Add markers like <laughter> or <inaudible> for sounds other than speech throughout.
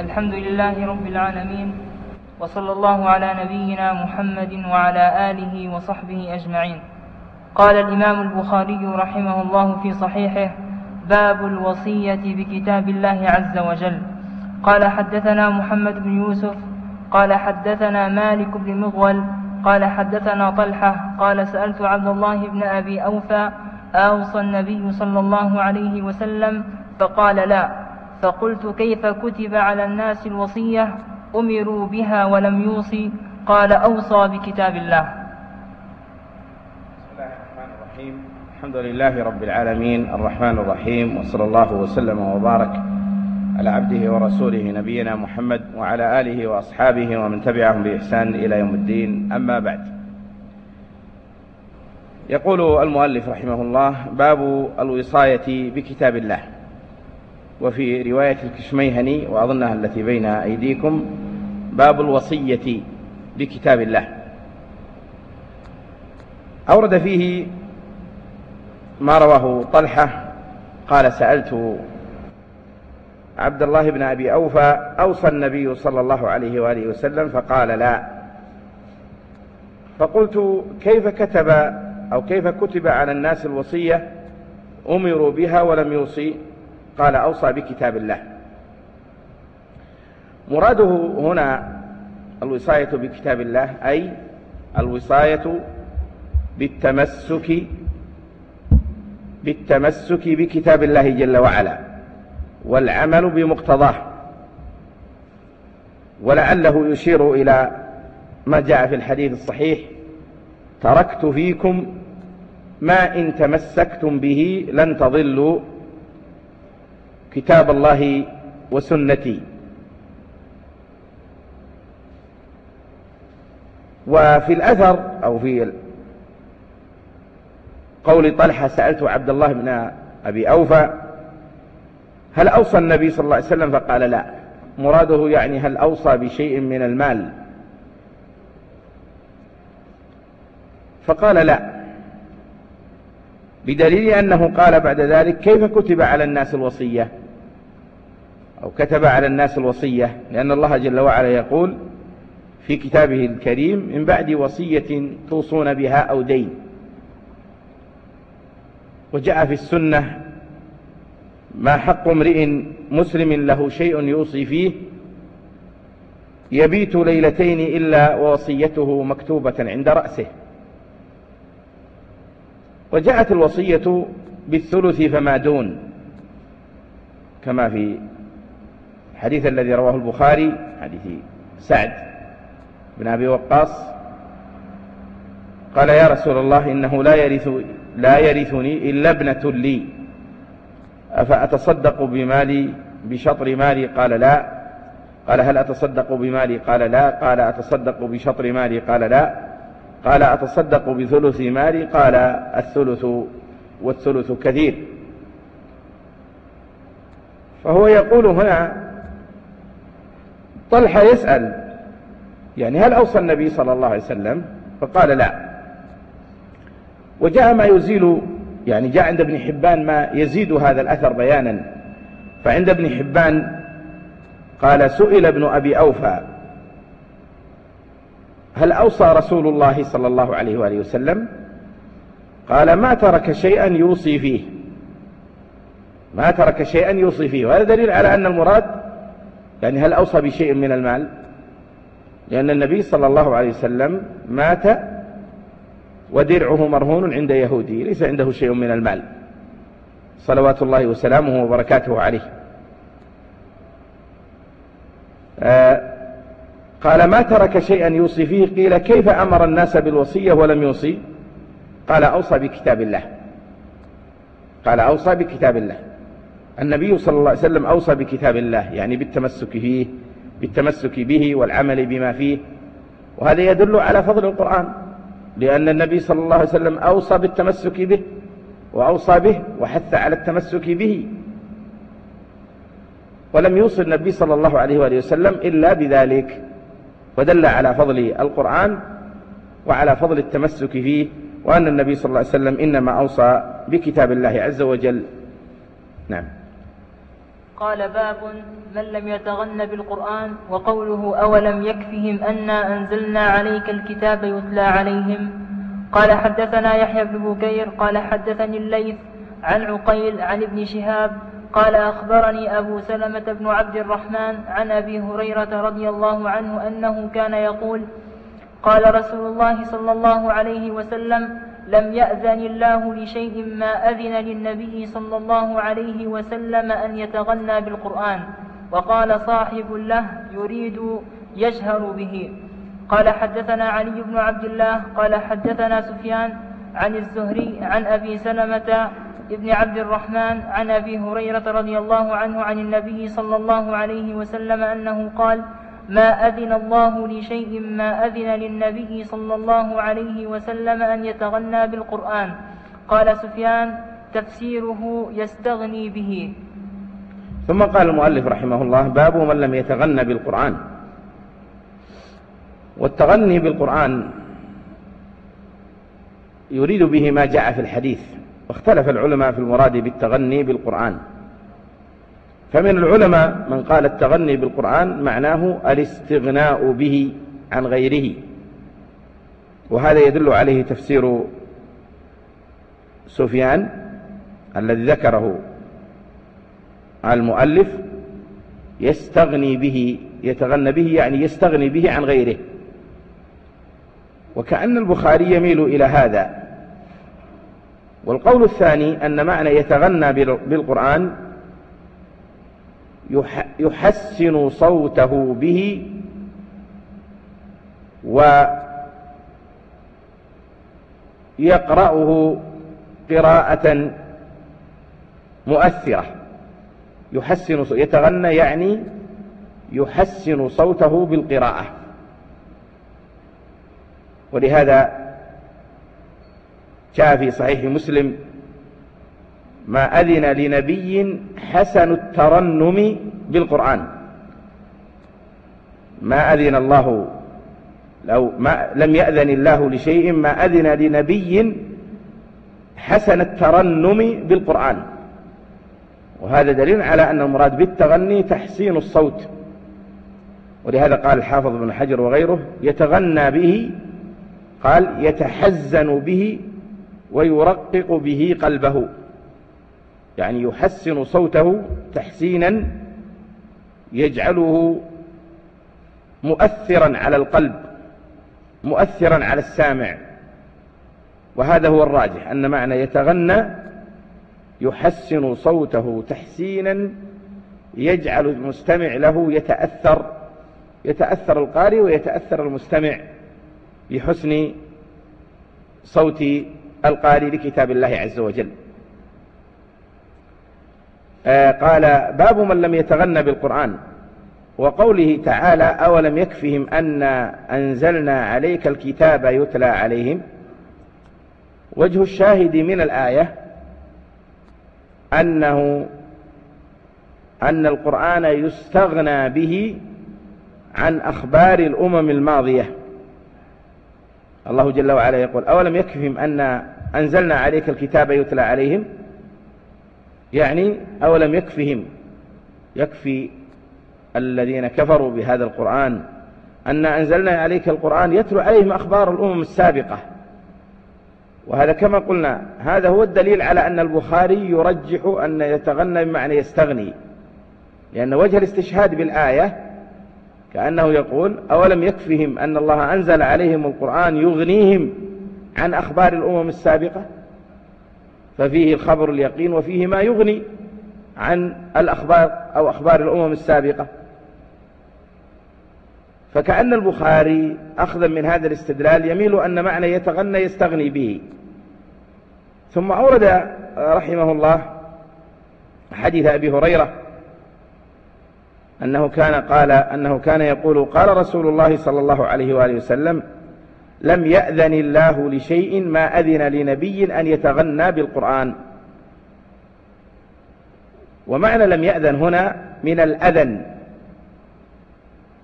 الحمد لله رب العالمين وصلى الله على نبينا محمد وعلى آله وصحبه أجمعين. قال الإمام البخاري رحمه الله في صحيحه باب الوصية بكتاب الله عز وجل. قال حدثنا محمد بن يوسف قال حدثنا مالك بن مغول قال حدثنا طلحة قال سألت عبد الله بن أبي أوفى أوصى النبي صلى الله عليه وسلم؟ فقال لا. فقلت كيف كتب على الناس الوصية؟ أمروا بها ولم يوصي. قال أوصى بكتاب الله. بسم الله الرحمن الرحيم. الحمد لله رب العالمين. الرحمن الرحيم. وصلى الله وسلم وبارك على عبده ورسوله نبينا محمد وعلى آله وأصحابه ومن تبعهم بإحسان إلى يوم الدين. أما بعد. يقول المؤلف رحمه الله باب الوصاية بكتاب الله. وفي رواية الكشميهني وأظنها التي بين أيديكم باب الوصية بكتاب الله. أورد فيه ما رواه طلحة قال سألت عبد الله بن أبي أوفى أوصى النبي صلى الله عليه وآله وسلم فقال لا. فقلت كيف كتب أو كيف كتب على الناس الوصية؟ أمروا بها ولم يوصي. قال أوصى بكتاب الله. مراده هنا الوصاية بكتاب الله أي الوصاية بالتمسك بالتمسك بكتاب الله جل وعلا والعمل بمقتضاه ولعله يشير إلى ما جاء في الحديث الصحيح تركت فيكم ما إن تمسكتم به لن تضلوا كتاب الله وسنتي. وفي الأثر أو في قول طلحة سألت عبد الله بن أبي أوفى هل أوصى النبي صلى الله عليه وسلم؟ فقال لا. مراده يعني هل أوصى بشيء من المال؟ فقال لا. بدليل أنه قال بعد ذلك كيف كتب على الناس الوصية؟ أو كتب على الناس الوصية لأن الله جل وعلا يقول في كتابه الكريم من بعد وصية توصون بها أو دين. وجاء في السنة ما حق امرئ مسلم له شيء يوصي فيه يبيت ليلتين إلا ووصيته مكتوبة عند رأسه. وجاءت الوصية بالثلث فما دون كما في الحديث الذي رواه البخاري حديث سعد بن أبي وقاص قال يا رسول الله إنه لا يرث لا يرثني إلا ابنة لي. أفأتصدق بمالي بشطر مالي؟ قال لا. قال هل أتصدق بمالي؟ قال لا. قال أتصدق بشطر مالي؟ قال لا. قال أتصدق بثلث مالي؟ قال الثلث والثلث كثير. فهو يقول هنا طلحة يسأل يعني هل أوصى النبي صلى الله عليه وسلم؟ فقال لا. وجاء ما يزيل يعني جاء عند ابن حبان ما يزيد هذا الأثر بيانا. فعند ابن حبان قال سئل ابن أبي أوفى هل أوصى رسول الله صلى الله عليه وآله وسلم؟ قال ما ترك شيئا يوصي فيه. ما ترك شيئا يوصي فيه. وهذا دليل على أن المراد يعني هل أوصى بشيء من المال؟ لأن النبي صلى الله عليه وسلم مات ودرعه مرهون عند يهودي ليس عنده شيء من المال. صلوات الله وسلامه وبركاته عليه. آه قال ما ترك شيئا يوصي فيه؟ قيل كيف أمر الناس بالوصية ولم يوصي؟ قال أوصى بكتاب الله. قال أوصى بكتاب الله. النبي صلى الله عليه وسلم أوصى بكتاب الله يعني بالتمسك فيه بالتمسك به والعمل بما فيه. وهذا يدل على فضل القرآن لأن النبي صلى الله عليه وسلم أوصى بالتمسك به وأوصى به وحث على التمسك به. ولم يوصي النبي صلى الله عليه وآله وسلم إلا بذلك ودل على فضل القرآن وعلى فضل التمسك فيه وأن النبي صلى الله عليه وسلم إنما أوصى بكتاب الله عز وجل. نعم. قال باب من لم يتغن بالقرآن وقوله أولم يكفهم أنا أنزلنا عليك الكتاب يتلى عليهم قال حدثنا يحيى بن بكير قال حدثني الليث عن عقيل عن ابن شهاب قال أخبرني أبو سلمة بن عبد الرحمن عن أبي هريرة رضي الله عنه أنه كان يقول قال رسول الله صلى الله عليه وسلم لم يأذن الله لشيء ما أذن للنبي صلى الله عليه وسلم أن يتغنى بالقرآن. وقال صاحب له يريد يجهر به. قال حدثنا علي بن عبد الله قال حدثنا سفيان عن الزهري عن أبي سلمة ابن عبد الرحمن عن أبي هريرة رضي الله عنه عن النبي صلى الله عليه وسلم أنه قال ما أذن الله لشيء ما أذن للنبي صلى الله عليه وسلم أن يتغنى بالقرآن. قال سفيان تفسيره يستغني به. ثم قال المؤلف رحمه الله باب من لم يتغنى بالقرآن. والتغني بالقرآن يريد به ما جاء في الحديث. واختلف العلماء في المراد بالتغني بالقرآن. فمن العلماء من قال التغني بالقرآن معناه الاستغناء به عن غيره. وهذا يدل عليه تفسير سفيان الذي ذكره. المؤلف يستغني به يتغنى به يعني يستغني به عن غيره. وكأن البخاري يميل إلى هذا. والقول الثاني أن معنى يتغنى بالقرآن يحسن صوته به ويقرأه قراءة مؤثرة. يحسن يتغنى يعني يحسن صوته بالقراءة. ولهذا جاء في صحيح مسلم ما أذن لنبي حسن الترنم بالقرآن. ما أذن الله لو ما لم يأذن الله لشيء ما أذن لنبي حسن الترنم بالقرآن. وهذا دليل على أن المراد بالتغني تحسين الصوت. ولهذا قال الحافظ بن حجر وغيره يتغنى به قال يتحزن به ويرقق به قلبه. يعني يحسن صوته تحسينا يجعله مؤثرا على القلب مؤثرا على السامع. وهذا هو الراجح أن معنى يتغنى يحسن صوته تحسينا يجعل المستمع له يتأثر يتأثر القارئ ويتأثر المستمع بحسن صوت القارئ لكتاب الله عز وجل. قال باب من لم يتغنى بالقرآن. وقوله تعالى أولم يكفهم أن أنزلنا عليك الكتاب يتلى عليهم؟ وجه الشاهد من الآية أنه أن القرآن يستغنى به عن أخبار الأمم الماضية. الله جل وعلا يقول أولم يكفهم أن أنزلنا عليك الكتاب يتلى عليهم؟ يعني أولم يكفهم يكفي الذين كفروا بهذا القرآن أن أنزلنا عليك القرآن يتلو عليهم أخبار الأمم السابقة. وهذا كما قلنا هذا هو الدليل على أن البخاري يرجح أن يتغنى بمعنى يستغني لأن وجه الاستشهاد بالآية كأنه يقول أولم يكفهم أن الله أنزل عليهم القرآن يغنيهم عن أخبار الأمم السابقة؟ ففيه الخبر اليقين وفيه ما يغني عن الأخبار أو أخبار الأمم السابقة. فكأن البخاري أخذا من هذا الاستدلال يميل أن معنى يتغنى يستغني به. ثم أورد رحمه الله حديث أبي هريرة أنه كان قال أنه كان يقول قال رسول الله صلى الله عليه وآله وسلم لم يأذن الله لشيء ما أذن لنبي أن يتغنى بالقرآن. ومعنى لم يأذن هنا من الأذن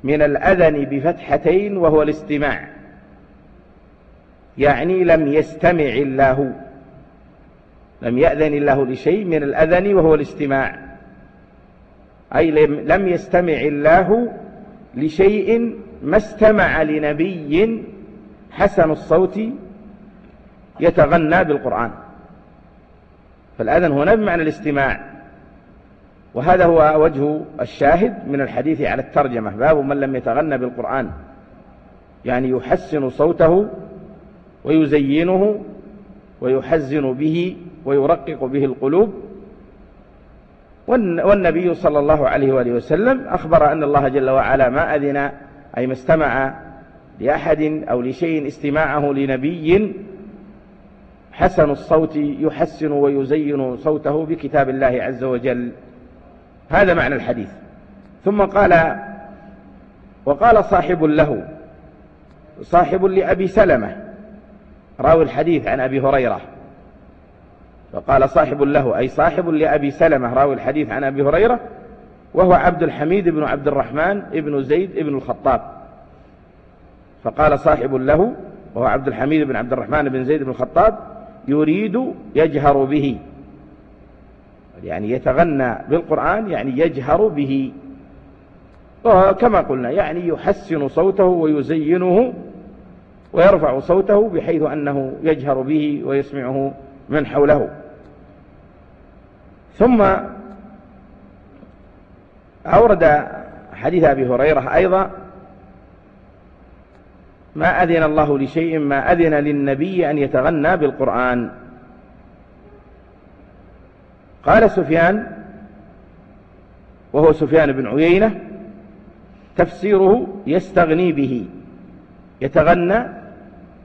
من الأذن بفتحتين وهو الاستماع. يعني لم يستمع الله لم يأذن الله لشيء من الأذن وهو الاستماع. أي لم يستمع الله لشيء ما استمع لنبي حسن الصوت يتغنى بالقرآن. فالأذن هنا بمعنى الاستماع. وهذا هو وجه الشاهد من الحديث على الترجمة. باب من لم يتغنى بالقرآن. يعني يحسن صوته ويزينه ويحزن به ويرقق به القلوب. والنبي صلى الله عليه وآله وسلم أخبر أن الله جل وعلا ما أذن أي ما استمع لأحد أو لشيء استماعه لنبي حسن الصوت يحسن ويزين صوته بكتاب الله عز وجل. هذا معنى الحديث. ثم قال وقال صاحب له صاحب لأبي سلمة راوي الحديث عن أبي هريرة. فقال صاحب له أي صاحب لأبي سلمة راوي الحديث عن أبي هريرة وهو عبد الحميد بن عبد الرحمن بن زيد بن الخطاب. فقال صاحب له وهو عبد الحميد بن عبد الرحمن بن زيد بن الخطاب يريد يجهر به. يعني يتغنى بالقرآن يعني يجهر به. كما قلنا يعني يحسن صوته ويزينه ويرفع صوته بحيث أنه يجهر به ويسمعه من حوله. ثم أورد حديث أبي هريرة أيضا ما أذن الله لشيء ما أذن للنبي أن يتغنى بالقرآن. قال سفيان وهو سفيان بن عيينة تفسيره يستغني به. يتغنى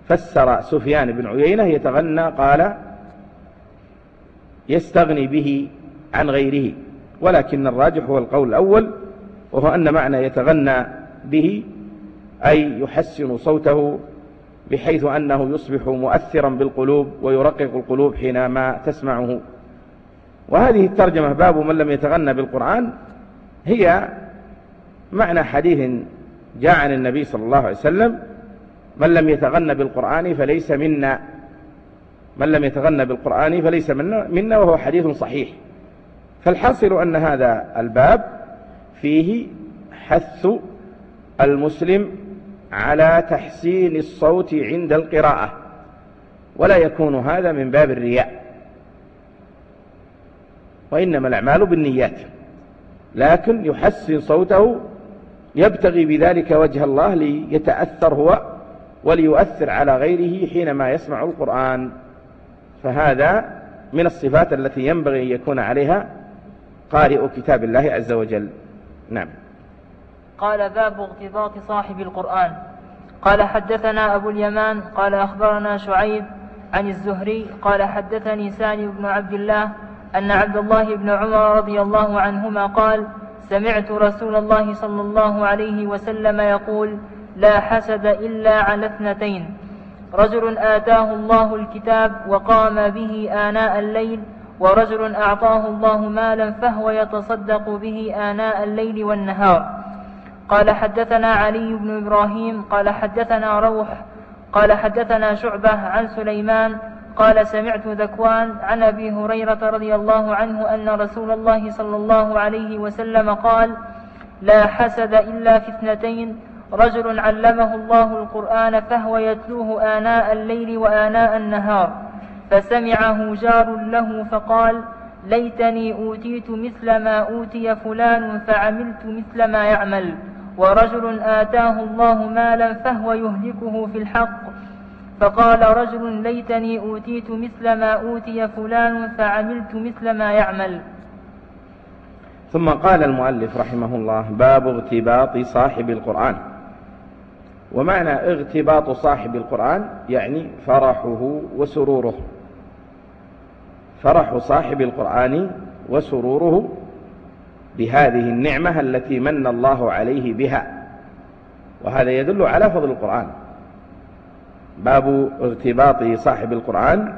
فسر سفيان بن عيينة يتغنى قال يستغني به عن غيره. ولكن الراجح هو القول الأول وهو أن معنى يتغنى به أي يحسن صوته بحيث أنه يصبح مؤثرا بالقلوب ويرقق القلوب حينما تسمعه. وهذه الترجمة باب من لم يتغنى بالقرآن هي معنى حديث جاء عن النبي صلى الله عليه وسلم من لم يتغنى بالقرآن فليس منا. من لم يتغنى بالقرآن فليس منا, وهو حديث صحيح. فالحاصل أن هذا الباب فيه حث المسلم على تحسين الصوت عند القراءة. ولا يكون هذا من باب الرياء. وإنما الأعمال بالنيات. لكن يحسن صوته يبتغي بذلك وجه الله ليتأثر هو وليؤثر على غيره حينما يسمع القرآن. فهذا من الصفات التي ينبغي أن يكون عليها قارئ كتاب الله عز وجل. نعم. قال باب اغتباط صاحب القرآن. قال حدثنا أبو اليمان قال أخبرنا شعيب عن الزهري قال حدثني سالي بن عبد الله أن عبد الله بن عمر رضي الله عنهما قال سمعت رسول الله صلى الله عليه وسلم يقول لا حسد إلا على اثنتين. رجل آتاه الله الكتاب وقام به آناء الليل ورجل أعطاه الله مالا فهو يتصدق به آناء الليل والنهار. قال حدثنا علي بن إبراهيم قال حدثنا روح قال حدثنا شعبة عن سليمان قال سمعت ذكوان عن أبي هريرة رضي الله عنه أن رسول الله صلى الله عليه وسلم قال لا حسد إلا في اثنتين رجل علمه الله القرآن فهو يتلوه آناء الليل وآناء النهار فسمعه جار له فقال ليتني أوتيت مثل ما أوتي فلان فعملت مثل ما يعمل ورجل آتاه الله مالا فهو يهلكه في الحق. فقال رجل ليتني أوتيت مثل ما أوتي فلان فعملت مثل ما يعمل. ثم قال المؤلف رحمه الله باب اغتباط صاحب القرآن. ومعنى اغتباط صاحب القرآن يعني فرحه وسروره. فرح صاحب القرآن وسروره بهذه النعمة التي من الله عليه بها. وهذا يدل على فضل القرآن. باب اغتباط صاحب القرآن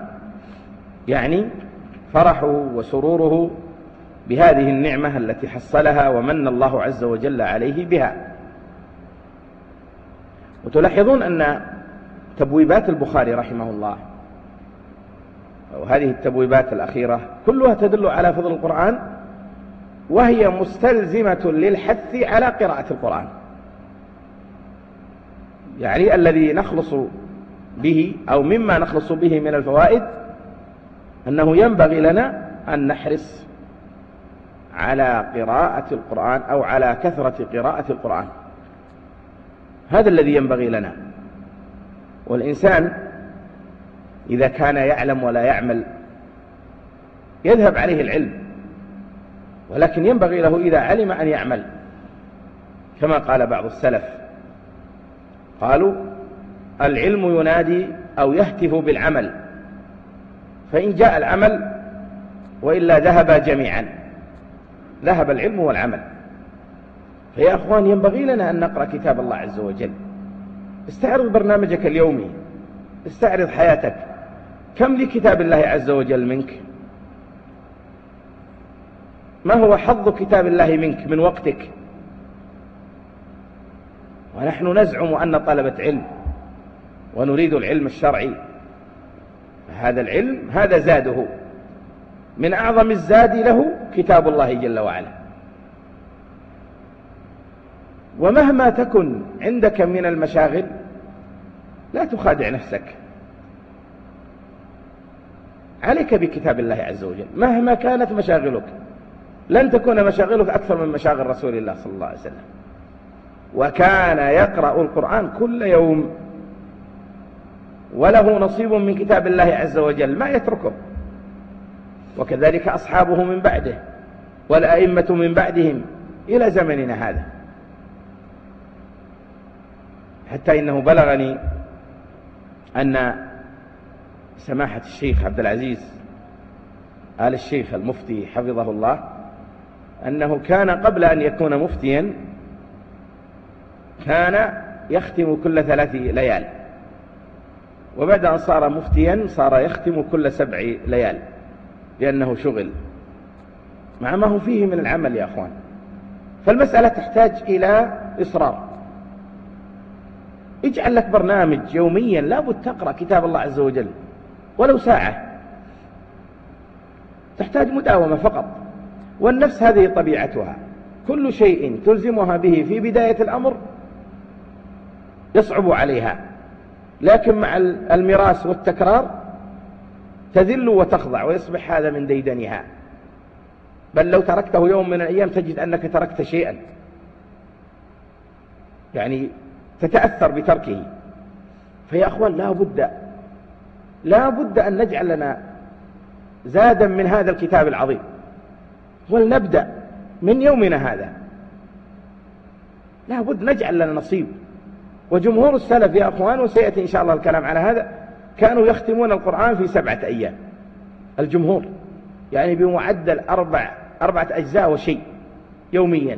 يعني فرحه وسروره بهذه النعمة التي حصلها ومن الله عز وجل عليه بها. وتلاحظون أن تبويبات البخاري رحمه الله وهذه التبويبات الأخيرة كلها تدل على فضل القرآن وهي مستلزمة للحث على قراءة القرآن. يعني الذي نخلص به أو مما نخلص به من الفوائد أنه ينبغي لنا أن نحرص على قراءة القرآن أو على كثرة قراءة القرآن. هذا الذي ينبغي لنا. والإنسان إذا كان يعلم ولا يعمل يذهب عليه العلم. ولكن ينبغي له إذا علم أن يعمل كما قال بعض السلف قالوا العلم ينادي أو يهتف بالعمل فإن جاء العمل وإلا ذهب جميعا ذهب العلم والعمل. فيا أخوان ينبغي لنا أن نقرأ كتاب الله عز وجل. استعرض برنامجك اليومي استعرض حياتك. كم لكتاب الله عز وجل منك؟ ما هو حظ كتاب الله منك من وقتك؟ ونحن نزعم أن طلبة علم ونريد العلم الشرعي. هذا العلم هذا زاده. من أعظم الزاد له كتاب الله جل وعلا. ومهما تكن عندك من المشاغل لا تخادع نفسك. عليك بكتاب الله عز وجل مهما كانت مشاغلك. لن تكون مشاغلك أكثر من مشاغل رسول الله صلى الله عليه وسلم. وكان يقرأ القرآن كل يوم. وله نصيب من كتاب الله عز وجل ما يتركه. وكذلك أصحابه من بعده والأئمة من بعدهم إلى زمننا هذا. حتى إنه بلغني أن سماحة الشيخ عبد العزيز آل الشيخ المفتي حفظه الله أنه كان قبل أن يكون مفتيا كان يختم كل ثلاث ليال. وبعد أن صار مفتيا صار يختم كل سبع ليال لأنه شغل. مع ما هو فيه من العمل يا أخوان. فالمسألة تحتاج إلى إصرار. اجعل لك برنامج يوميا لابد تقرأ كتاب الله عز وجل ولو ساعة. تحتاج مداومة فقط. والنفس هذه طبيعتها. كل شيء تلزمها به في بداية الأمر يصعب عليها. لكن مع المراس والتكرار تذل وتخضع ويصبح هذا من ديدنها. بل لو تركته يوم من الأيام تجد أنك تركت شيئا. يعني تتأثر بتركه. فيا أخوان لا بد لا بد أن نجعل لنا زادا من هذا الكتاب العظيم. ولنبدأ من يومنا هذا. لا بد نجعل لنا نصيب. وجمهور السلف يا أخوان وسيأتي إن شاء الله الكلام على هذا كانوا يختمون القرآن في سبعة أيام. الجمهور يعني بمعدل أربع أربعة أجزاء وشيء يوميا.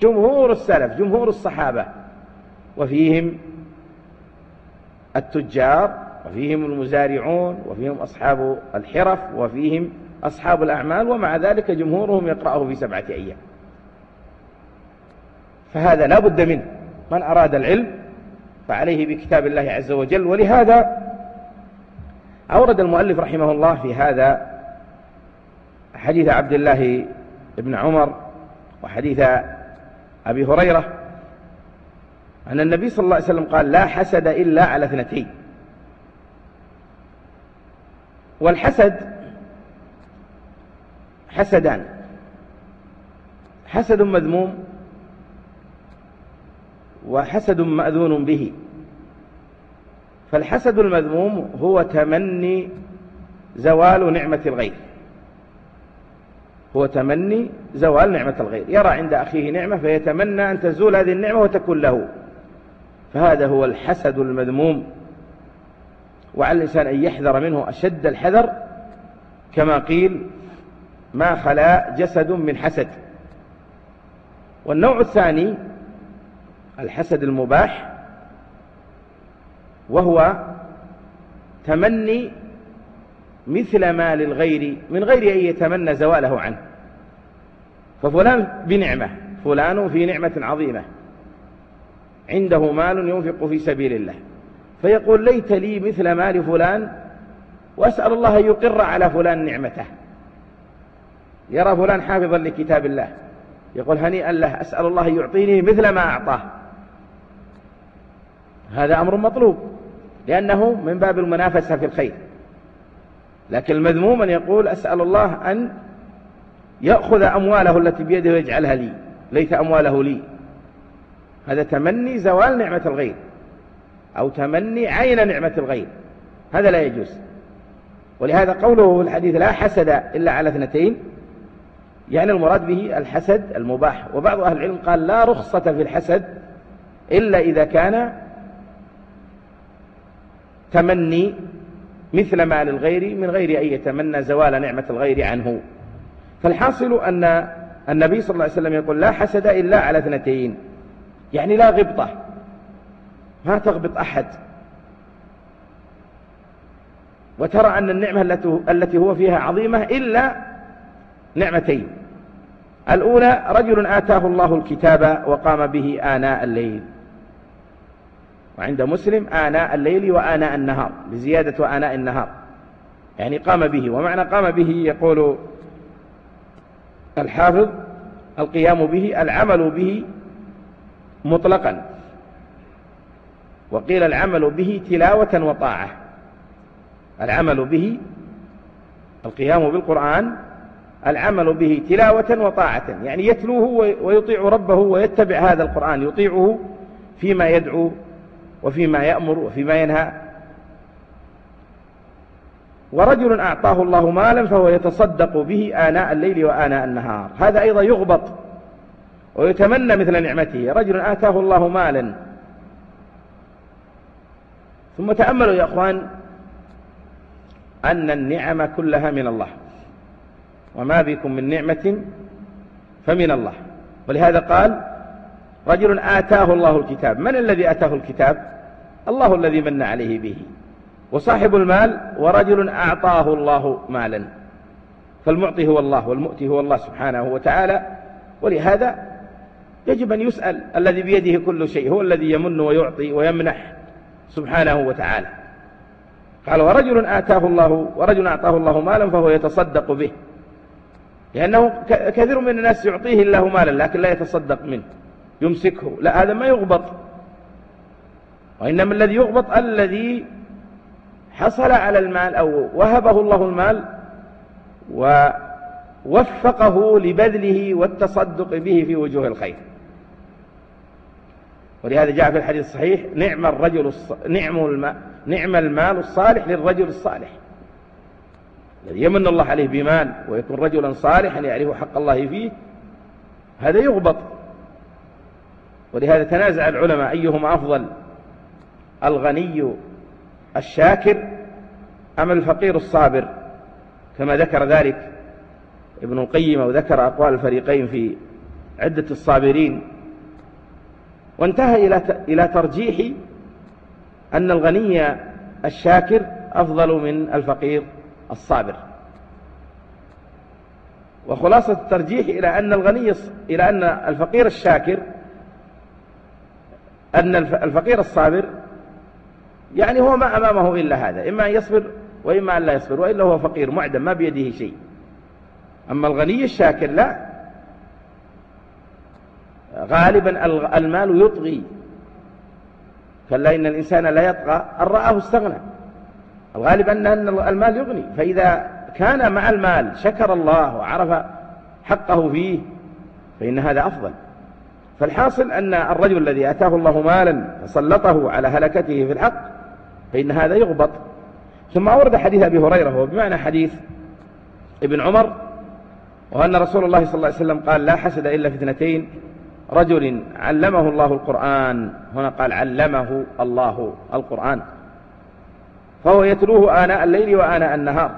جمهور السلف جمهور الصحابة وفيهم التجار وفيهم المزارعون وفيهم أصحاب الحرف وفيهم أصحاب الأعمال ومع ذلك جمهورهم يقرأه في سبعة أيام. فهذا لا بد منه. من أراد العلم فعليه بكتاب الله عز وجل. ولهذا أورد المؤلف رحمه الله في هذا حديث عبد الله بن عمر وحديث أبي هريرة أن النبي صلى الله عليه وسلم قال لا حسد إلا على اثنتين والحسد حسدان. حسد مذموم وحسد مأذون به. فالحسد المذموم هو تمني زوال نعمة الغير. هو تمني زوال نعمة الغير. يرى عند أخيه نعمة فيتمنى أن تزول هذه النعمة وتكون له. فهذا هو الحسد المذموم. وعلى الإنسان أن يحذر منه أشد الحذر كما قيل ما خلا جسد من حسد. والنوع الثاني الحسد المباح وهو تمني مثل ما للغير من غير أن يتمنى زواله عنه. ففلان بنعمة فلان في نعمة عظيمة. عنده مال ينفق في سبيل الله. فيقول ليت لي مثل مال فلان وأسأل الله يقر على فلان نعمته. يرى فلان حافظا لكتاب الله. يقول هنيئا له أسأل الله يعطيني مثل ما أعطاه. هذا أمر مطلوب لأنه من باب المنافسة في الخير. لكن المذموم أن يقول أسأل الله أن يأخذ أمواله التي بيده ويجعلها لي ليس أمواله لي. هذا تمني زوال نعمة الغير أو تمني عين نعمة الغير. هذا لا يجوز. ولهذا قوله في الحديث لا حسد إلا على اثنتين يعني المراد به الحسد المباح. وبعض أهل العلم قال لا رخصة في الحسد إلا إذا كان تمني مثل ما للغير من غير أن يتمنى زوال نعمة الغير عنه. فالحاصل أن النبي صلى الله عليه وسلم يقول لا حسد إلا على اثنتين. يعني لا غبطة. ما تغبط أحد. وترى أن النعمة التي هو فيها عظيمة إلا نعمتين. الأولى رجل آتاه الله الكتاب وقام به آناء الليل. وعند مسلم آناء الليل وآناء النهار بزيادة وآناء النهار. يعني قام به ومعنى قام به يقول الحافظ القيام به العمل به مطلقا. وقيل العمل به تلاوة وطاعة. العمل به القيام بالقرآن العمل به تلاوة وطاعة. يعني يتلوه ويطيع ربه ويتبع هذا القرآن يطيعه فيما يدعو وفيما يأمر وفيما ينهى. ورجل أعطاه الله مالا فهو يتصدق به آناء الليل وآناء النهار. هذا أيضا يغبط ويتمنى مثل نعمته. رجل آتاه الله مالا ثم تأملوا يا أخوان أن النعم كلها من الله. وما بكم من نعمة فمن الله. ولهذا قال رجل آتاه الله الكتاب. من الذي آتاه الكتاب؟ الله الذي من عليه به. وصاحب المال ورجل أعطاه الله مالا. فالمعطي هو الله والمؤتي هو الله سبحانه وتعالى. ولهذا يجب أن يسأل الذي بيده كل شيء. هو الذي يمن ويعطي ويمنح سبحانه وتعالى. قال ورجل آتاه الله ورجل أعطاه الله مالا فهو يتصدق به. لأنه كثير من الناس يعطيه الله مالا لكن لا يتصدق منه يمسكه. لا هذا ما يغبط. وإنما الذي يغبط الذي حصل على المال أو وهبه الله المال ووفقه لبذله والتصدق به في وجوه الخير. ولهذا جاء في الحديث الصحيح نعم الرجل الص... نعم المال نعم المال الصالح للرجل الصالح. الذي يمن الله عليه بمال ويكون رجلا صالحا يعرف حق الله فيه هذا يغبط. ولهذا تنازع العلماء أيهما أفضل؟ الغني الشاكر أم الفقير الصابر؟ كما ذكر ذلك ابن القيم وذكر أقوال الفريقين في عدة الصابرين. وانتهى إلى ترجيح أن الغني الشاكر أفضل من الفقير. الصابر. وخلاصة الترجيح إلى أن الغني إلى أن الفقير الشاكر أن الفقير الصابر يعني هو ما أمامه إلا هذا إما أن يصبر وإما أن لا يصبر وإلا هو فقير معدم ما بيده شيء. أما الغني الشاكر لا. غالبا المال يطغي. كلا إن الإنسان لا يطغى أن رآه استغنى. الغالب أن المال يغني. فإذا كان مع المال شكر الله وعرف حقه فيه فإن هذا أفضل. فالحاصل أن الرجل الذي أتاه الله مالا فسلطه على هلكته في الحق فإن هذا يغبط. ثم أورد حديث أبي هريرة وهو بمعنى حديث ابن عمر وأن رسول الله صلى الله عليه وسلم قال لا حسد إلا في اثنتين رجل علمه الله القرآن. هنا قال علمه الله القرآن. فهو يتلوه آناء الليل وآناء النهار.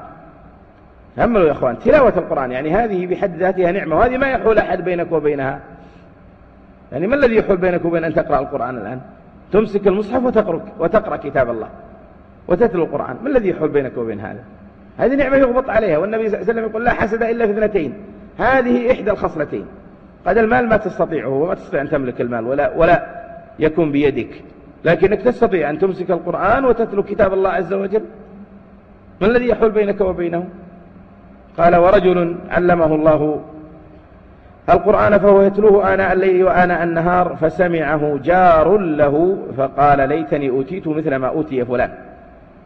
تأملوا يا أخوان تلاوة القرآن يعني هذه بحد ذاتها نعمة وهذه ما يحول أحد بينك وبينها. يعني ما الذي يحول بينك وبين أن تقرأ القرآن الآن؟ تمسك المصحف وتقرأ, وتقرأ كتاب الله وتتلو القرآن. ما الذي يحول بينك وبين هذا؟ هذه نعمة يغبط عليها والنبي صلى الله عليه وسلم يقول لا حسد إلا في اثنتين. هذه إحدى الخصلتين. قد المال ما تستطيعه وما تستطيع أن تملك المال ولا, ولا يكون بيدك. لكنك تستطيع أن تمسك القرآن وتتلو كتاب الله عز وجل. ما الذي يحول بينك وبينه؟ قال ورجل علمه الله القرآن فهو يتلوه آناء الليل وآناء النهار فسمعه جار له فقال ليتني أوتيت مثل ما أوتي فلان.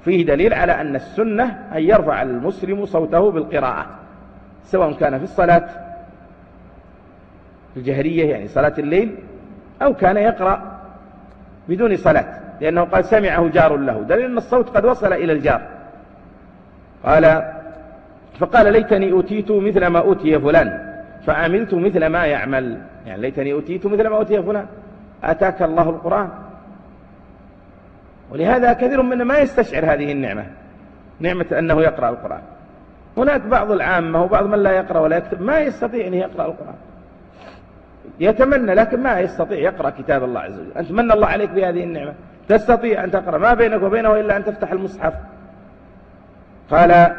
فيه دليل على أن السنة أن يرفع المسلم صوته بالقراءة سواء كان في الصلاة الجهرية يعني صلاة الليل أو كان يقرأ بدون صلاة لأنه قال سمعه جار له. دليل أن الصوت قد وصل إلى الجار. قال فقال ليتني أوتيت مثل ما أوتي فلان فعملت مثل ما يعمل. يعني ليتني أوتيت مثل ما أوتي فلان. أتاك الله القرآن. ولهذا كثير منا ما يستشعر هذه النعمة نعمة أنه يقرأ القرآن. هناك بعض العامة وبعض من لا يقرأ ولا يكتب ما يستطيع أن يقرأ القرآن. يتمنى لكن ما يستطيع يقرأ كتاب الله عز وجل. أنت من الله عليك بهذه النعمة. تستطيع أن تقرأ. ما بينك وبينه إلا أن تفتح المصحف. قال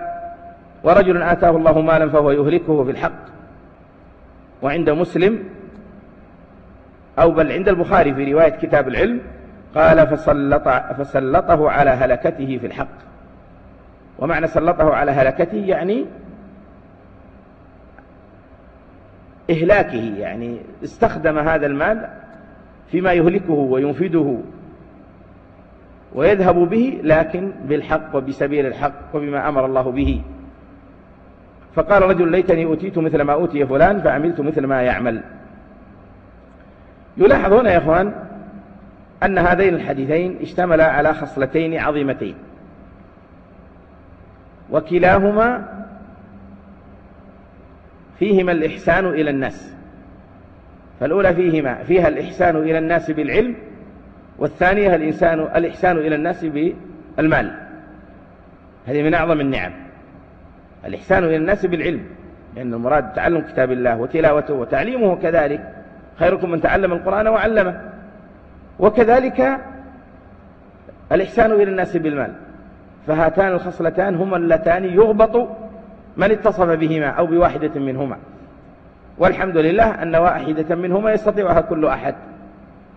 ورجل آتاه الله مالا فهو يهلكه في الحق. وعند مسلم أو بل عند البخاري في رواية كتاب العلم قال فسلط فسلطه على هلكته في الحق. ومعنى سلطه على هلكته يعني إهلاكه يعني استخدم هذا المال فيما يهلكه وينفده ويذهب به لكن بالحق وبسبيل الحق وبما أمر الله به. فقال رجل ليتني أوتيت مثل ما أوتي فلان فعملت مثل ما يعمل. يلاحظ هنا يا إخوان أن هذين الحديثين اشتملا على خصلتين عظيمتين وكلاهما فيهما الإحسان إلى الناس. فالأولى فيهما فيها الإحسان إلى الناس بالعلم والثانية الإنسان الإحسان إلى الناس بالمال. هذه من أعظم النعم. الإحسان إلى الناس بالعلم لأن المراد تعلم كتاب الله وتلاوته وتعليمه كذلك. خيركم من تعلم القرآن وعلمه. وكذلك الإحسان إلى الناس بالمال. فهاتان الخصلتان هما اللتان يغبط من اتصف بهما أو بواحدة منهما. والحمد لله أن واحدة منهما يستطيعها كل أحد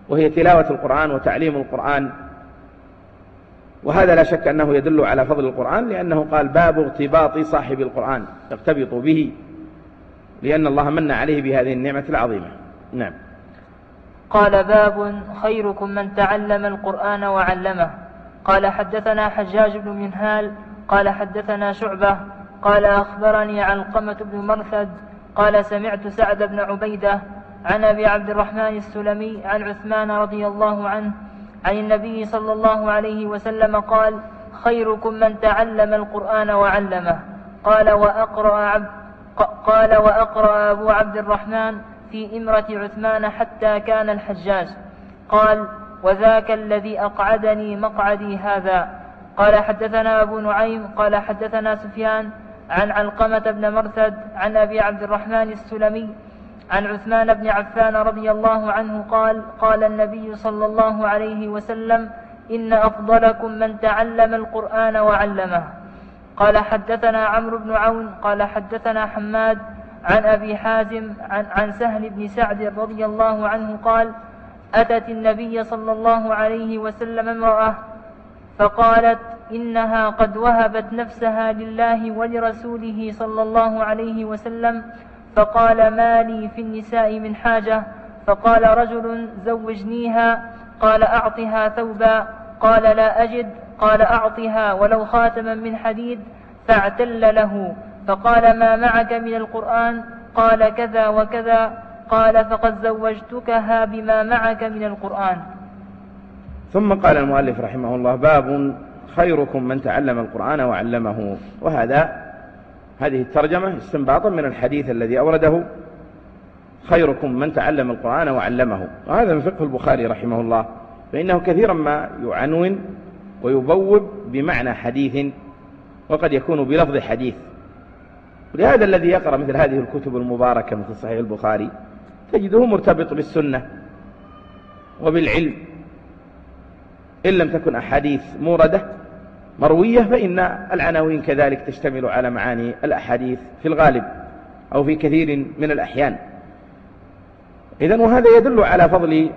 وهي تلاوة القرآن وتعليم القرآن. وهذا لا شك أنه يدل على فضل القرآن لأنه قال باب ارتباط صاحب القرآن يرتبط به لأن الله من عليه بهذه النعمة العظيمة. نعم. قال باب خيركم من تعلم القرآن وعلمه. قال حدثنا حجاج بن منهال قال حدثنا شعبة قال أخبرني علقمة بن مرثد قال سمعت سعد بن عبيدة عن أبي عبد الرحمن السلمي عن عثمان رضي الله عنه عن النبي صلى الله عليه وسلم قال خيركم من تعلم القرآن وعلمه قال وأقرأ عبد قال وأقرأ أبو عبد الرحمن في إمرة عثمان حتى كان الحجاج قال وذاك الذي أقعدني مقعدي هذا قال حدثنا أبو نعيم قال حدثنا سفيان عن علقمة بن مرثد عن أبي عبد الرحمن السلمي عن عثمان بن عفان رضي الله عنه قال قال النبي صلى الله عليه وسلم إن أفضلكم من تعلم القرآن وعلمه. قال حدثنا عمرو بن عون قال حدثنا حماد عن أبي حازم عن, عن سهل بن سعد رضي الله عنه قال أتت النبي صلى الله عليه وسلم امرأة فقالت إنها قد وهبت نفسها لله ولرسوله صلى الله عليه وسلم فقال ما لي في النساء من حاجة؟ فقال رجل زوجنيها قال أعطها ثوبا قال لا أجد قال أعطها ولو خاتما من حديد فاعتل له فقال ما معك من القرآن؟ قال كذا وكذا قال فقد زوجتكها بما معك من القرآن. ثم قال المؤلف رحمه الله باب خيركم من تعلم القرآن وعلمه. وهذا هذه الترجمة استنباطا من الحديث الذي أورده خيركم من تعلم القرآن وعلمه. وهذا من فقه البخاري رحمه الله. فإنه كثيرا ما يعنون ويبوب بمعنى حديث وقد يكون بلفظ حديث. ولهذا الذي يقرأ مثل هذه الكتب المباركة مثل صحيح البخاري تجده مرتبط بالسنة وبالعلم. إن لم تكن أحاديث موردة مروية فإن العناوين كذلك تشتمل على معاني الأحاديث في الغالب أو في كثير من الأحيان. إذا وهذا يدل على فضل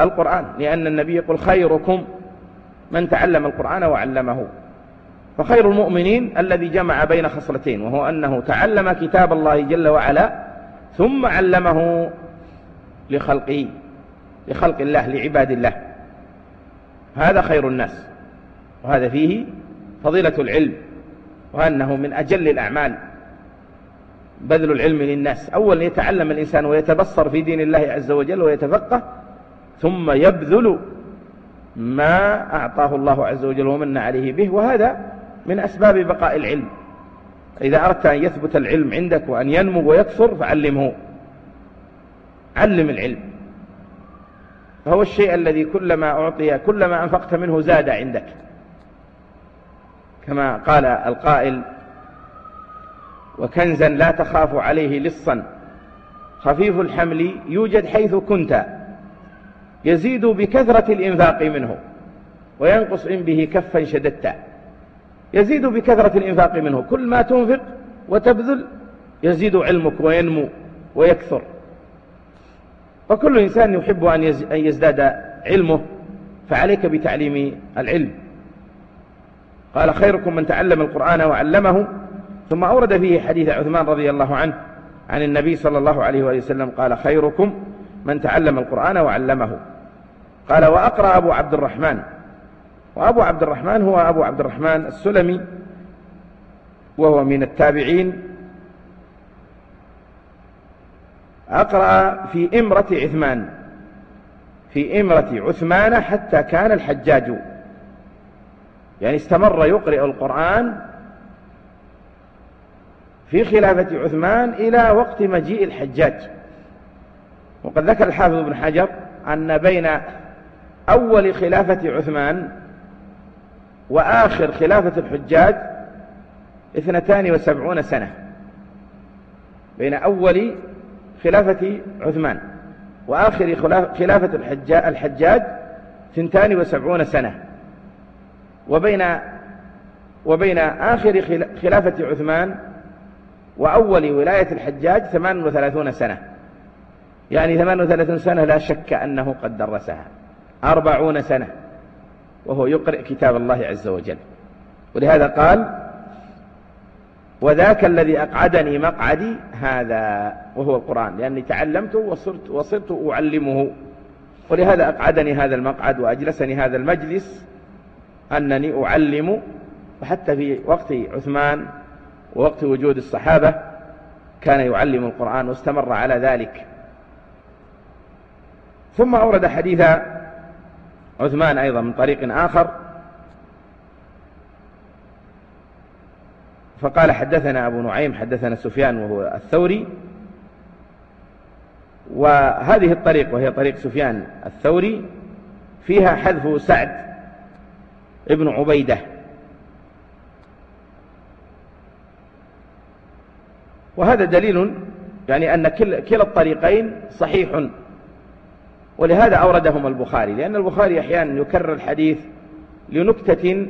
القرآن لأن النبي يقول خيركم من تعلم القرآن وعلمه. فخير المؤمنين الذي جمع بين خصلتين وهو أنه تعلم كتاب الله جل وعلا ثم علمه لخلقه لخلق الله لعباد الله. هذا خير الناس. وهذا فيه فضيلة العلم وأنه من أجل الأعمال. بذل العلم للناس. أولا يتعلم الإنسان ويتبصر في دين الله عز وجل ويتفقه ثم يبذل ما أعطاه الله عز وجل ومن عليه به. وهذا من أسباب بقاء العلم. إذا أردت أن يثبت العلم عندك وأن ينمو ويكثر فعلمه. علم العلم. فهو الشيء الذي كلما أعطي كلما أنفقت منه زاد عندك. كما قال القائل وكنزا لا تخاف عليه لصا. خفيف الحمل يوجد حيث كنت. يزيد بكثرة الإنفاق منه وينقص إن به كفا شددت. يزيد بكثرة الإنفاق منه كل ما تنفق وتبذل يزيد علمك وينمو ويكثر. وكل إنسان يحب أن يزداد علمه فعليك بتعليم العلم. قال خيركم من تعلم القرآن وعلمه. ثم أورد فيه حديث عثمان رضي الله عنه عن النبي صلى الله عليه وآله وسلم قال خيركم من تعلم القرآن وعلمه. قال وأقرأ أبو عبد الرحمن. وأبو عبد الرحمن هو أبو عبد الرحمن السلمي وهو من التابعين أقرأ في إمرة عثمان. في إمرة عثمان حتى كان الحجاج. يعني استمر يقرأ القرآن في خلافة عثمان إلى وقت مجيء الحجاج. وقد ذكر الحافظ بن حجر أن بين أول خلافة عثمان وآخر خلافة الحجاج اثنتان وسبعون سنة. بين أول خلافة عثمان. وآخر خلافة الحجاج ثنتان وسبعون سنة. وبين وبين آخر خلافة عثمان وأول ولاية الحجاج ثمان وثلاثون سنة. يعني ثمان وثلاثون سنة لا شك أنه قد درسها. أربعون سنة. وهو يقرأ كتاب الله عز وجل. ولهذا قال وذاك الذي أقعدني مقعدي هذا وهو القرآن لأني تعلمت وصرت, وصرت أعلمه. ولهذا أقعدني هذا المقعد وأجلسني هذا المجلس أنني أعلم. وحتى في وقت عثمان ووقت وجود الصحابة كان يعلم القرآن واستمر على ذلك. ثم أورد حديث عثمان أيضا من طريق آخر. فقال حدثنا أبو نعيم حدثنا سفيان وهو الثوري. وهذه الطريق وهي طريق سفيان الثوري فيها حذف سعد ابن عبيدة. وهذا دليل يعني أن كلا الطريقين صحيح. ولهذا أوردهم البخاري لأن البخاري أحيانا يكرر الحديث لنكتة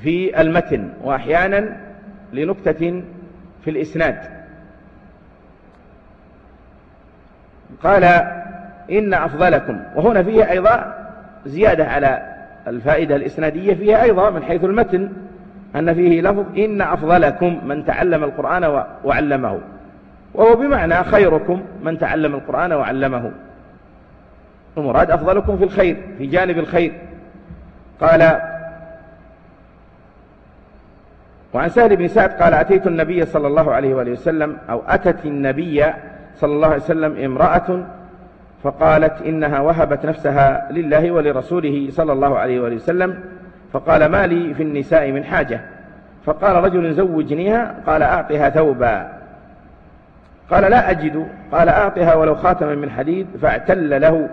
في المتن وأحيانا لنكتة في الإسناد. قال إن أفضلكم. وهنا فيه أيضا زيادة على الفائدة الإسنادية فيها أيضا من حيث المتن أن فيه لفظ إن أفضلكم من تعلم القرآن وعلمه. وهو بمعنى خيركم من تعلم القرآن وعلمه. المراد أفضلكم في الخير في جانب الخير. قال وعن سهل بن سعد قال أتيت النبي صلى الله عليه وآله وسلم أو أتت النبي صلى الله عليه وسلم امرأة فقالت إنها وهبت نفسها لله ولرسوله صلى الله عليه وآله وسلم فقال ما لي في النساء من حاجة فقال رجل زوجنيها قال أعطها ثوبا قال لا أجد قال أعطها ولو خاتما من حديد فاعتل له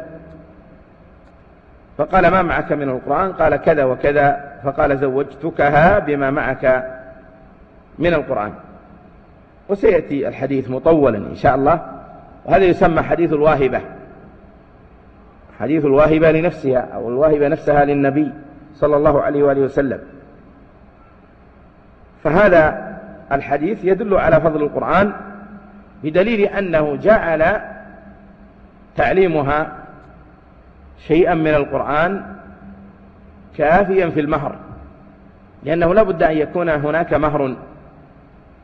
فقال ما معك من القرآن قال كذا وكذا فقال زوجتكها بما معك من القرآن. وسيأتي الحديث مطولا إن شاء الله. وهذا يسمى حديث الواهبة. حديث الواهبة لنفسها أو الواهبة نفسها للنبي صلى الله عليه وآله وسلم. فهذا الحديث يدل على فضل القرآن بدليل أنه جعل تعليمها شيئا من القرآن كافيا في المهر. لأنه لا بد أن يكون هناك مهر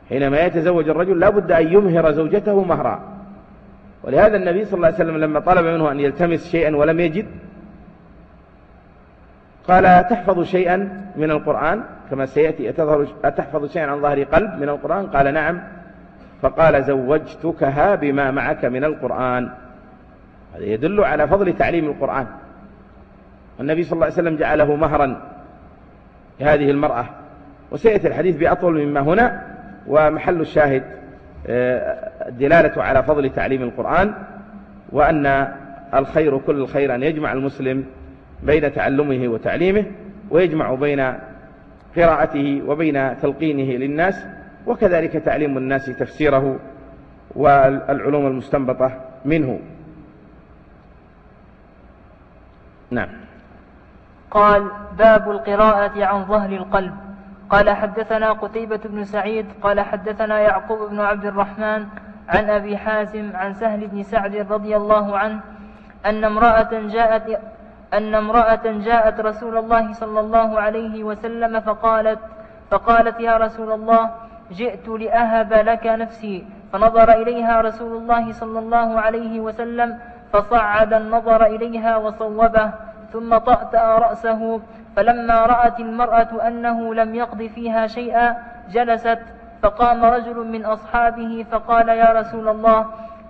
حينما يتزوج الرجل لا بد أن يمهر زوجته مهرا. ولهذا النبي صلى الله عليه وسلم لما طلب منه أن يلتمس شيئا ولم يجد قال تحفظ شيئا من القرآن؟ كما سيأتي أتحفظ شيئا عن ظهر قلب من القرآن؟ قال نعم. فقال زوجتكها بما معك من القرآن. هذا يدل على فضل تعليم القرآن. والنبي صلى الله عليه وسلم جعله مهرا لهذه المرأة. وسيأتي الحديث بأطول مما هنا. ومحل الشاهد آه، الدلالة على فضل تعليم القرآن وأن الخير كل الخير أن يجمع المسلم بين تعلمه وتعليمه ويجمع بين قراءته وبين تلقينه للناس وكذلك تعليم الناس تفسيره والعلوم المستنبطة منه. نعم. قال باب القراءة عن ظهر القلب. قال حدثنا قتيبة بن سعيد قال حدثنا يعقوب بن عبد الرحمن عن أبي حازم عن سهل بن سعد رضي الله عنه أن امرأة جاءت أن امرأة جاءت رسول الله صلى الله عليه وسلم فقالت فقالت يا رسول الله جئت لأهب لك نفسي. فنظر إليها رسول الله صلى الله عليه وسلم فصعد النظر إليها وصوبه ثم طأطأ رأسه فلما رأت المرأة أنه لم يقض فيها شيئا جلست فقام رجل من أصحابه فقال يا رسول الله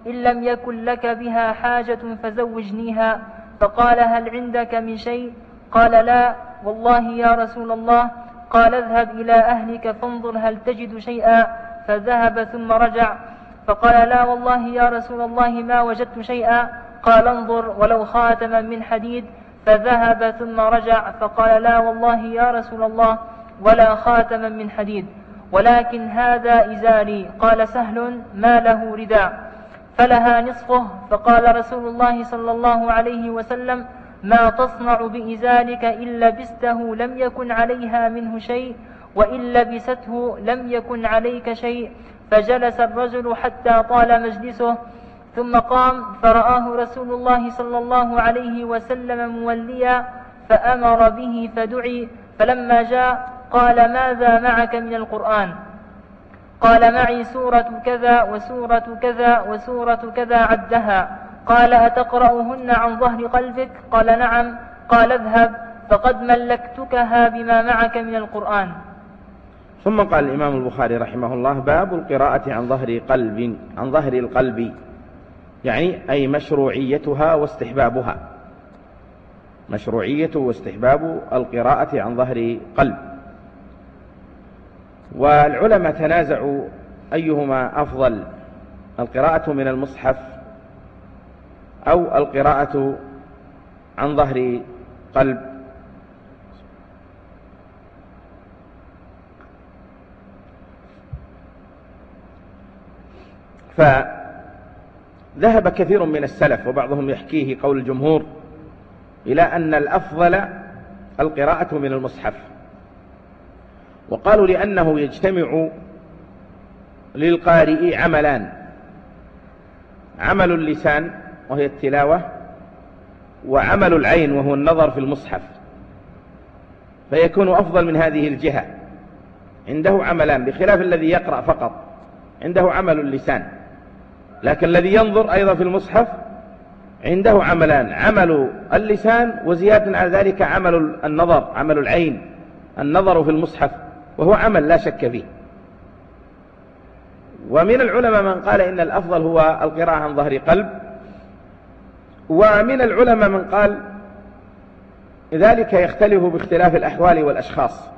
إن لم يكن لك بها حاجة فزوجنيها فقال هل عندك من شيء؟ قال لا والله يا رسول الله قال اذهب إلى أهلك فانظر هل تجد شيئا فذهب ثم رجع فقال لا والله يا رسول الله ما وجدت شيئا قال انظر ولو خاتما من حديد فذهب ثم رجع فقال لا والله يا رسول الله ولا خاتما من حديد ولكن هذا إزاري قال سهل ما له رداء. فلها نصفه. فقال رسول الله صلى الله عليه وسلم ما تصنع بإزارك إن لبسته لم يكن عليها منه شيء وإن لبسته لم يكن عليك شيء. فجلس الرجل حتى طال مجلسه ثم قام فرآه رسول الله صلى الله عليه وسلم موليا فأمر به فدعي فلما جاء قال ماذا معك من القرآن؟ قال معي سورة كذا وسورة كذا وسورة كذا عدها. قال أتقرأهن عن ظهر قلبك؟ قال نعم. قال اذهب فقد ملكتكها بما معك من القرآن. ثم قال الإمام البخاري رحمه الله باب القراءة عن ظهر قلب عن ظهر القلب. يعني أي مشروعيتها واستحبابها. مشروعية واستحباب القراءة عن ظهر قلب. والعلماء تنازعوا أيهما أفضل القراءة من المصحف أو القراءة عن ظهر قلب؟ فذهب كثير من السلف وبعضهم يحكيه قول الجمهور إلى أن الأفضل القراءة من المصحف. وقالوا لأنه يجتمع للقارئ عملان عمل اللسان وهي التلاوة وعمل العين وهو النظر في المصحف فيكون أفضل من هذه الجهة. عنده عملان بخلاف الذي يقرأ فقط عنده عمل اللسان. لكن الذي ينظر أيضا في المصحف عنده عملان عمل اللسان وزيادة على ذلك عمل النظر عمل العين النظر في المصحف وهو عمل لا شك فيه. ومن العلماء من قال إن الأفضل هو القراءة عن ظهر قلب. ومن العلماء من قال ذلك يختلف باختلاف الأحوال والأشخاص.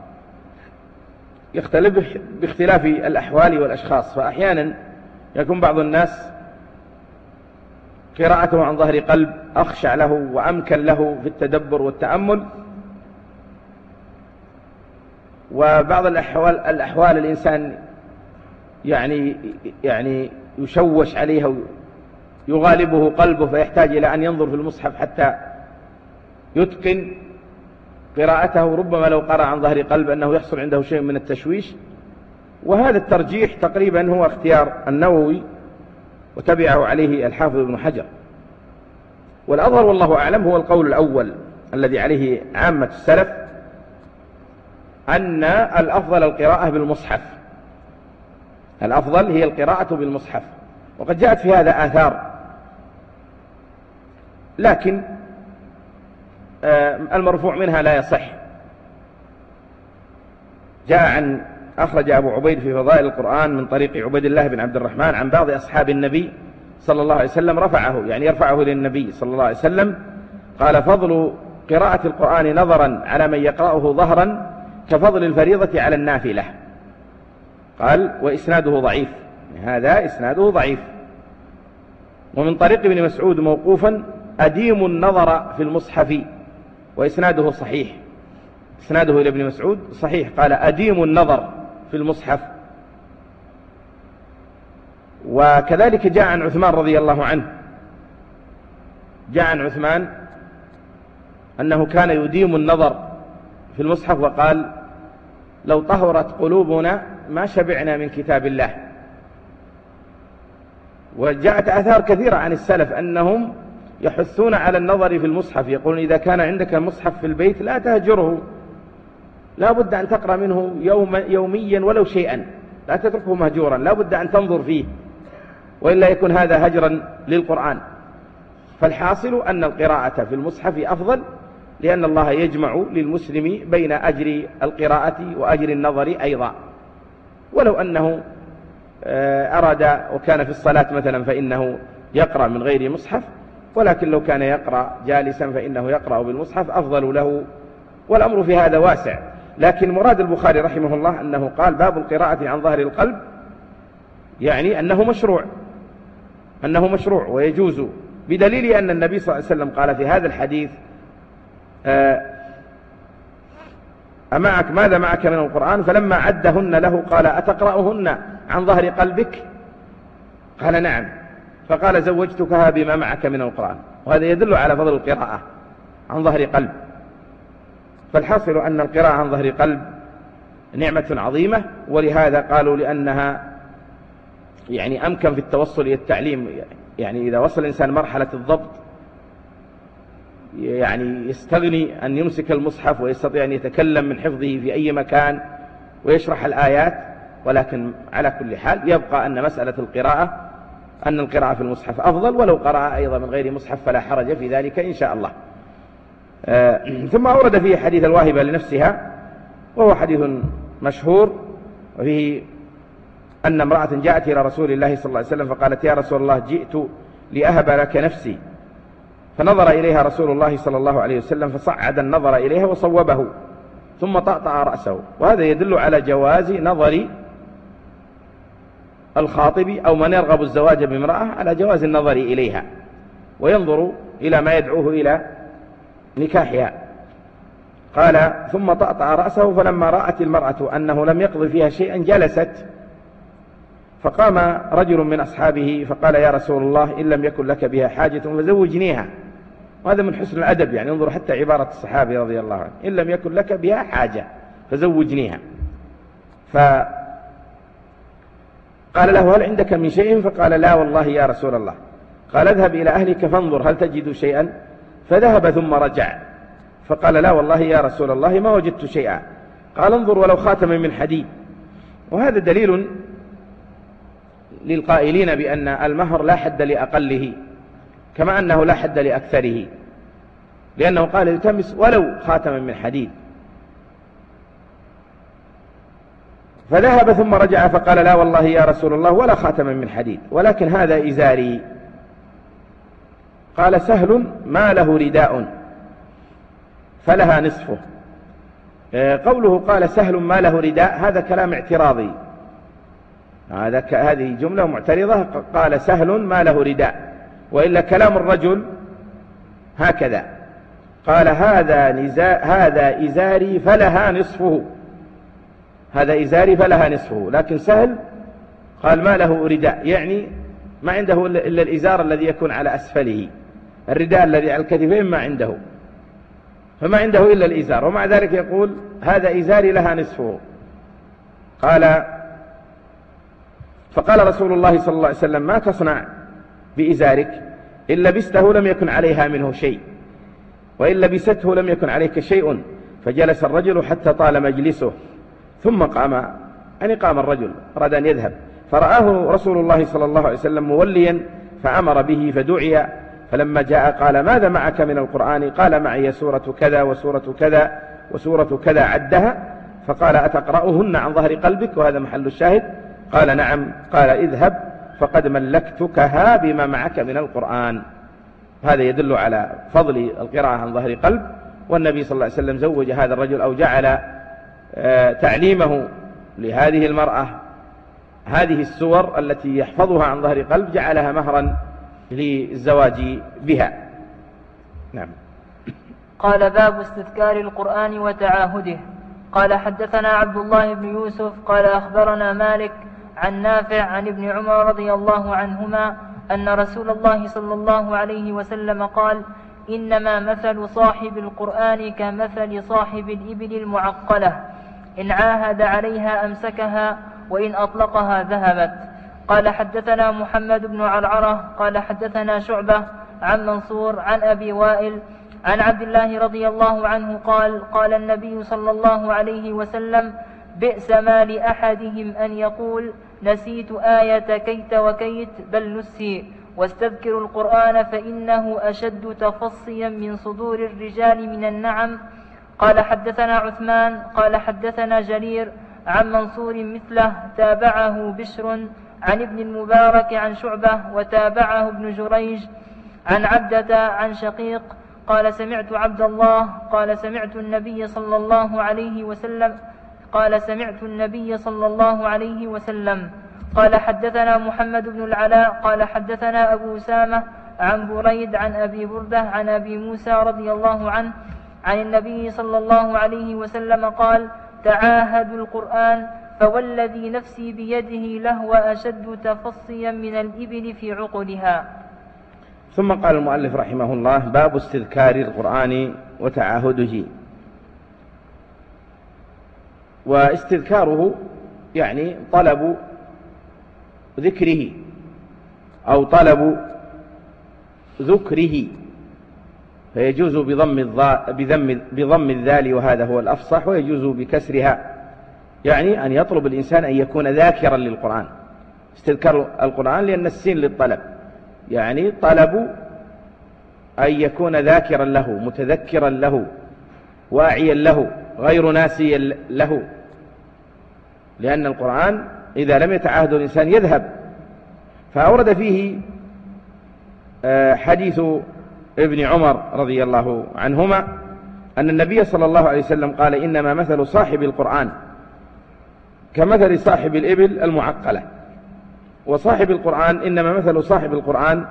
يختلف باختلاف الأحوال والأشخاص. فأحيانا يكون بعض الناس قراءته عن ظهر قلب أخشع له وأمكن له في التدبر والتأمل. وبعض الأحوال الأحوال الإنسان يعني يعني يشوش عليها يغالبه قلبه فيحتاج إلى أن ينظر في المصحف حتى يتقن قراءته. ربما لو قرأ عن ظهر قلب أنه يحصل عنده شيء من التشويش. وهذا الترجيح تقريبا هو اختيار النووي. وتبعه عليه الحافظ ابن حجر. والأظهر والله أعلم هو القول الأول الذي عليه عامة السلف أن الأفضل القراءة بالمصحف. الأفضل هي القراءة بالمصحف. وقد جاءت في هذا آثار. لكن آه، المرفوع منها لا يصح. جاء عن أخرج أبو عبيد في فضائل القرآن من طريق عبيد الله بن عبد الرحمن عن بعض أصحاب النبي صلى الله عليه وسلم رفعه يعني يرفعه للنبي صلى الله عليه وسلم قال فضل قراءة القرآن نظرا على من يقرأه ظهرا كفضل الفريضة على النافلة. قال وإسناده ضعيف. هذا إسناده ضعيف. ومن طريق ابن مسعود موقوفا أديم النظر في المصحف. وإسناده صحيح. إسناده إلى ابن مسعود صحيح. قال أديم النظر. في المصحف. وكذلك جاء عن عثمان رضي الله عنه. جاء عن عثمان أنه كان يديم النظر في المصحف وقال لو طهرت قلوبنا ما شبعنا من كتاب الله. وجاءت آثار كثيرة عن السلف أنهم يحثون على النظر في المصحف يقولون إذا كان عندك مصحف في البيت لا تهجره. لا بد أن تقرأ منه يوم يوميا ولو شيئا. لا تتركه مهجورا. لا بد أن تنظر فيه. وإلا يكون هذا هجرا للقرآن. فالحاصل أن القراءة في المصحف أفضل لأن الله يجمع للمسلم بين أجر القراءة وأجر النظر أيضا. ولو أنه آه، أراد وكان في الصلاة مثلا فإنه يقرأ من غير مصحف ولكن لو كان يقرأ جالسا فإنه يقرأ بالمصحف أفضل له. والأمر في هذا واسع. لكن مراد البخاري رحمه الله أنه قال باب القراءة عن ظهر القلب يعني أنه مشروع أنه مشروع ويجوز بدليل أن النبي صلى الله عليه وسلم قال في هذا الحديث آه، أمعك ماذا معك من القرآن؟ فلما عدهن له قال أتقرأهن عن ظهر قلبك؟ قال نعم. فقال زوجتكها بما معك من القرآن. وهذا يدل على فضل القراءة عن ظهر قلب. فالحاصل أن القراءة عن ظهر قلب نعمة عظيمة ولهذا قالوا لأنها يعني أمكن في التوصل إلى التعليم. يعني إذا وصل الإنسان مرحلة الضبط يعني يستغني أن يمسك المصحف ويستطيع أن يتكلم من حفظه في أي مكان ويشرح الآيات ولكن على كل حال يبقى أن مسألة القراءة أن القراءة في المصحف أفضل ولو قرأ أيضا من غير مصحف فلا حرج في ذلك إن شاء الله. ثم أورد فيه حديث الواهبة لنفسها وهو حديث مشهور وفيه أن امرأة جاءت إلى رسول الله صلى الله عليه وسلم فقالت يا رسول الله جئت لأهب لك نفسي. فنظر إليها رسول الله صلى الله عليه وسلم فصعد النظر إليها وصوبه ثم طأطأ رأسه وهذا يدل على جواز نظر الخاطب أو من يرغب الزواج بامرأة على جواز النظر إليها وينظر إلى ما يدعوه إلى نكاحها. قال ثم طأطأ رأسه فلما رأت المرأة أنه لم يقض فيها شيئا جلست. فقام رجل من أصحابه فقال يا رسول الله إن لم يكن لك بها حاجة فزوجنيها. وهذا من حسن الأدب يعني انظر حتى عبارة الصحابي رضي الله عنه. إن لم يكن لك بها حاجة فزوجنيها. فقال له هل عندك من شيء؟ فقال لا والله يا رسول الله. قال اذهب إلى أهلك فانظر هل تجد شيئا؟ فذهب ثم رجع. فقال لا والله يا رسول الله ما وجدت شيئا. قال انظر ولو خاتما من حديد. وهذا دليل للقائلين بأن المهر لا حد لأقله كما أنه لا حد لأكثره. لأنه قال التمس ولو خاتما من حديد. فذهب ثم رجع فقال لا والله يا رسول الله ولا خاتما من حديد. ولكن هذا إزاري. قال سهل ما له رداء فلها نصفه. آه، قوله قال سهل ما له رداء هذا كلام اعتراضي. هذا هذه جملة معترضة قال سهل ما له رداء. وإلا كلام الرجل هكذا. قال هذا نزا هذا إزاري فلها نصفه. هذا إزاري فلها نصفه. لكن سهل قال ما له رداء يعني ما عنده إلا الإزار الذي يكون على أسفله. الرداء الذي على الكتفين ما عنده فما عنده إلا الإزار ومع ذلك يقول هذا إزاري لها نصفه. قال فقال رسول الله صلى الله عليه وسلم ما تصنع بإزارك؟ إن لبسته لم يكن عليها منه شيء وإن لبسته لم يكن عليك شيء فجلس الرجل حتى طال مجلسه ثم قام يعني قام الرجل أراد أن يذهب فرآه رسول الله صلى الله عليه وسلم موليا فأمر به فدعي فلما جاء قال ماذا معك من القرآن؟ قال معي سورة كذا وسورة كذا وسورة كذا عدها. فقال أتقرأهن عن ظهر قلبك؟ وهذا محل الشاهد. قال نعم. قال اذهب فقد ملكتكها بما معك من القرآن. هذا يدل على فضل القراءة عن ظهر قلب. والنبي صلى الله عليه وسلم زوج هذا الرجل أو جعل آه، تعليمه لهذه المرأة. هذه السور التي يحفظها عن ظهر قلب جعلها مهرا. للزواج بها. نعم. قال باب استذكار القرآن وتعاهده. قال حدثنا عبد الله بن يوسف قال أخبرنا مالك عن نافع عن ابن عمر رضي الله عنهما أن رسول الله صلى الله عليه وسلم قال إنما مثل صاحب القرآن كمثل صاحب الإبل المعقلة. إن عاهد عليها أمسكها وإن أطلقها ذهبت. قال حدثنا محمد بن عرعرة قال حدثنا شعبة عن منصور عن أبي وائل عن عبد الله رضي الله عنه قال قال النبي صلى الله عليه وسلم بئس ما لأحدهم أن يقول نسيت آية كيت وكيت بل نسي واستذكر القرآن فإنه أشد تفصيا من صدور الرجال من النعم قال حدثنا عثمان قال حدثنا جرير عن منصور مثله تابعه بشر عن ابن المبارك عن شعبة وتابعه ابن جريج عن عبدة عن شقيق قال سمعت عبد الله قال سمعت النبي صلى الله عليه وسلم قال سمعت النبي صلى الله عليه وسلم قال حدثنا محمد بن العلاء قال حدثنا أبو أسامة عن بريد عن أبي بردة عن أبي موسى رضي الله عنه عن النبي صلى الله عليه وسلم قال تعاهدوا القرآن فوالذي نفسي بيده لهو أشد تفصيا من الإبل في عقلها. ثم قال المؤلف رحمه الله باب استذكار القرآن وتعاهده. واستذكاره يعني طلب ذكره أو طلب ذكره. فيجوز بضم بضم بضم الذال وهذا هو الأفصح ويجوز بكسرها. يعني أن يطلب الإنسان أن يكون ذاكرا للقرآن استذكار القرآن لأن السين للطلب يعني طلب أن يكون ذاكرا له متذكرا له واعيا له غير ناسيا له. لأن القرآن إذا لم يتعاهد الإنسان يذهب. فأورد فيه آه، حديث ابن عمر رضي الله عنهما أن النبي صلى الله عليه وسلم قال إنما مثل صاحب القرآن. كمثل صاحب الإبل المعقلة. وصاحب القرآن إنما مثل صاحب القرآن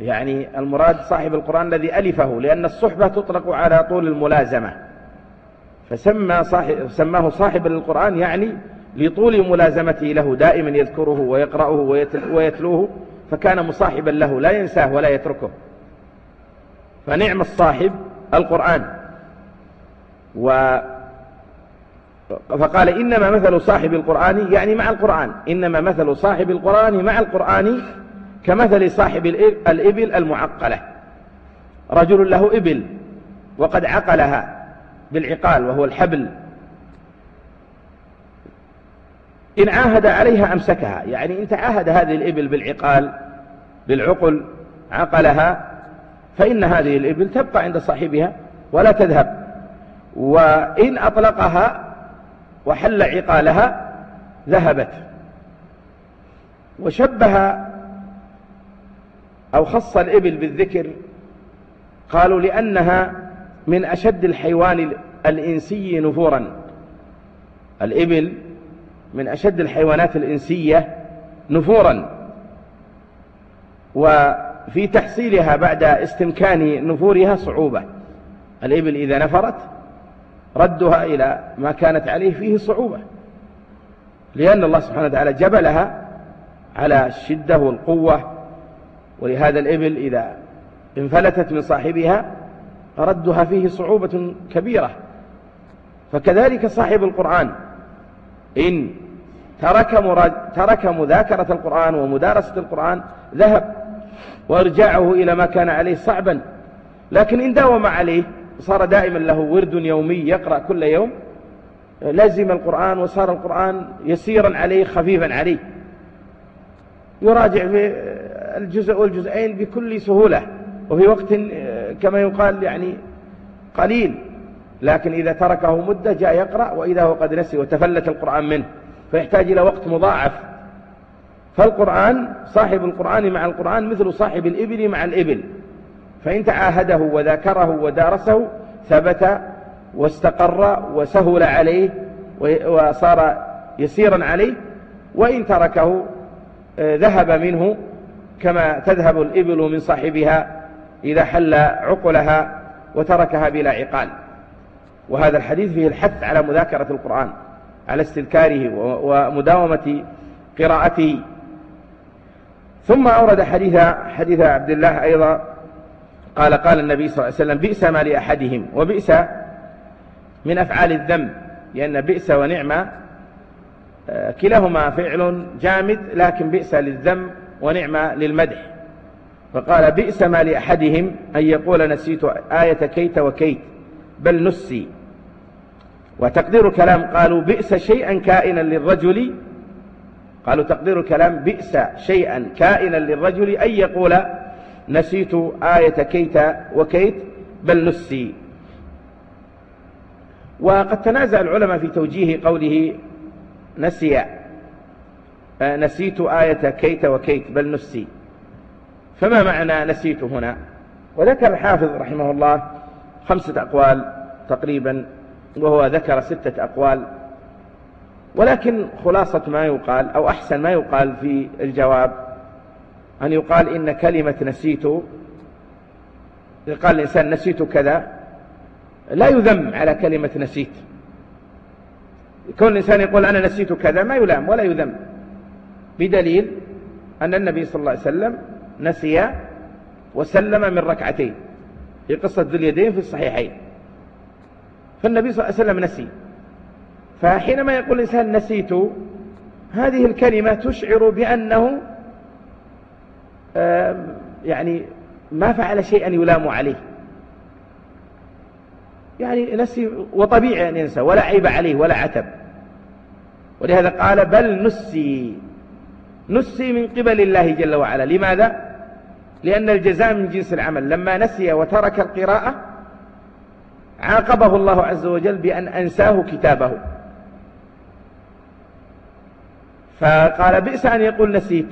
يعني المراد صاحب القرآن الذي ألفه لأن الصحبة تطلق على طول الملازمة. فسمى صاحب سماه صاحب للقرآن يعني لطول ملازمته له دائما يذكره ويقرأه ويتلوه فكان مصاحبا له لا ينساه ولا يتركه. فنعم الصاحب القرآن. و فقال إنما مثل صاحب القرآن يعني مع القرآن. إنما مثل صاحب القرآن مع القرآن كمثل صاحب الإبل المعقلة. رجل له إبل وقد عقلها بالعقال وهو الحبل. إن عاهد عليها أمسكها. يعني إن تعاهد هذه الإبل بالعقال بالعقل عقلها فإن هذه الإبل تبقى عند صاحبها ولا تذهب. وإن أطلقها وحل عقالها ذهبت وشبه أو خص الإبل بالذكر قالوا لأنها من أشد الحيوان الإنسي نفورا. الإبل من أشد الحيوانات الإنسية نفورا. وفي تحصيلها بعد استمكان نفورها صعوبة. الإبل إذا نفرت ردها إلى ما كانت عليه فيه صعوبة لأن الله سبحانه وتعالى جبلها على الشدة والقوة ولهذا الإبل إذا انفلتت من صاحبها ردها فيه صعوبة كبيرة. فكذلك صاحب القرآن إن ترك, ترك مذاكرة القرآن ومدارسة القرآن ذهب وإرجاعه إلى ما كان عليه صعبا لكن إن داوم عليه صار دائما له ورد يومي يقرأ كل يوم لزم القرآن وصار القرآن يسيرا عليه خفيفا عليه. يراجع في الجزء والجزئين بكل سهولة. وفي وقت كما يقال يعني قليل. لكن إذا تركه مدة جاء يقرأ وإذا هو قد نسي وتفلت القرآن منه فيحتاج إلى وقت مضاعف. فالقرآن صاحب القرآن مع القرآن مثل صاحب الإبل مع الإبل. فإن تعاهده وذاكره ودارسه ثبت واستقر وسهل عليه وصار يسيرا عليه وإن تركه آه، ذهب منه كما تذهب الإبل من صاحبها إذا حل عقلها وتركها بلا عقال. وهذا الحديث فيه الحث على مذاكرة القرآن على استذكاره ومداومة قراءته. ثم أورد حديث حديث عبد الله أيضا قال قال النبي صلى الله عليه وسلم بئس ما لأحدهم وبئس من أفعال الذنب لأن بئس ونعمة آه، كلاهما فعل جامد لكن بئس للذم ونعمة للمدح. فقال بئس ما لأحدهم أن يقول نسيت آية كيت وكيت بل نسي. وتقدير الكلام قالوا بئس شيئا كائنا للرجل قالوا تقدير الكلام بئس شيئا كائنا للرجل أن يقول نسيت آية كيت وكيت بل نسي. وقد تنازع العلماء في توجيه قوله نسي. آه، نسيت آية كيت وكيت بل نسي. فما معنى نسيت هنا؟ وذكر الحافظ رحمه الله خمسة أقوال تقريبا وهو ذكر ستة أقوال. ولكن خلاصة ما يقال أو أحسن ما يقال في الجواب أن يقال إن كلمة نسيت قال الإنسان نسيت كذا لا يذم على كلمة نسيت. كون الإنسان يقول أنا نسيت كذا ما يلام ولا يذم بدليل أن النبي صلى الله عليه وسلم نسي وسلم من ركعتين في قصة ذو اليدين في الصحيحين. فالنبي صلى الله عليه وسلم نسي. فحينما يقول الإنسان نسيت هذه الكلمة تشعر بأنه يعني ما فعل شيئا يلام عليه. يعني نسي وطبيعي أن ينسى ولا عيب عليه ولا عتب. ولهذا قال بل نسي نسي من قبل الله جل وعلا. لماذا؟ لأن الجزاء من جنس العمل. لما نسي وترك القراءة عاقبه الله عز وجل بأن أنساه كتابه. فقال بئس أن يقول نسيت.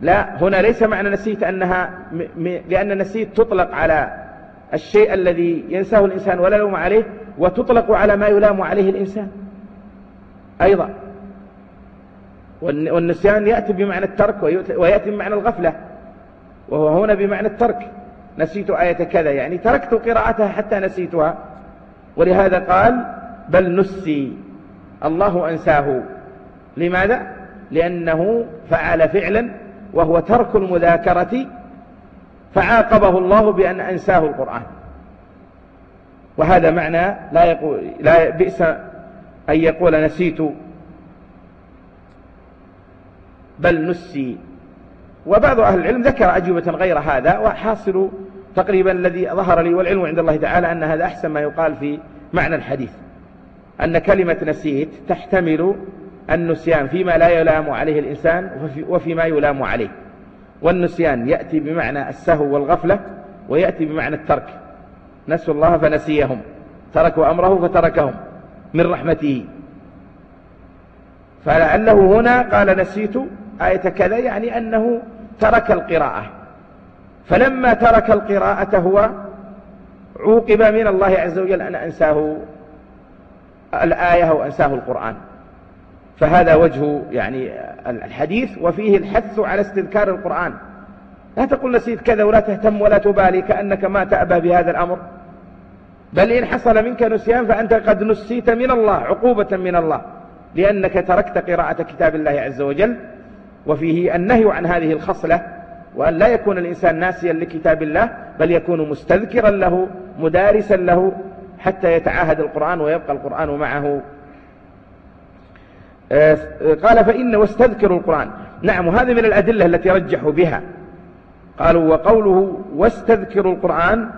لا هنا ليس معنى نسيت أنها لأن نسيت تطلق على الشيء الذي ينساه الإنسان ولا يلوم عليه وتطلق على ما يلام عليه الإنسان أيضا. والنسيان يأتي بمعنى الترك ويأتي بمعنى الغفلة وهو هنا بمعنى الترك. نسيت آية كذا يعني تركت قراءتها حتى نسيتها. ولهذا قال بل نسي الله أنساه. لماذا؟ لأنه فعل فعلا وهو ترك المذاكرة فعاقبه الله بأن أنساه القرآن. وهذا معنى لا يقول لا بئس أن يقول نسيت بل نسي. وبعض أهل العلم ذكر أجوبة غير هذا وحاصل تقريبا الذي ظهر لي والعلم عند الله تعالى أن هذا أحسن ما يقال في معنى الحديث. أن كلمة نسيت تحتمل النسيان فيما لا يلام عليه الإنسان وفيما يلام عليه. والنسيان يأتي بمعنى السهو والغفلة ويأتي بمعنى الترك. نسوا الله فنسيهم. تركوا أمره فتركهم من رحمته. فلعله هنا قال نسيت آية كذا يعني أنه ترك القراءة. فلما ترك القراءة هو عوقب من الله عز وجل أن أنساه الآية وأنساه القرآن. فهذا وجه يعني الحديث وفيه الحث على استذكار القرآن. لا تقول نسيت كذا ولا تهتم ولا تبالي كأنك ما تأبى بهذا الأمر. بل إن حصل منك نسيان فأنت قد نسيت من الله عقوبة من الله. لأنك تركت قراءة كتاب الله عز وجل وفيه النهي عن هذه الخصلة وأن لا يكون الإنسان ناسيا لكتاب الله بل يكون مستذكرا له مدارسا له حتى يتعاهد القرآن ويبقى القرآن معه. قال فإن واستذكروا القرآن. نعم وهذه من الأدلة التي رجحوا بها. قالوا وقوله واستذكروا القرآن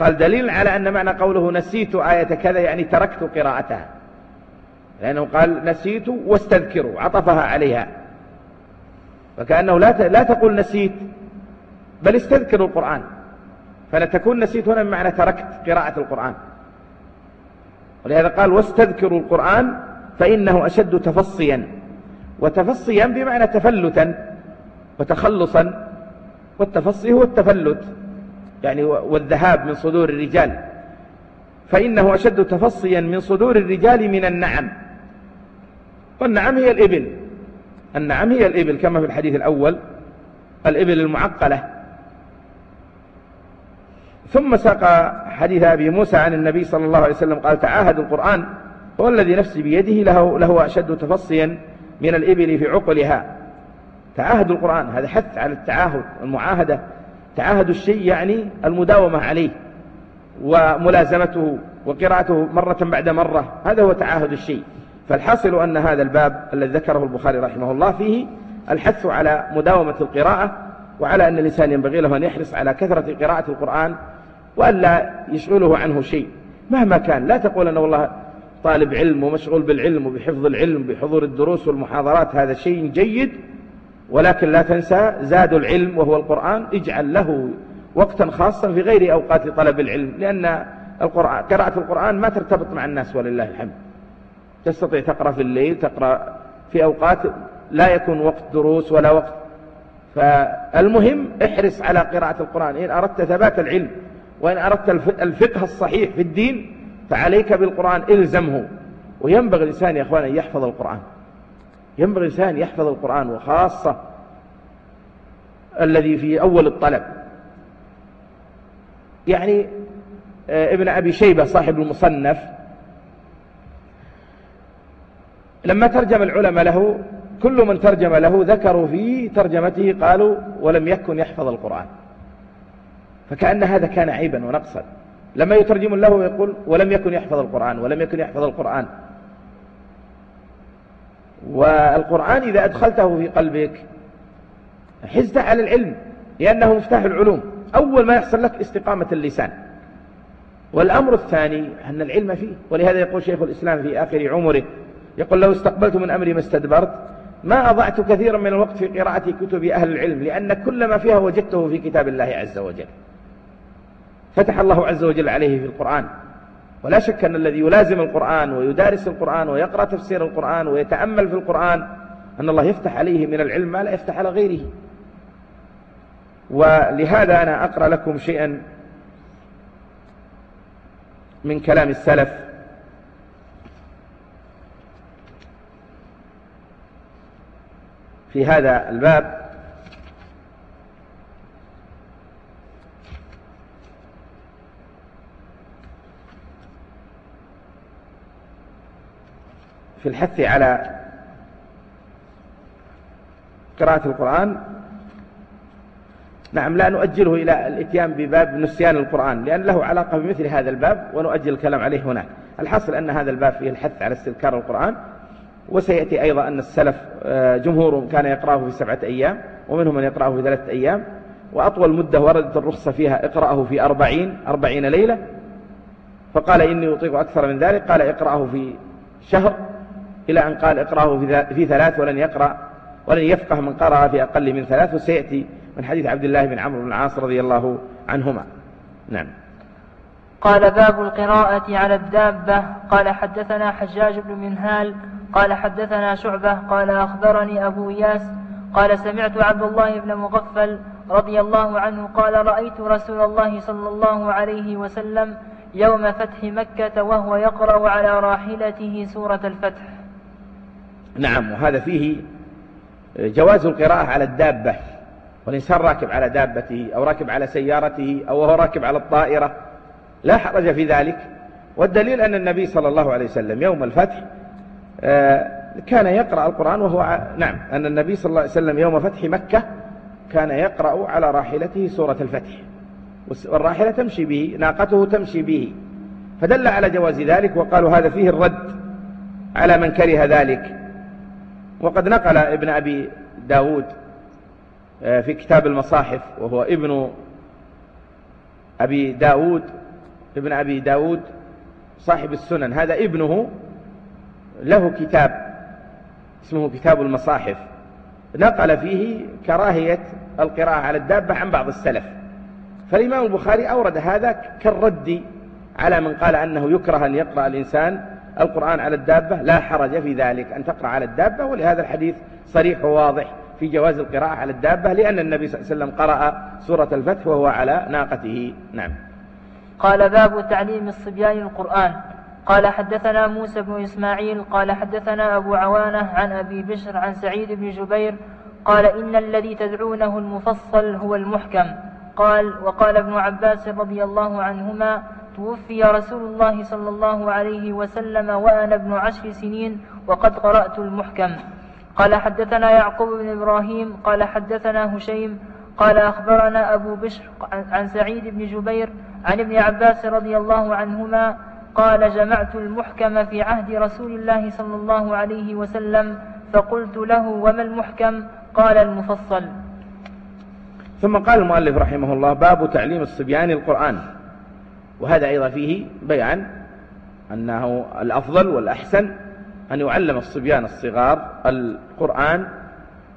قال دليل على أن معنى قوله نسيت آية كذا يعني تركت قراءتها. لأنه قال نسيت واستذكروا عطفها عليها. فكأنه لا لا تقول نسيت بل استذكروا القرآن. فلا تكون نسيت هنا بمعنى تركت قراءة القرآن. ولهذا قال واستذكروا القرآن فإنه أشد تفصيا وتفصيا بمعنى تفلتا وتخلصا والتفصي هو التفلت يعني والذهاب من صدور الرجال. فإنه أشد تفصيا من صدور الرجال من النعم. والنعم هي الإبل. النعم هي الإبل كما في الحديث الأول الإبل المعقلة. ثم ساق حديث أبي موسى عن النبي صلى الله عليه وسلم قال تعاهد القرآن هو الذي نفسي بيده له, له أشد تفصيا من الإبل في عقلها. تعاهد القرآن هذا حث على التعاهد المعاهدة تعاهد الشيء يعني المداومة عليه وملازمته وقراءته مرة بعد مرة هذا هو تعاهد الشيء. فالحاصل أن هذا الباب الذي ذكره البخاري رحمه الله فيه الحث على مداومة القراءة وعلى أن الإنسان ينبغي له أن يحرص على كثرة قراءة القرآن وألا يشغله عنه شيء. مهما كان لا تقول أن والله طالب علم ومشغول بالعلم وبحفظ العلم بحضور الدروس والمحاضرات هذا شيء جيد. ولكن لا تنسى زاد العلم وهو القرآن اجعل له وقتا خاصا في غير أوقات طلب العلم لأن القرآن قراءة القرآن ما ترتبط مع الناس ولله الحمد. تستطيع تقرأ في الليل تقرأ في أوقات لا يكون وقت دروس ولا وقت. فالمهم احرص على قراءة القرآن. إن أردت ثبات العلم وإن أردت الفقه الصحيح في الدين فعليك بالقرآن إلزمه. وينبغي الإنسان يا أخوان أن يحفظ القرآن. ينبغي الإنسان يحفظ القرآن وخاصة الذي في أول الطلب. يعني آه، ابن أبي شيبة صاحب المصنف لما ترجم العلماء له كل من ترجم له ذكروا في ترجمته قالوا ولم يكن يحفظ القرآن. فكأن هذا كان عيبا ونقصا. لما يترجم له يقول ولم يكن يحفظ القرآن ولم يكن يحفظ القرآن. والقرآن إذا أدخلته في قلبك حزت على العلم لأنه مفتاح العلوم. أول ما يحصل لك استقامة اللسان. والأمر الثاني أن العلم فيه. ولهذا يقول شيخ الإسلام في آخر عمره يقول لو استقبلت من أمري ما استدبرت ما أضعت كثيرا من الوقت في قراءة كتب أهل العلم لأن كل ما فيها وجدته في كتاب الله عز وجل. فتح الله عز وجل عليه في القرآن. ولا شك أن الذي يلازم القرآن ويدارس القرآن ويقرأ تفسير القرآن ويتأمل في القرآن أن الله يفتح عليه من العلم ما لا يفتح على غيره. ولهذا أنا أقرأ لكم شيئا من كلام السلف. في هذا الباب في الحث على قراءة القرآن. نعم لا نؤجله إلى الإتيان بباب نسيان القرآن لأن له علاقة بمثل هذا الباب ونؤجل الكلام عليه هناك. الحاصل أن هذا الباب فيه الحث على استذكار القرآن وسيأتي أيضا أن السلف آه، جمهورهم كان يقرأه في سبعة أيام ومنهم من يقرأه في ثلاثة أيام وأطول مدة وردت الرخصة فيها اقرأه في أربعين أربعين ليلة. فقال إني أطيق أكثر من ذلك قال اقرأه في شهر إلى أن قال اقرأه في ثلاث ولن يقرأ ولن يفقه من قرأ في أقل من ثلاث وسيأتي من حديث عبد الله بن عمرو بن العاص رضي الله عنهما. نعم. قال باب القراءة على الدابة. قال حدثنا حجاج بن منهال. قال حدثنا شعبة. قال أخبرني أبو إياس قال سمعت عبد الله بن مغفل رضي الله عنه قال رأيت رسول الله صلى الله عليه وسلم يوم فتح مكة وهو يقرأ على راحلته سورة الفتح. نعم وهذا فيه جواز القراءة على الدابة والإنسان راكب على دابته أو راكب على سيارته أو هو راكب على الطائرة. لا حرج في ذلك. والدليل أن النبي صلى الله عليه وسلم يوم الفتح آه، كان يقرأ القرآن وهو نعم أن النبي صلى الله عليه وسلم يوم فتح مكة كان يقرأ على راحلته سورة الفتح. والراحلة تمشي به ناقته تمشي به. فدل على جواز ذلك وقالوا هذا فيه الرد على من كره ذلك. وقد نقل ابن أبي داود آه، في كتاب المصاحف وهو ابن أبي داود ابن أبي داود صاحب السنن. هذا ابنه له كتاب اسمه كتاب المصاحف. نقل فيه كراهية القراءة على الدابة عن بعض السلف. فالإمام البخاري أورد هذا كالرد على من قال أنه يكره أن يقرأ الإنسان القرآن على الدابة لا حرج في ذلك أن تقرأ على الدابة ولهذا الحديث صريح وواضح في جواز القراءة على الدابة لأن النبي صلى الله عليه وسلم قرأ سورة الفتح وهو على ناقته. نعم. قال باب تعليم الصبيان القرآن. قال حدثنا موسى بن إسماعيل قال حدثنا أبو عوانة عن أبي بشر عن سعيد بن جبير قال إن الذي تدعونه المفصل هو المحكم. قال وقال ابن عباس رضي الله عنهما توفي رسول الله صلى الله عليه وسلم وأنا ابن عشر سنين وقد قرأت المحكم. قال حدثنا يعقوب بن إبراهيم قال حدثنا هشيم قال أخبرنا أبو بشر عن سعيد بن جبير عن ابن عباس رضي الله عنهما قال جمعت المحكم في عهد رسول الله صلى الله عليه وسلم فقلت له وما المحكم؟ قال المفصل. ثم قال المؤلف رحمه الله باب تعليم الصبيان القرآن. وهذا أيضا فيه بيان أنه الأفضل والأحسن أن يعلم الصبيان الصغار القرآن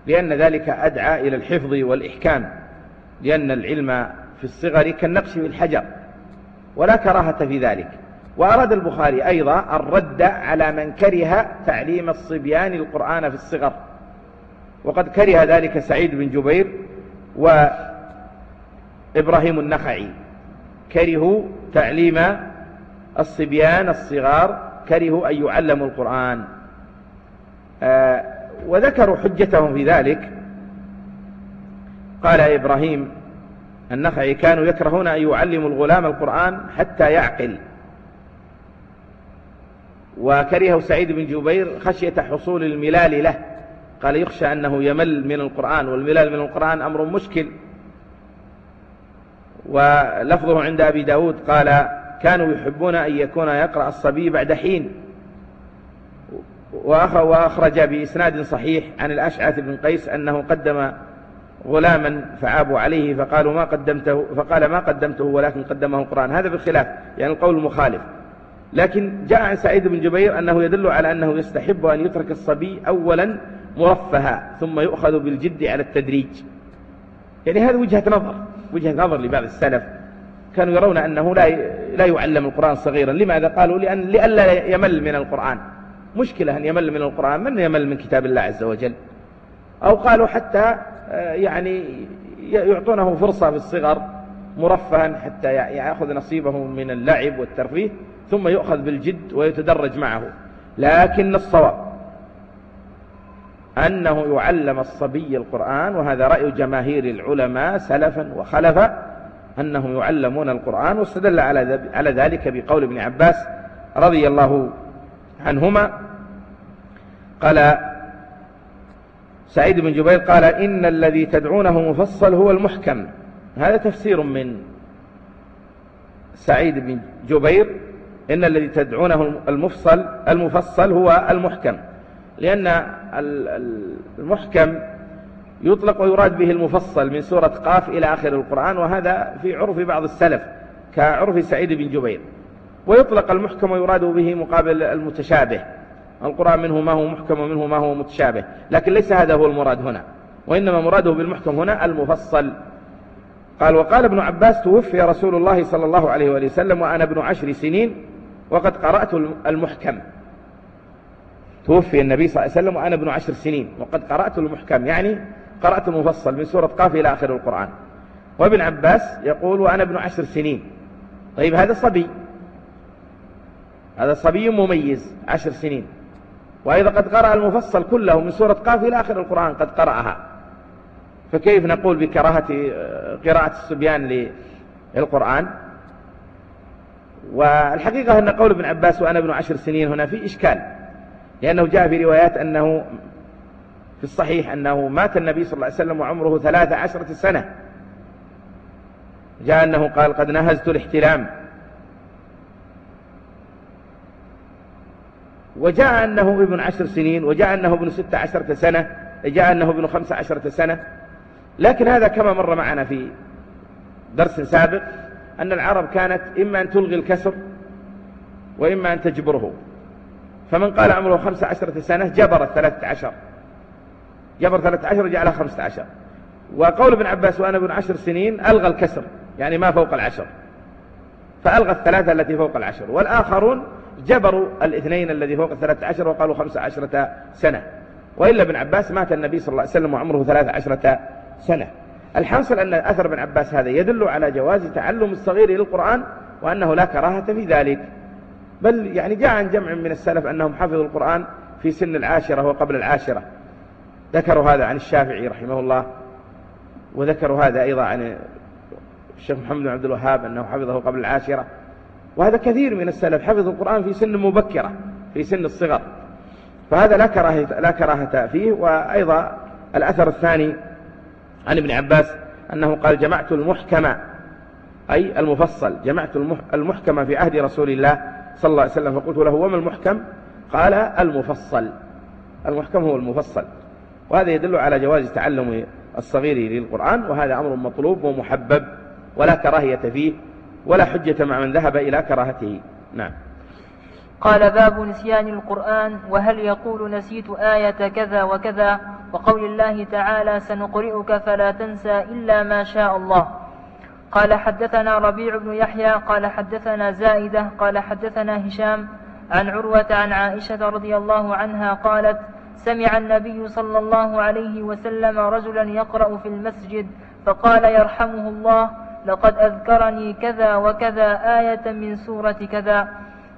لأن ذلك أدعى إلى الحفظ والإحكام لأن العلم في الصغر كالنقش في الحجر ولا كراهة في ذلك. وأراد البخاري أيضا الرد على من كره تعليم الصبيان القرآن في الصغر. وقد كره ذلك سعيد بن جبير وإبراهيم النخعي. كرهوا تعليم الصبيان الصغار كرهوا أن يعلموا القرآن. آه وذكروا حجتهم في ذلك. قال إبراهيم النخعي كانوا يكرهون أن يعلموا الغلام القرآن حتى يعقل. وكرهه سعيد بن جبير خشية حصول الملال له. قال يخشى أنه يمل من القرآن والملال من القرآن أمر مشكل. ولفظه عند أبي داود قال كانوا يحبون أن يكون يقرأ الصبي بعد حين. وأخرج بإسناد صحيح عن الأشعث بن قيس أنه قدم غلاما فعابوا عليه فقالوا ما قدمته فقال ما قدمته ولكن قدمه القرآن. هذا بالخلاف يعني القول المخالف لكن جاء عن سعيد بن جبير أنه يدل على أنه يستحب أن يترك الصبي أولا مرفها ثم يؤخذ بالجد على التدريج. يعني هذه وجهة نظر وجهة نظر لبعض السلف. كانوا يرون أنه لا لا يعلم القرآن صغيرا. لماذا؟ قالوا لأن لئلا يمل من القرآن. مشكلة أن يمل من القرآن. من يمل من كتاب الله عز وجل؟ أو قالوا حتى آه، يعني يعطونه فرصة في الصغر مرفها حتى يأخذ نصيبه من اللعب والترفيه ثم يؤخذ بالجد ويتدرج معه. لكن الصواب أنه يعلم الصبي القرآن وهذا رأي جماهير العلماء سلفا وخلفا أنهم يعلمون القرآن واستدل على ذلك بقول ابن عباس رضي الله عنهما. قال سعيد بن جبير قال إن الذي تدعونه مفصل هو المحكم. هذا تفسير من سعيد بن جبير. إن الذي تدعونه المفصل المفصل هو المحكم. لأن المحكم يطلق ويراد به المفصل من سورة قاف إلى آخر القرآن وهذا في عرف بعض السلف كعرف سعيد بن جبير. ويطلق المحكم ويراد به مقابل المتشابه. القرآن منه ما هو محكم ومنه ما هو متشابه. لكن ليس هذا هو المراد هنا وإنما مراده بالمحكم هنا المفصل. قال وقال ابن عباس توفي رسول الله صلى الله عليه وسلم وأنا ابن عشر سنين وقد قرأت المحكم. توفي النبي صلى الله عليه وسلم وأنا ابن عشر سنين. وقد قرأت المحكم يعني قرأت المفصل من سورة قاف إلى آخر القرآن. وابن عباس يقول وأنا ابن عشر سنين. طيب هذا صبي. هذا صبي مميز عشر سنين. وأيضا قد قرأ المفصل كله من سورة قاف إلى آخر القرآن قد قرأها. فكيف نقول بكراهة قراءة الصبيان للقرآن؟ والحقيقة أن قول ابن عباس وأنا ابن عشر سنين هنا في إشكال. لأنه جاء في روايات أنه في الصحيح أنه مات النبي صلى الله عليه وسلم وعمره ثلاث عشرة سنة. جاء أنه قال قد نهزت الاحتلام. وجاء أنه ابن عشر سنين وجاء أنه ابن ست عشرة سنة جاء أنه ابن خمس عشرة سنة. لكن هذا كما مر معنا في درس سابق أن العرب كانت إما أن تلغي الكسر وإما أن تجبره. فمن قال عمره خمس عشرة سنة جبر الثلاثة عشر. جبر ثلاثة عشر وجعلها خمسة عشر. وقول ابن عباس وأنا ابن عشر سنين ألغى الكسر يعني ما فوق العشر. فألغى الثلاثة التي فوق العشر. والآخرون جبروا الاثنين الذي فوق الثلاثة عشر وقالوا خمسة عشرة سنة. وإلا ابن عباس مات النبي صلى الله عليه وسلم وعمره ثلاثة عشرة سنة. الحاصل أن أثر ابن عباس هذا يدل على جواز تعلم الصغير للقرآن وأنه لا كراهة في ذلك. بل يعني جاء عن جمع من السلف أنهم حفظوا القرآن في سن العاشرة وقبل العاشرة. ذكروا هذا عن الشافعي رحمه الله وذكروا هذا أيضا عن الشيخ محمد بن عبد الوهاب أنه حفظه قبل العاشرة. وهذا كثير من السلف حفظوا القرآن في سن مبكرة في سن الصغر. فهذا لا كراهة, لا كراهة فيه. وأيضا الأثر الثاني عن ابن عباس أنه قال جمعت المحكم أي المفصل جمعت المحكم في عهد رسول الله صلى الله عليه وسلم فقلت له وما المحكم؟ قال المفصل. المحكم هو المفصل. وهذا يدل على جواز تعلم الصغير للقرآن وهذا أمر مطلوب ومحبب ولا كراهية فيه ولا حجة مع من ذهب إلى كراهته. نعم. قال باب نسيان القرآن وهل يقول نسيت آية كذا وكذا؟ وقول الله تعالى سنقرئك فلا تنسى إلا ما شاء الله. قال حدثنا ربيع بن يحيى قال حدثنا زائدة قال حدثنا هشام عن عروة عن عائشة رضي الله عنها قالت سمع النبي صلى الله عليه وسلم رجلا يقرأ في المسجد فقال يرحمه الله لقد أذكرني كذا وكذا آية من سورة كذا.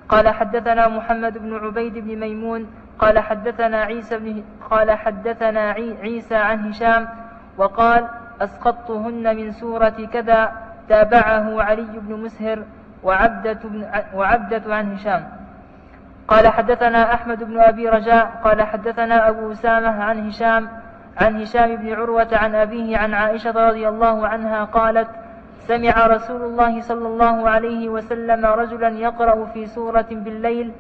قال حدثنا محمد بن عبيد بن ميمون قال حدثنا عيسى بن قال حدثنا عيسى عن هشام وقال أسقطتهن من سورة كذا تابعه علي بن مسهر وعبدة, بن وعبدة عن هشام. قال حدثنا أحمد بن أبي رجاء قال حدثنا أبو أسامة عن هشام عن هشام بن عروة عن أبيه عن عائشة رضي الله عنها قالت سمع رسول الله صلى الله عليه وسلم رجلا يقرأ في سورة بالليل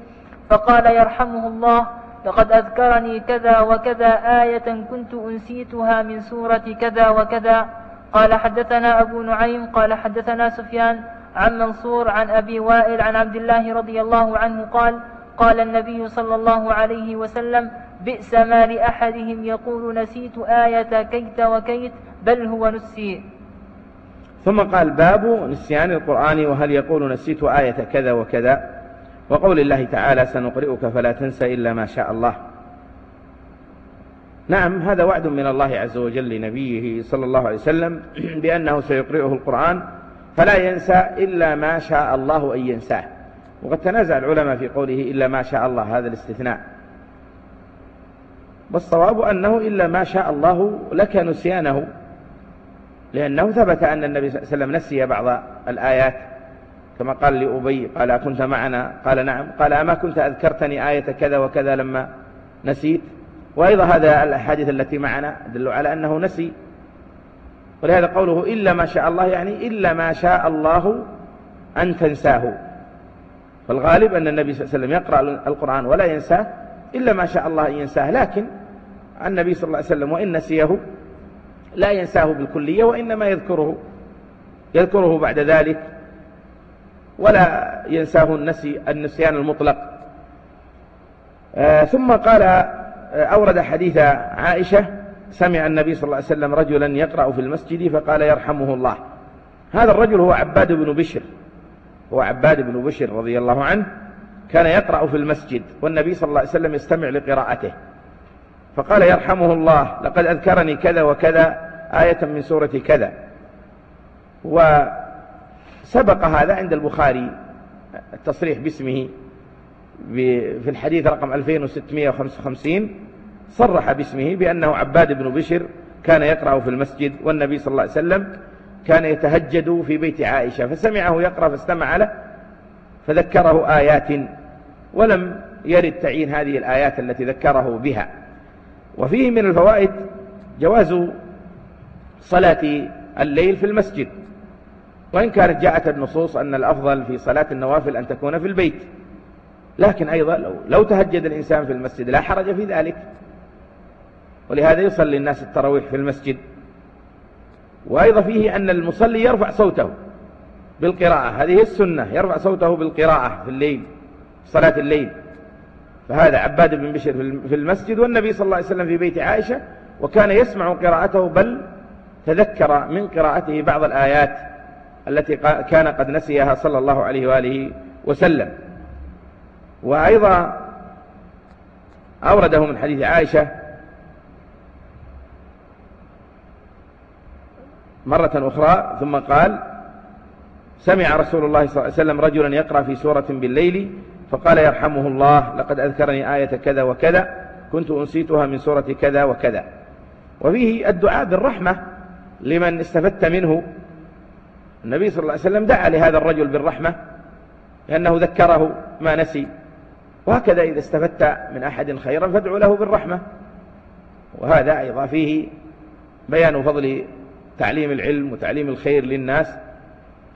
فقال يرحمه الله لقد أذكرني كذا وكذا آية كنت أنسيتها من سورة كذا وكذا. قال حدثنا أبو نعيم قال حدثنا سفيان عن منصور عن أبي وائل عن عبد الله رضي الله عنه قال قال النبي صلى الله عليه وسلم بئس ما لأحدهم يقول نسيت آية كيت وكيت بل هو نسي. ثم قال باب نسيان القرآن وهل يقول نسيت آية كذا وكذا؟ وقول الله تعالى سنقرئك فلا تنسى إلا ما شاء الله. نعم هذا وعد من الله عز وجل لنبيه صلى الله عليه وسلم <clears throat> بأنه سيقرئه القرآن فلا ينسى إلا ما شاء الله أن ينساه. وقد تنازع العلماء في قوله إلا ما شاء الله هذا الاستثناء. والصواب أنه إلا ما شاء الله لك نسيانه لأنه ثبت أن النبي صلى الله عليه وسلم نسي بعض الآيات كما قال لأبي قال أكنت معنا؟ قال نعم. قال أما كنت أذكرتني آية كذا وكذا لما نسيت؟ وأيضا هذا الأحاديث التي معنا دل على أنه نسي. ولهذا قوله إلا ما شاء الله يعني إلا ما شاء الله أن تنساه. فالغالب أن النبي صلى الله عليه وسلم يقرأ القرآن ولا ينساه إلا ما شاء الله أن ينساه. لكن النبي صلى الله عليه وسلم وإن نسيه لا ينساه بالكلية وإنما يذكره يذكره بعد ذلك ولا ينساه النسي النسيان المطلق. آه ثم قال آه أورد حديث عائشة سمع النبي صلى الله عليه وسلم رجلا يقرأ في المسجد فقال يرحمه الله. هذا الرجل هو عباد بن بشر. هو عباد بن بشر رضي الله عنه كان يقرأ في المسجد والنبي صلى الله عليه وسلم يستمع لقراءته. فقال يرحمه الله لقد أذكرني كذا وكذا آية من سورة كذا. وسبق هذا عند البخاري التصريح باسمه في الحديث رقم 2655 صرح باسمه بأنه عباد بن بشر كان يقرأ في المسجد والنبي صلى الله عليه وسلم كان يتهجد في بيت عائشة فسمعه يقرأ فاستمع له فذكره آيات ولم يرد تعيين هذه الآيات التي ذكره بها. وفيه من الفوائد جواز صلاة الليل في المسجد. وإن كانت جاءت النصوص أن الأفضل في صلاة النوافل أن تكون في البيت. لكن أيضا لو, لو تهجد الإنسان في المسجد لا حرج في ذلك. ولهذا يصلي الناس التراويح في المسجد. وأيضا فيه أن المصلي يرفع صوته بالقراءة. هذه السنة يرفع صوته بالقراءة في الليل صلاة الليل. فهذا عباد بن بشر في المسجد والنبي صلى الله عليه وسلم في بيت عائشة وكان يسمع قراءته بل تذكر من قراءته بعض الآيات. التي كان قد نسيها صلى الله عليه وآله وسلم. وأيضا أورده من حديث عائشة مرة أخرى ثم قال سمع رسول الله صلى الله عليه وسلم رجلا يقرأ في سورة بالليل فقال يرحمه الله لقد أذكرني آية كذا وكذا كنت أنسيتها من سورة كذا وكذا. وفيه الدعاء بالرحمة لمن استفدت منه النبي صلى الله عليه وسلم دعا لهذا الرجل بالرحمة لأنه ذكره ما نسي. وهكذا إذا استفدت من أحد خيرا فادعو له بالرحمة. وهذا أيضا فيه بيان فضل تعليم العلم وتعليم الخير للناس.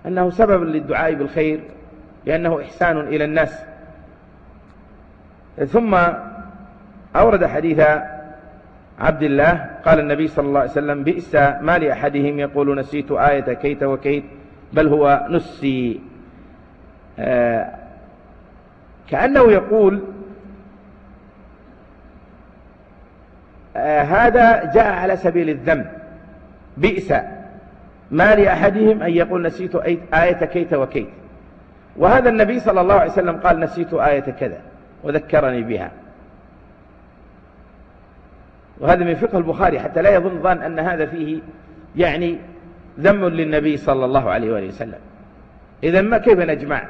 أنه سبب للدعاء بالخير لأنه إحسان إلى الناس. ثم أورد حديث عبد الله قال النبي صلى الله عليه وسلم بئس ما لأحدهم يقول نسيت آية كيت وكيت بل هو نسي. آه كأنه يقول آه هذا جاء على سبيل الذم بئس ما لأحدهم أن يقول نسيت آية كيت وكيت. وهذا النبي صلى الله عليه وسلم قال نسيت آية كذا وذكرني بها. وهذا من فقه البخاري حتى لا يظن ظن أن هذا فيه يعني ذم للنبي صلى الله عليه وآله وسلم. إذا ما كيف نجمع؟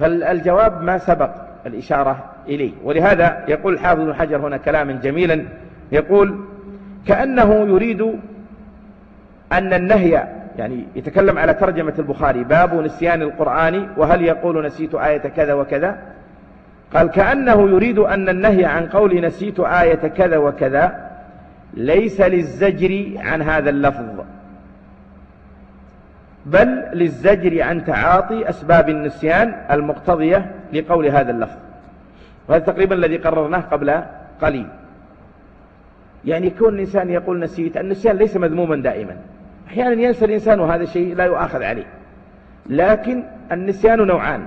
فالجواب ما سبق الإشارة إليه. ولهذا يقول الحافظ بن حجر هنا كلاما جميلا يقول كأنه يريد أن النهي يعني يتكلم على ترجمة البخاري باب نسيان القرآن وهل يقول نسيت آية كذا وكذا؟ قال كأنه يريد أن النهي عن قول نسيت آية كذا وكذا ليس للزجر عن هذا اللفظ بل للزجر عن تعاطي أسباب النسيان المقتضية لقول هذا اللفظ. وهذا تقريبا الذي قررناه قبل قليل. يعني كون الإنسان يقول نسيت النسيان ليس مذموما دائما. أحيانا ينسى الإنسان وهذا الشيء لا يؤاخذ عليه. لكن النسيان نوعان.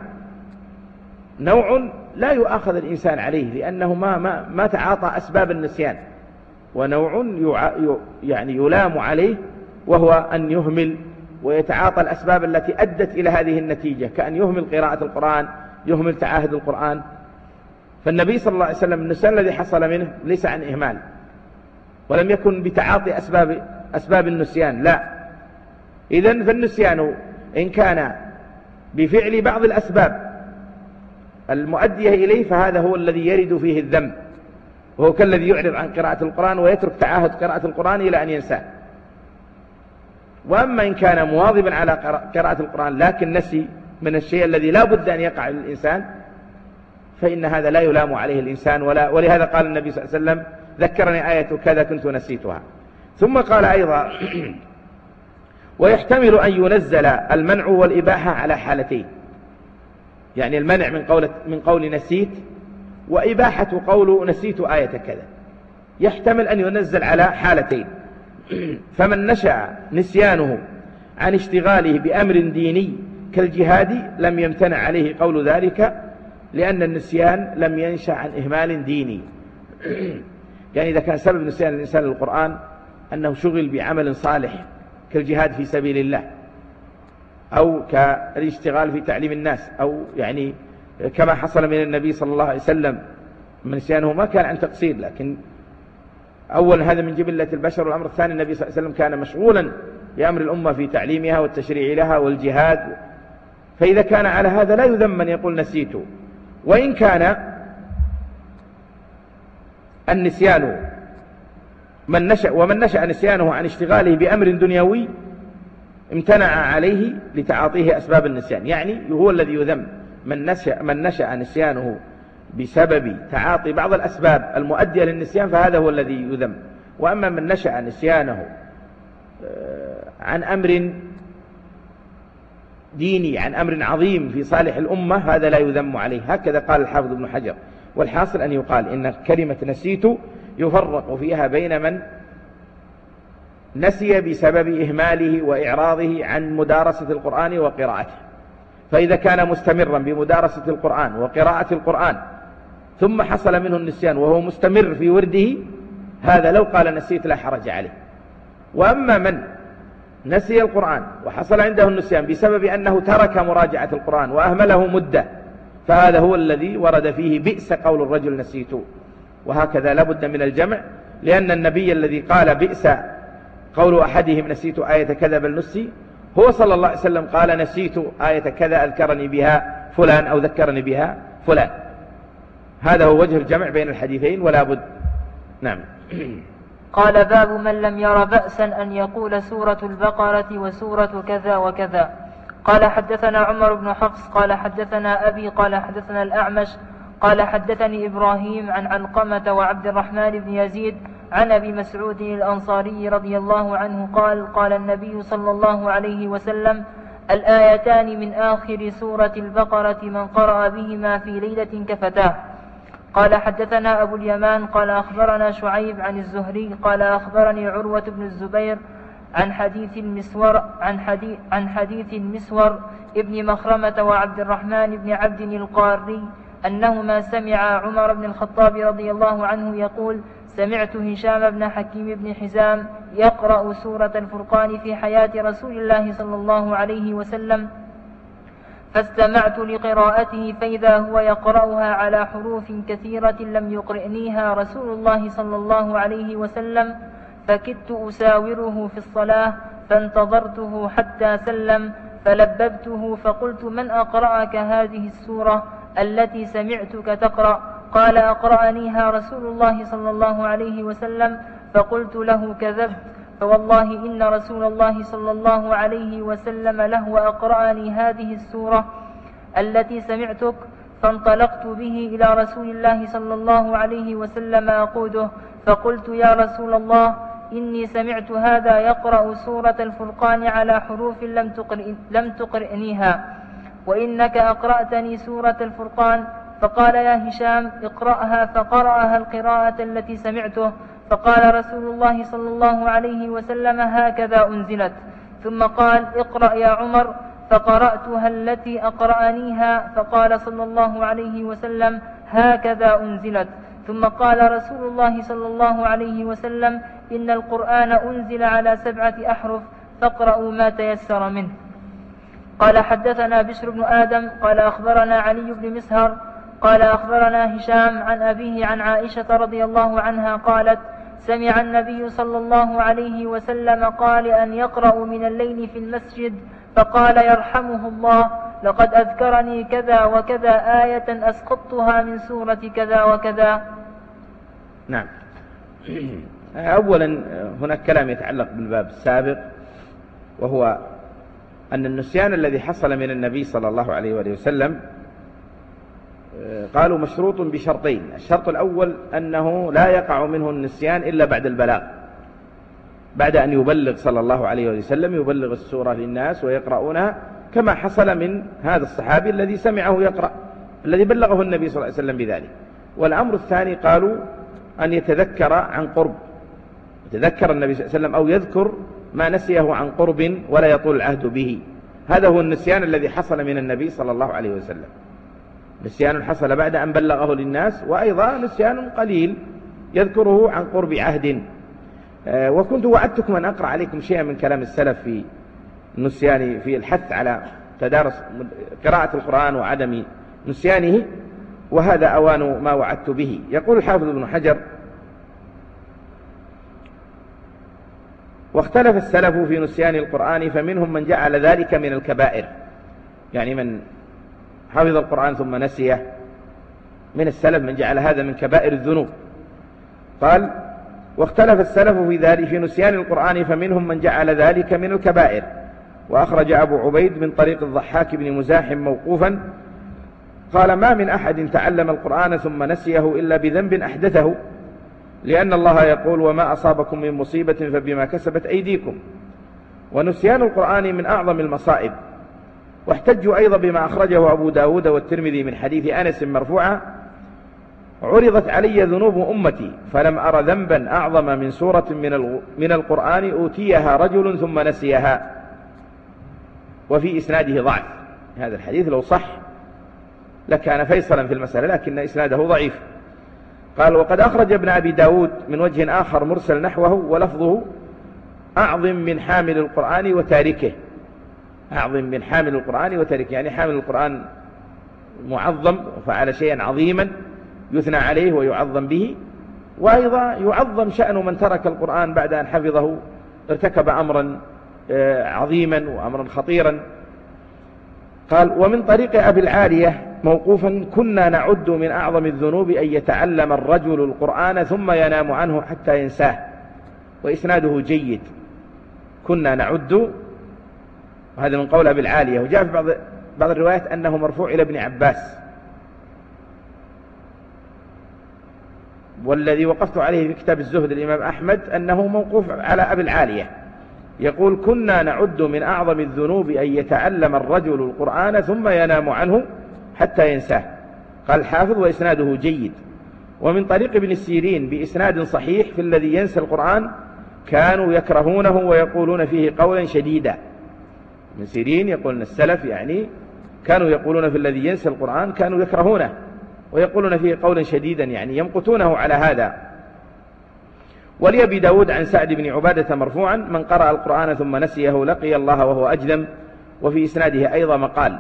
نوع لا يؤاخذ الإنسان عليه لأنه ما, ما, ما تعاطى أسباب النسيان. ونوع يعني يلام عليه وهو أن يهمل ويتعاطى الأسباب التي أدت إلى هذه النتيجة كأن يهمل قراءة القرآن يهمل تعاهد القرآن. فالنبي صلى الله عليه وسلم النسيان الذي حصل منه ليس عن إهمال ولم يكن بتعاطي أسباب, أسباب النسيان لا. إذا فالنسيان إن كان بفعل بعض الأسباب المؤدية إليه فهذا هو الذي يرد فيه الذنب. وهو كالذي يعرض عن قراءة القرآن ويترك تعاهد قراءة القرآن إلى أن ينساه. وأما إن كان مواظبا على قراءة القرآن لكن نسي من الشيء الذي لا بد أن يقع للإنسان فإن هذا لا يلام عليه الإنسان. ولا ولهذا قال النبي صلى الله عليه وسلم ذكرني آية كذا كنت نسيتها. ثم قال أيضا <clears throat> ويحتمل أن ينزل المنع والإباحة على حالتين. يعني المنع من قول, من قول نسيت وإباحة قول نسيت آية كذا. يحتمل أن ينزل على حالتين. <clears throat> فمن نشأ نسيانه عن اشتغاله بأمر ديني كالجهاد لم يمتنع عليه قول ذلك لأن النسيان لم ينشأ عن إهمال ديني. <clears throat> يعني إذا كان سبب نسيان الإنسان للقرآن أنه شغل بعمل صالح كالجهاد في سبيل الله. أو كالاشتغال في تعليم الناس أو يعني كما حصل من النبي صلى الله عليه وسلم من نسيانه ما كان عن تقصير لكن أول هذا من جبلة البشر والأمر الثاني النبي صلى الله عليه وسلم كان مشغولا بأمر الأمة في تعليمها والتشريع لها والجهاد. فإذا كان على هذا لا يذم من يقول نسيت. وإن كان النسيان من نشأ ومن نشأ نسيانه عن اشتغاله بأمر دنيوي امتنع عليه لتعاطيه أسباب النسيان. يعني هو الذي يذم من نشأ, من نشأ نسيانه بسبب تعاطي بعض الأسباب المؤدية للنسيان فهذا هو الذي يذم. وأما من نشأ نسيانه آه، عن أمر ديني عن أمر عظيم في صالح الأمة هذا لا يذم عليه. هكذا قال الحافظ ابن حجر. والحاصل أن يقال إن كلمة نسيت يفرق فيها بين من نسي بسبب إهماله وإعراضه عن مدارسة القرآن وقراءته. فإذا كان مستمرا بمدارسة القرآن وقراءة القرآن ثم حصل منه النسيان وهو مستمر في ورده هذا لو قال نسيت لا حرج عليه. وأما من نسي القرآن وحصل عنده النسيان بسبب أنه ترك مراجعة القرآن وأهمله مدة فهذا هو الذي ورد فيه بئس قول الرجل نسيت. وهكذا لابد من الجمع لأن النبي الذي قال بئس قول أحدهم نسيت آية كذا بل نسي. هو صلى الله عليه وسلم قال نسيت آية كذا أذكرني بها فلان أو ذكرني بها فلان. هذا هو وجه الجمع بين الحديثين ولا بد. نعم. قال باب من لم ير بأسا أن يقول سورة البقرة وسورة كذا وكذا. قال حدثنا عمر بن حفص قال حدثنا أبي قال حدثنا الأعمش قال حدثني إبراهيم عن علقمة وعبد الرحمن بن يزيد عن أبي مسعود الأنصاري رضي الله عنه قال قال النبي صلى الله عليه وسلم الآيتان من آخر سورة البقرة من قرأ بهما في ليلة كفتاه. قال حدثنا أبو اليمان قال أخبرنا شعيب عن الزهري قال أخبرني عروة بن الزبير عن حديث المسور عن حديث عن حديث المسور ابن مخرمة وعبد الرحمن بن عبد القاري أنهما سمعا عمر بن الخطاب رضي الله عنه يقول سمعت هشام بن حكيم بن حزام يقرأ سورة الفرقان في حياة رسول الله صلى الله عليه وسلم فاستمعت لقراءته فإذا هو يقرأها على حروف كثيرة لم يقرئنيها رسول الله صلى الله عليه وسلم فكدت أساوره في الصلاة فانتظرته حتى سلم فلببته فقلت من أقرأك هذه السورة التي سمعتك تقرأ؟ قال أقرأنيها رسول الله صلى الله عليه وسلم فقلت له كذبت فوالله إن رسول الله صلى الله عليه وسلم له وأقرأني هذه السورة التي سمعتك فانطلقت به إلى رسول الله صلى الله عليه وسلم أقوده فقلت يا رسول الله إني سمعت هذا يقرأ سورة الفرقان على حروف لم, تقرئ لم تقرئنيها وإنك أقرأتني سورة الفرقان فقال يا هشام اقرأها فقرأها القراءة التي سمعته. فقال رسول الله صلى الله عليه وسلم هكذا أنزلت. ثم قال اقرأ يا عمر. فقرأتها التي أقرأنيها فقال صلى الله عليه وسلم هكذا أنزلت. ثم قال رسول الله صلى الله عليه وسلم إن القرآن أنزل على سبعة أحرف فاقرأوا ما تيسر منه. قال حدثنا بشر بن آدم. قال أخبرنا علي بن مسهر. قال أخبرنا هشام عن أبيه عن عائشة رضي الله عنها قالت سمع النبي صلى الله عليه وسلم قال أن يقرأ من الليل في المسجد فقال يرحمه الله لقد أذكرني كذا وكذا آية أسقطتها من سورة كذا وكذا. نعم. أولا هناك كلام يتعلق بالباب السابق وهو أن النسيان الذي حصل من النبي صلى الله عليه وسلم قالوا مشروط بشرطين. الشرط الأول أنه لا يقع منه النسيان إلا بعد البلاغ. بعد أن يبلغ صلى الله عليه وسلم يبلغ السورة للناس ويقرؤونها كما حصل من هذا الصحابي الذي سمعه يقرأ الذي بلغه النبي صلى الله عليه وسلم بذلك. والأمر الثاني قالوا أن يتذكر عن قرب. يتذكر النبي صلى الله عليه وسلم أو يذكر ما نسيه عن قرب ولا يطول العهد به. هذا هو النسيان الذي حصل من النبي صلى الله عليه وسلم. نسيان حصل بعد أن بلغه للناس وأيضا نسيان قليل يذكره عن قرب عهد. آه، وكنت وعدتكم أن أقرأ عليكم شيئا من كلام السلف في النسيان في الحث على تدارس قراءة القرآن وعدم نسيانه وهذا أوان ما وعدت به. يقول الحافظ ابن حجر واختلف السلف في نسيان القرآن فمنهم من جعل ذلك من الكبائر. يعني من حفظ القرآن ثم نسيه. من السلف من جعل هذا من كبائر الذنوب. قال واختلف السلف في ذلك في نسيان القرآن فمنهم من جعل ذلك من الكبائر. وأخرج أبو عبيد من طريق الضحاك بن مزاحم موقوفا قال ما من أحد تعلم القرآن ثم نسيه إلا بذنب أحدثه لأن الله يقول وما أصابكم من مصيبة فبما كسبت أيديكم. ونسيان القرآن من أعظم المصائب. واحتجوا أيضا بما أخرجه أبو داود والترمذي من حديث أنس مرفوعا. عرضت علي ذنوب أمتي فلم أر ذنبا أعظم من سورة من, من القرآن أوتيها رجل ثم نسيها. وفي إسناده ضعف. هذا الحديث لو صح لكان فيصلا في المسألة لكن إسناده ضعيف. قال وقد أخرج ابن أبي داود من وجه آخر مرسل نحوه ولفظه أعظم من حامل القرآن وتاركه. أعظم من حامل القرآن وتاركه يعني حامل القرآن معظم وفعل شيئا عظيما يثنى عليه ويعظم به. وأيضا يعظم شأن من ترك القرآن بعد أن حفظه ارتكب أمرا آه، عظيما وأمرا خطيرا. قال ومن طريق أبي العالية موقوفا كنا نعد من أعظم الذنوب أن يتعلم الرجل القرآن ثم ينام عنه حتى ينساه. وإسناده جيد كنا نعد وهذا من قول أبي العالية. وجاء في بعض بعض الروايات أنه مرفوع إلى ابن عباس. والذي وقفت عليه في كتاب الزهد الإمام أحمد أنه موقوف على أبي العالية. يقول كنا نعد من أعظم الذنوب أن يتعلم الرجل القرآن ثم ينام عنه حتى ينساه. قال الحافظ وإسناده جيد. ومن طريق ابن السيرين بإسناد صحيح في الذي ينسى القرآن كانوا يكرهونه ويقولون فيه قولا شديدا. ابن سيرين يقول أن السلف يعني كانوا يقولون في الذي ينسى القرآن كانوا يكرهونه ويقولون فيه قولا شديدا يعني يمقتونه على هذا. ولأبي داود عن سعد بن عبادة مرفوعا من قرأ القرآن ثم نسيه لقي الله وهو أجذم وفي إسناده أيضا مقال.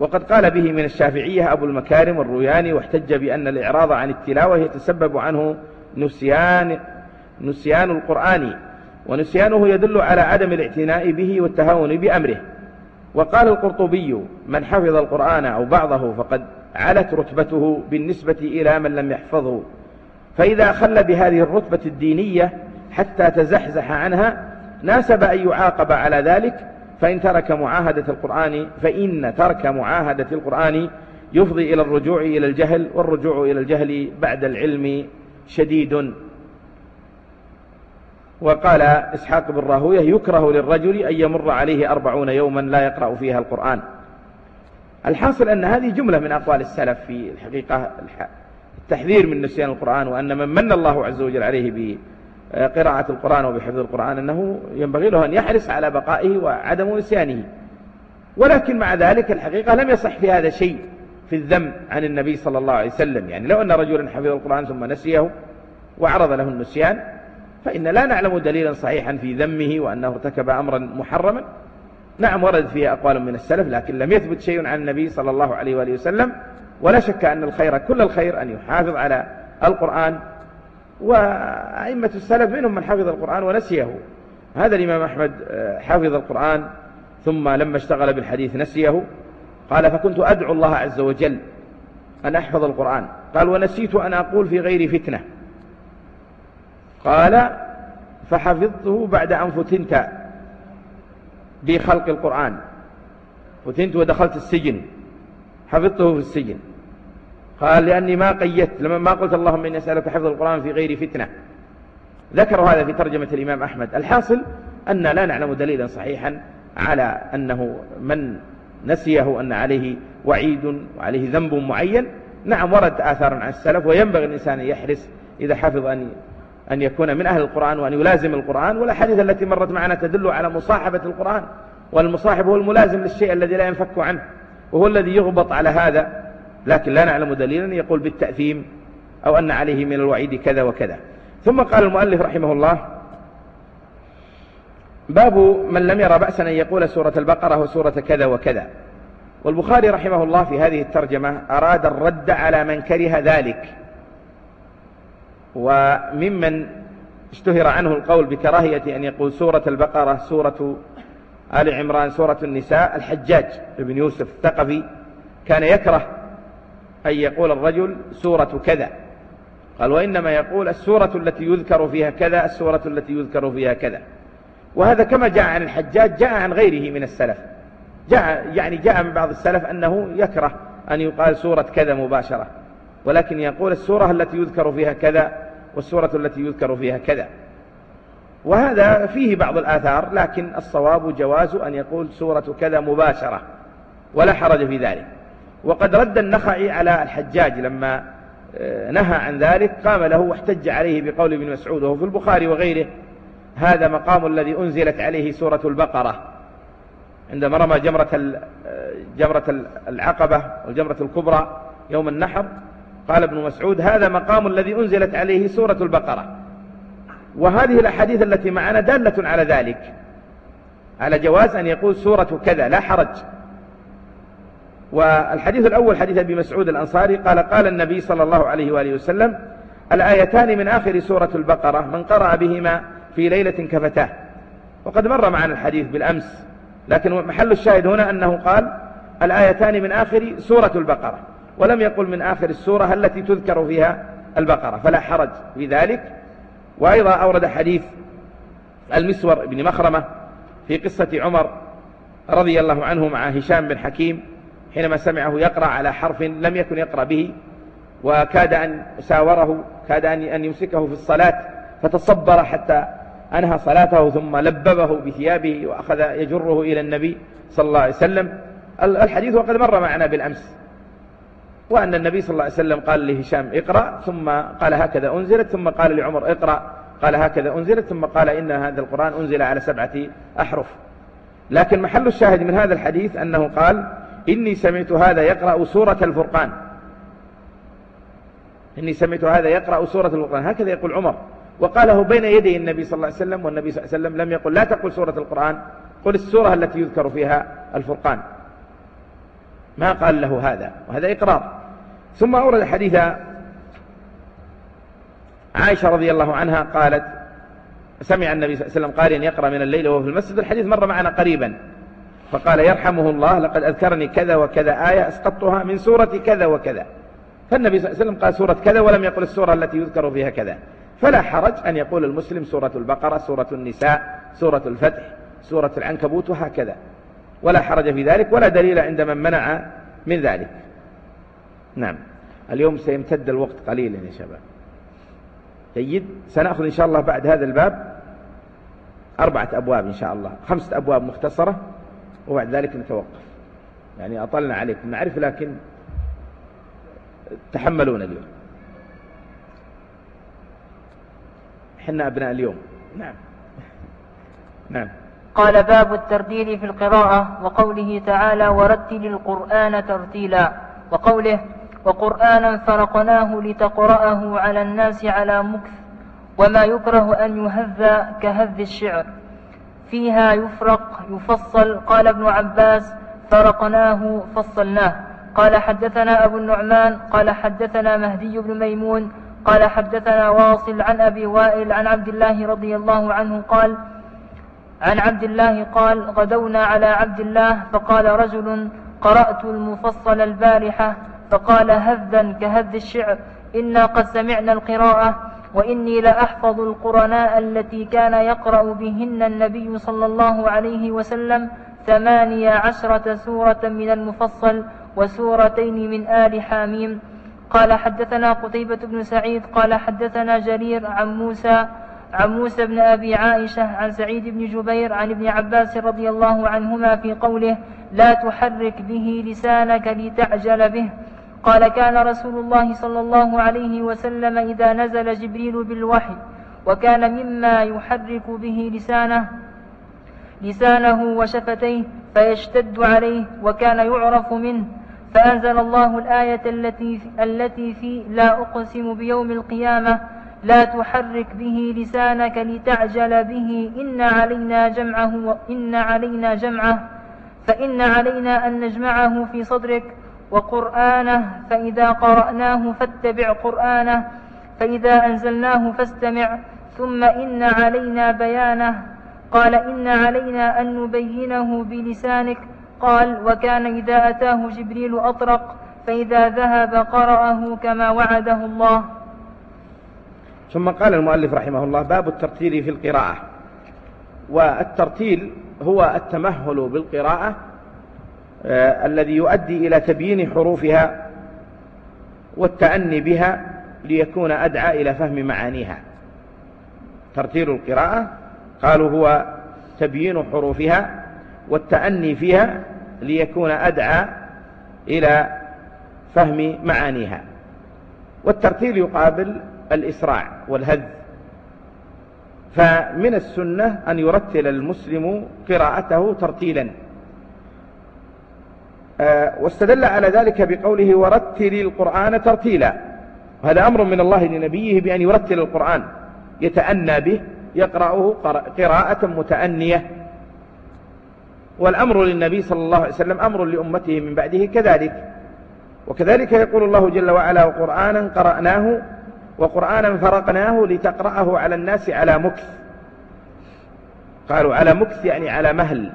وقد قال به من الشافعية أبو المكارم والروياني واحتج بأن الإعراض عن التلاوة يتسبب عنه نسيان, نسيان القرآن ونسيانه يدل على عدم الاعتناء به والتهاون بأمره. وقال القرطبي من حفظ القرآن أو بعضه فقد علت رتبته بالنسبة إلى من لم يحفظه. فإذا خل بهذه الرتبة الدينية حتى تزحزح عنها ناسب أن يعاقب على ذلك فإن ترك معاهدة القرآن فإن ترك معاهدة القرآن يفضي إلى الرجوع إلى الجهل والرجوع إلى الجهل بعد العلم شديد. وقال إسحاق بن راهوية يكره للرجل أن يمر عليه أربعون يوما لا يقرأ فيها القرآن. الحاصل أن هذه جملة من أقوال السلف في الحقيقة التحذير من نسيان القرآن وأن من من الله عز وجل عليه بقراءة القرآن وبحفظ القرآن أنه ينبغي له أن يحرص على بقائه وعدم نسيانه. ولكن مع ذلك الحقيقة لم يصح في هذا شيء في الذم عن النبي صلى الله عليه وسلم. يعني لو أن رجلا حفظ القرآن ثم نسيه وعرض له النسيان فإن لا نعلم دليلا صحيحا في ذمه وأنه ارتكب أمرا محرما. نعم ورد فيه أقوال من السلف لكن لم يثبت شيء عن النبي صلى الله عليه وآله وسلم. ولا شك أن الخير كل الخير أن يحافظ على القرآن. وأئمة السلف منهم من حفظ القرآن ونسيه. هذا الإمام أحمد آه، حفظ القرآن ثم لما اشتغل بالحديث نسيه. قال فكنت أدعو الله عز وجل أن أحفظ القرآن قال ونسيت أن أقول في غير فتنة قال فحفظته بعد أن فتنت بخلق القرآن. فتنت ودخلت السجن. حفظته في السجن. قال لأني ما قيدت لما ما قلت اللهم إني أسألك حفظ القرآن في غير فتنة. ذكروا هذا في ترجمة الإمام أحمد. الحاصل أن لا نعلم دليلا صحيحا على أنه من نسيه أن عليه وعيد وعليه ذنب معين. نعم ورد آثار عن السلف وينبغي الإنسان أن يحرص إذا حفظ أن أن يكون من أهل القرآن وأن يلازم القرآن والأحاديث التي مرت معنا تدل على مصاحبة القرآن والمصاحب هو الملازم للشيء الذي لا ينفك عنه وهو الذي يغبط على هذا. لكن لا نعلم دليلا يقول بالتأثيم أو أن عليه من الوعيد كذا وكذا. ثم قال المؤلف رحمه الله باب من لم يرى بأسا أن يقول سورة البقرة وسورة كذا وكذا. والبخاري رحمه الله في هذه الترجمة أراد الرد على من كره ذلك. وممن اشتهر عنه القول بكراهية أن يقول سورة البقرة سورة آل عمران سورة النساء. الحجاج بن يوسف الثقفي كان يكره أن يقول الرجل سورة كذا. قال وإنما يقول السورة التي يذكر فيها كذا السورة التي يذكر فيها كذا. وهذا كما جاء عن الحجاج جاء عن غيره من السلف. جاء يعني جاء من بعض السلف أنه يكره أن يقال سورة كذا مباشرة. ولكن يقول السورة التي يذكر فيها كذا والسورة التي يذكر فيها كذا. وهذا فيه بعض الآثار لكن الصواب جواز أن يقول سورة كذا مباشرة ولا حرج في ذلك. وقد رد النخعي على الحجاج لما آه، نهى عن ذلك قام له واحتج عليه بقول ابن مسعود وهو في البخاري وغيره هذا مقام الذي أنزلت عليه سورة البقرة. عندما رمى جمرة آه، جمرة العقبة والجمرة الكبرى يوم النحر قال ابن مسعود هذا مقام الذي أنزلت عليه سورة البقرة. وهذه الأحاديث التي معنا دالة على ذلك. على جواز أن يقول سورة كذا لا حرج. والحديث الأول حديث أبي مسعود الأنصاري قال قال النبي صلى الله عليه وآله وسلم الآيتان من آخر سورة البقرة من قرأ بهما في ليلة كفتاه. وقد مر معنا الحديث بالأمس لكن محل الشاهد هنا أنه قال الآيتان من آخر سورة البقرة. ولم يقل من آخر السورة التي تذكر فيها البقرة فلا حرج في ذلك. وأيضا أورد حديث المسور بن مخرمة في قصة عمر رضي الله عنه مع هشام بن حكيم حينما سمعه يقرأ على حرف لم يكن يقرأ به وكاد أن ساوره كاد أن يمسكه في الصلاة فتصبر حتى أنهى صلاته ثم لببه بثيابه وأخذ يجره إلى النبي صلى الله عليه وسلم. الحديث وقد مر معنا بالأمس. وأن النبي صلى الله عليه وسلم قال لهشام اقرأ ثم قال هكذا أنزلت ثم قال لعمر اقرأ قال هكذا أنزلت ثم قال إن هذا القرآن أنزل على سبعة أحرف. لكن محل الشاهد من هذا الحديث أنه قال إني سمعت هذا يقرأ سورة الفرقان. إني سمعت هذا يقرأ سورة القرآن هكذا يقول عمر. وقاله بين يدي النبي صلى الله عليه وسلم والنبي صلى الله عليه وسلم لم يقل لا تقل سورة القرآن قل السورة التي يذكر فيها الفرقان. ما قال له هذا وهذا إقرار. ثم أورد حديث عائشة رضي الله عنها قالت سمع النبي صلى الله عليه وسلم قارئا يقرأ من الليل وهو في المسجد. الحديث مر معنا قريبا. فقال يرحمه الله لقد أذكرني كذا وكذا آية أسقطتها من سورة كذا وكذا. فالنبي صلى الله عليه وسلم قال سورة كذا ولم يقل السورة التي يذكر فيها كذا. فلا حرج أن يقول المسلم سورة البقرة سورة النساء سورة الفتح سورة العنكبوت وهكذا. ولا حرج في ذلك ولا دليل عند من منع من ذلك. نعم. اليوم سيمتد الوقت قليلا يا شباب. جيد؟ سنأخذ إن شاء الله بعد هذا الباب أربعة أبواب إن شاء الله. خمسة أبواب مختصرة وبعد ذلك نتوقف. يعني أطلنا عليكم نعرف لكن تحملون اليوم. حنا أبناء اليوم. نعم. نعم. قال باب الترديل في القراءة وقوله تعالى ورتل القرآن ترتيلا وقوله وقرآنا فرقناه لتقرأه على الناس على مكث وما يكره أن يهذى كهذ الشعر. فيها يفرق يفصل قال ابن عباس فرقناه فصلناه. قال حدثنا أبو النعمان قال حدثنا مهدي بن ميمون قال حدثنا واصل عن أبي وائل عن عبد الله رضي الله عنه قال عن عبد الله قال غدونا على عبد الله فقال رجل قرأت المفصل البارحة فقال هذا كهذ الشعر إنا قد سمعنا القراءة وإني لأحفظ القرناء التي كان يقرأ بهن النبي صلى الله عليه وسلم ثمانية عشرة سورة من المفصل وسورتين من آل حاميم. قال حدثنا قتيبة بن سعيد قال حدثنا جرير عن موسى عن موسى بن أبي عائشة عن سعيد بن جبير عن ابن عباس رضي الله عنهما في قوله لا تحرك به لسانك لتعجل به قال كان رسول الله صلى الله عليه وسلم إذا نزل جبريل بالوحي وكان مما يحرك به لسانه لسانه وشفتيه فيشتد عليه وكان يعرف منه. فأنزل الله الآية التي التي في لا أقسم بيوم القيامة لا تحرك به لسانك لتعجل به. إن علينا جمعه وإن علينا جمعه فإن علينا أن نجمعه في صدرك وقرآنه. فإذا قرأناه فاتبع قرآنه فإذا أنزلناه فاستمع. ثم إن علينا بيانه. قال إن علينا أن نبينه بلسانك. قال وكان إذا أتاه جبريل أطرق فإذا ذهب قرأه كما وعده الله. ثم قال المؤلف رحمه الله باب الترتيل في القراءة. والترتيل هو التمهل بالقراءة آه الذي يؤدي إلى تبيين حروفها والتأني بها ليكون أدعى إلى فهم معانيها. ترتيل القراءة قالوا هو تبيين حروفها والتأني فيها ليكون أدعى إلى فهم معانيها. والترتيل يقابل الإسراع والهذ. فمن السنة أن يرتل المسلم قراءته ترتيلا. آه، واستدل على ذلك بقوله ورتل القرآن ترتيلا. هذا أمر من الله لنبيه بأن يرتل القرآن. يتأنى به يقرأه قراءة متأنية. والأمر للنبي صلى الله عليه وسلم أمر لأمته من بعده كذلك. وكذلك يقول الله جل وعلا وقرآنا قرأناه وقرآنا فرقناه لتقرأه على الناس على مكث. قالوا على مكث يعني على مهل.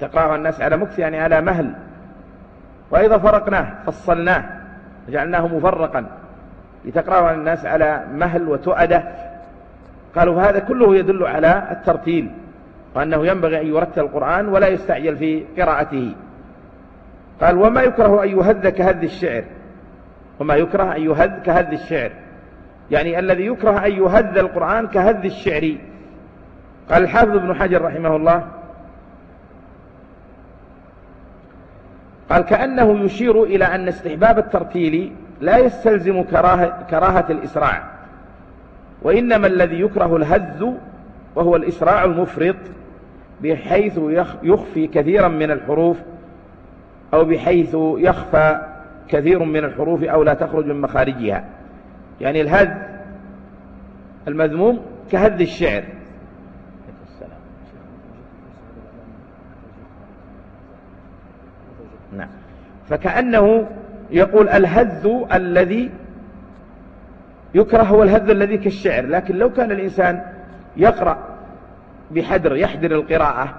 تقرأه الناس على مكث يعني على مهل. وأيضا فرقناه فصلناه جعلناه مفرقا لتقرأه على الناس على مهل وتؤدة. قالوا فهذا كله يدل على الترتيل وأنه ينبغي أن يرتل القرآن ولا يستعجل في قراءته. قال وما يكره أن يهذ كهذ الشعر. وما يكره أن يهذ كهذ الشعر. يعني الذي يكره أن يهذ القرآن كهذ الشعر. قال الحافظ ابن حجر رحمه الله قال كأنه يشير إلى أن استحباب الترتيل لا يستلزم كراهة, كراهة الإسراع وإنما الذي يكره الهز وهو الإسراع المفرط بحيث يخفي كثيرا من الحروف أو بحيث يخفى كثير من الحروف أو لا تخرج من مخارجها. يعني الهذ المذموم كهذ الشعر. نعم. فكأنه يقول الهذ الذي يكره هو الهذ الذي كالشعر لكن لو كان الإنسان يقرأ بحدر يحدر القراءة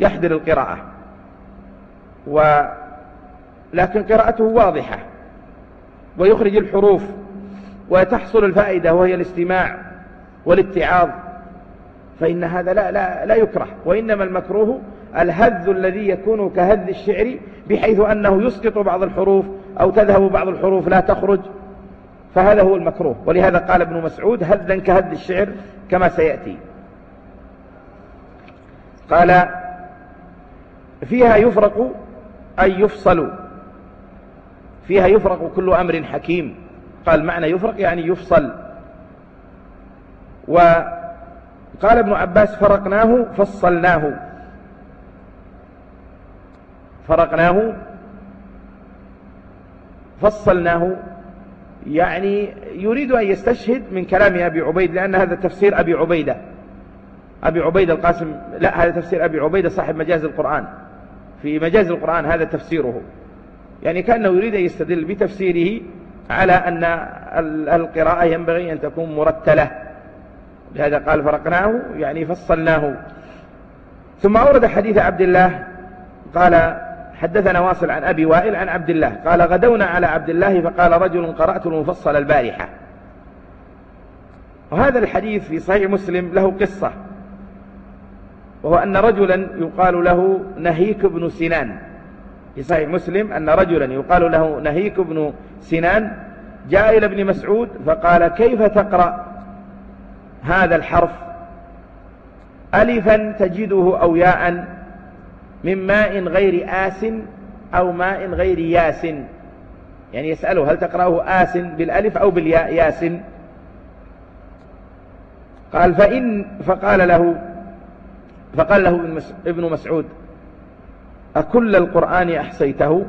يحدر القراءة و لكن قراءته واضحة ويخرج الحروف وتحصل الفائدة وهي الاستماع والاتعاظ. فإن هذا لا, لا, لا يكره وإنما المكروه الهذ الذي يكون كهذ الشعر بحيث أنه يسقط بعض الحروف أو تذهب بعض الحروف لا تخرج. فهذا هو المكروه. ولهذا قال ابن مسعود هذا كهذ الشعر كما سيأتي. قال فيها يفرق أي يفصل. فيها يفرق كل أمر حكيم. قال معنى يفرق يعني يفصل. وقال ابن عباس فرقناه فصلناه. فرقناه فصلناه. يعني يريد أن يستشهد من كلام أبي عبيد لأن هذا تفسير أبي عبيدة. أبي عبيدة القاسم لا هذا تفسير أبي عبيدة صاحب مجاز القرآن. في مجاز القرآن هذا تفسيره. يعني كأنه يريد أن يستدل بتفسيره على أن القراءة ينبغي أن تكون مرتلة. لهذا قال فرقناه يعني فصلناه. ثم أورد حديث عبد الله قال حدثنا واصل عن أبي وائل عن عبد الله قال غدونا على عبد الله فقال رجل قرأت المفصل البارحة. وهذا الحديث في صحيح مسلم له قصة وهو أن رجلا يقال له نهيك بن سنان. في صحيح مسلم أن رجلا يقال له نهيك بن سنان جاء إلى ابن مسعود فقال كيف تقرأ هذا الحرف؟ ألفا تجده أو ياء من ماء غير آس أو ماء غير ياس. يعني يسأله هل تقرأه آس بالألف أو بالياء ياس؟ قال فإن فقال له فقال له ابن مسعود أكل القرآن أحصيته؟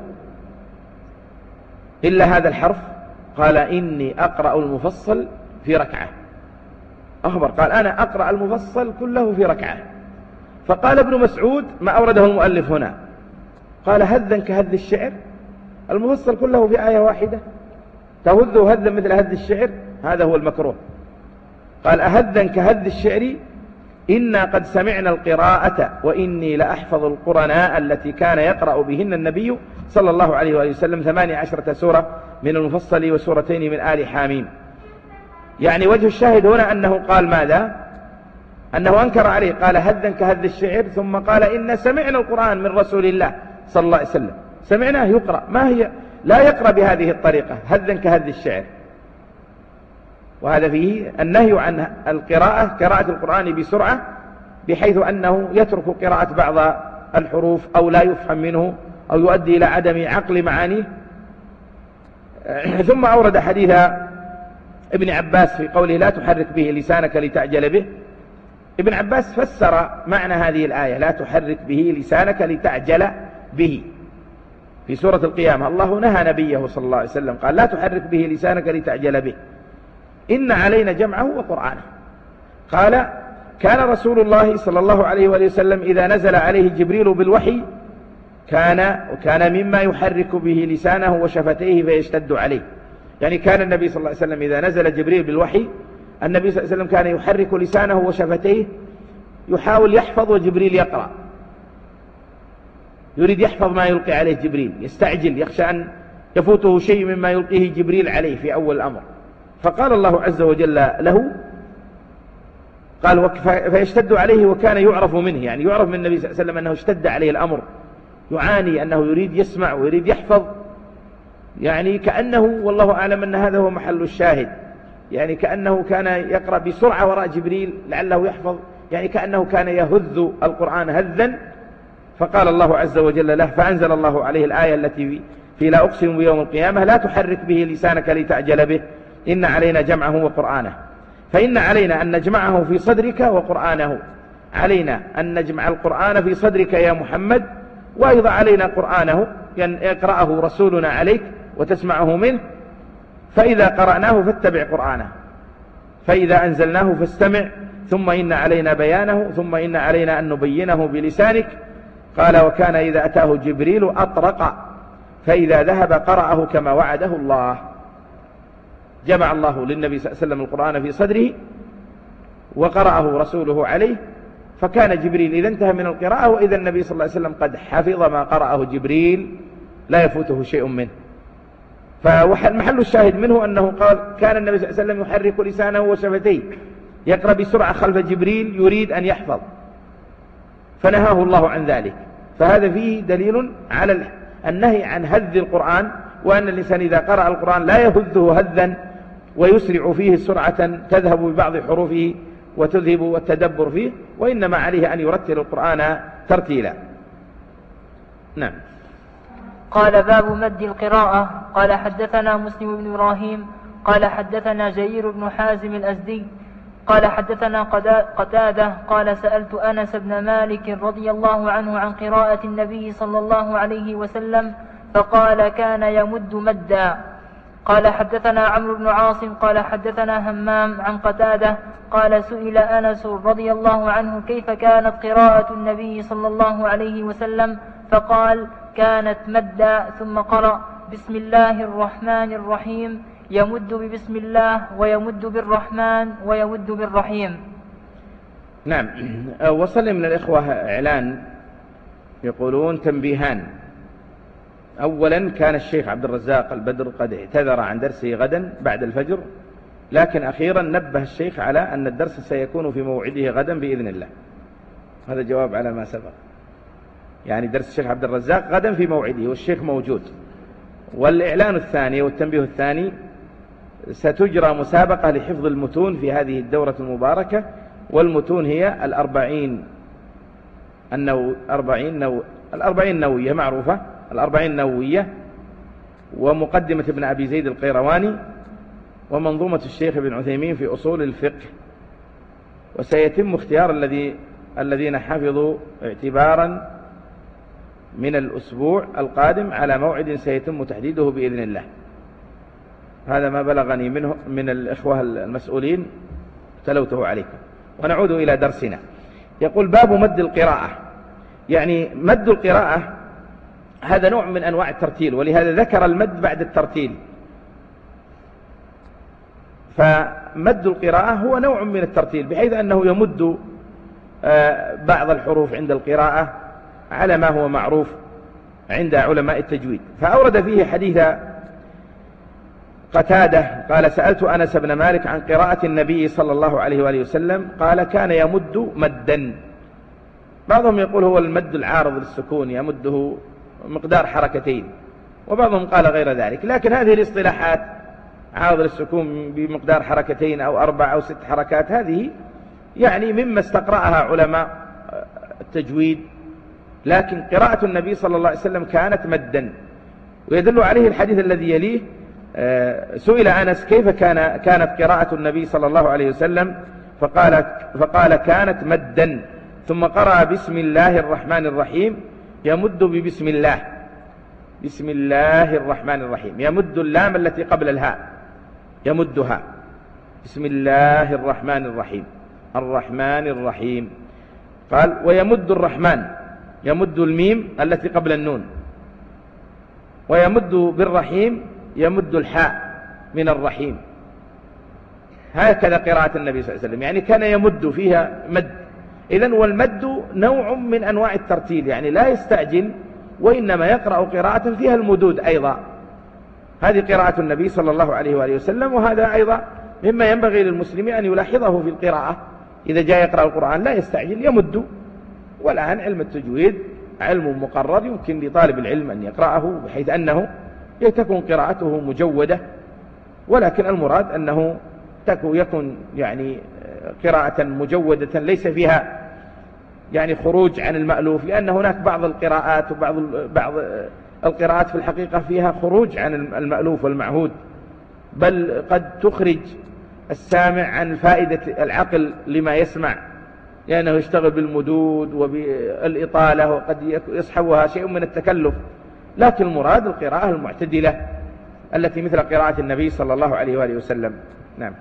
إلا هذا الحرف؟ قال إني أقرأ المفصل في ركعة. أخبر قال أنا أقرأ المفصل كله في ركعة. فقال ابن مسعود ما أورده المؤلف هنا. قال هذا كهذ الشعر؟ المفصل كله في آية واحدة؟ تهذ هذا مثل هذ الشعر؟ هذا هو المكروه. قال أهذا كهذ الشعر؟ إنا قد سمعنا القراءة وإني لأحفظ القرناء التي كان يقرأ بهن النبي صلى الله عليه وآله وسلم ثمانية عشرة سورة من المفصل وسورتين من آل حاميم. يعني وجه الشاهد هنا أنه قال ماذا؟ أنه أنكر عليه قال هذا كهذ الشعر ثم قال إن سمعنا القرآن من رسول الله صلى الله عليه وسلم. سمعناه يقرأ. ما هي؟ لا يقرأ بهذه الطريقة هذا كهذ الشعر. وهذا فيه النهي عن القراءة قراءة القرآن بسرعة بحيث أنه يترك قراءة بعض الحروف أو لا يفهم منه أو يؤدي إلى عدم عقل معانيه. <clears throat> ثم أورد حديث ابن عباس في قوله لا تحرك به لسانك لتعجل به. ابن عباس فسر معنى هذه الآية لا تحرك به لسانك لتعجل به. في سورة القيامة الله نهى نبيه صلى الله عليه وسلم قال لا تحرك به لسانك لتعجل به. إن علينا جمعه وقرآنه. قال كان رسول الله صلى الله عليه وآله وسلم إذا نزل عليه جبريل بالوحي كان وكان مما يحرك به لسانه وشفتيه فيشتد عليه. يعني كان النبي صلى الله عليه وسلم إذا نزل جبريل بالوحي النبي صلى الله عليه وسلم كان يحرك لسانه وشفتيه يحاول يحفظ وجبريل يقرأ. يريد يحفظ ما يلقي عليه جبريل يستعجل يخشى أن يفوته شيء مما يلقيه جبريل عليه في أول الأمر. فقال الله عز وجل له قال فيشتد عليه وكان يعرف منه يعني يعرف من النبي صلى الله عليه وسلم أنه اشتد عليه الأمر يعاني أنه يريد يسمع ويريد يحفظ يعني كأنه والله أعلم أن هذا هو محل الشاهد يعني كأنه كان يقرأ بسرعة وراء جبريل لعله يحفظ يعني كأنه كان يهذ القرآن هذا. فقال الله عز وجل له فأنزل الله عليه الآية التي في لا أقسم بيوم القيامة لا تحرك به لسانك لتعجل به. إن علينا جمعه وقرآنه. فإن علينا أن نجمعه في صدرك وقرآنه. علينا أن نجمع القرآن في صدرك يا محمد وأيضا علينا قرآنه. يقرأه رسولنا عليك وتسمعه منه. فإذا قرأناه فاتبع قرآنه. فإذا أنزلناه فاستمع. ثم إن علينا بيانه ثم إن علينا أن نبينه بلسانك. قال وكان إذا أتاه جبريل أطرق. فإذا ذهب قرأه كما وعده الله. جمع الله للنبي صلى الله عليه وسلم القرآن في صدره وقرأه رسوله عليه فكان جبريل إذا انتهى من القراءة وإذا النبي صلى الله عليه وسلم قد حفظ ما قرأه جبريل لا يفوته شيء منه. فمحل الشاهد منه أنه قال كان النبي صلى الله عليه وسلم يحرك لسانه وشفتيه يقرأ بسرعة خلف جبريل يريد أن يحفظ. فنهاه الله عن ذلك. فهذا فيه دليل على النهي عن هذ القرآن وأن الإنسان إذا قرأ القرآن لا يهذه هذا ويسرع فيه سرعة تذهب ببعض حروفه وتذهب التدبر فيه وإنما عليه أن يرتل القرآن ترتيلا. نعم. قال باب مد القراءة. قال حدثنا مسلم بن إبراهيم قال حدثنا جرير بن حازم الأزدي قال حدثنا قتادة قال سألت أنس بن مالك رضي الله عنه عن قراءة النبي صلى الله عليه وسلم فقال كان يمد مدا. قال حدثنا عمرو بن عاصم قال حدثنا همام عن قتادة قال سئل أنس رضي الله عنه كيف كانت قراءة النبي صلى الله عليه وسلم؟ فقال كانت مدا ثم قرأ بسم الله الرحمن الرحيم يمد ببسم الله ويمد بالرحمن ويمد بالرحيم. نعم. <clears throat> وصل من الإخوة إعلان يقولون تنبيهان. أولا كان الشيخ عبد الرزاق البدر قد اعتذر عن درسه غدا بعد الفجر لكن أخيرا نبه الشيخ على أن الدرس سيكون في موعده غدا بإذن الله. هذا جواب على ما سبق. يعني درس الشيخ عبد الرزاق غدا في موعده والشيخ موجود. والإعلان الثاني والتنبيه الثاني ستجرى مسابقة لحفظ المتون في هذه الدورة المباركة والمتون هي الأربعين النو أربعين نو الأربعين نووية معروفة. الأربعين نووية ومقدمة ابن أبي زيد القيرواني ومنظومة الشيخ ابن عثيمين في أصول الفقه. وسيتم اختيار الذي الذين حفظوا اعتبارا من الأسبوع القادم على موعد سيتم تحديده بإذن الله. هذا ما بلغني منه من الإخوة المسؤولين تلوته عليكم. ونعود إلى درسنا. يقول باب مد القراءة. يعني مد القراءة هذا نوع من أنواع الترتيل ولهذا ذكر المد بعد الترتيل. فمد القراءة هو نوع من الترتيل بحيث أنه يمد آه، بعض الحروف عند القراءة على ما هو معروف عند علماء التجويد. فأورد فيه حديث قتادة قال سألت أنس بن مالك عن قراءة النبي صلى الله عليه وآله وسلم قال كان يمد مدا. بعضهم يقول هو المد العارض للسكون يمده مقدار حركتين وبعضهم قال غير ذلك لكن هذه الاصطلاحات عارض للسكون بمقدار حركتين أو أربع أو ست حركات هذه يعني مما استقرأها علماء التجويد لكن قراءة النبي صلى الله عليه وسلم كانت مدا. ويدل عليه الحديث الذي يليه آه، سئل أنس كيف كان كانت قراءة النبي صلى الله عليه وسلم؟ فقال, فقال كانت مدا. ثم قرأ بسم الله الرحمن الرحيم يمد ببسم الله. بسم الله الرحمن الرحيم. يمد اللام التي قبل الهاء. يمدها. بسم الله الرحمن الرحيم. الرحمن الرحيم. قال ويمد الرحمن. يمد الميم التي قبل النون. ويمد بالرحيم. يمد الحاء من الرحيم. هكذا قراءة النبي صلى الله عليه وسلم. يعني كان يمد فيها مد. إذا والمد نوع من أنواع الترتيل يعني لا يستعجل وإنما يقرأ قراءة فيها المدود أيضا. هذه قراءة النبي صلى الله عليه وآله وسلم وهذا أيضا مما ينبغي للمسلم أن يلاحظه في القراءة. إذا جاء يقرأ القرآن لا يستعجل يمد. والآن علم التجويد علم مقرر يمكن لطالب العلم أن يقرأه بحيث أنه تكون قراءته مجودة. ولكن المراد أنه يكون يعني قراءة مجودة ليس فيها يعني خروج عن المألوف لأن هناك بعض القراءات وبعض بعض القراءات في الحقيقة فيها خروج عن المألوف والمعهود. بل قد تخرج السامع عن فائدة العقل لما يسمع لأنه يشتغل بالمدود وبالإطالة وقد يصحبها شيء من التكلف. لكن المراد القراءة المعتدلة التي مثل قراءة النبي صلى الله عليه وآله وسلم. نعم.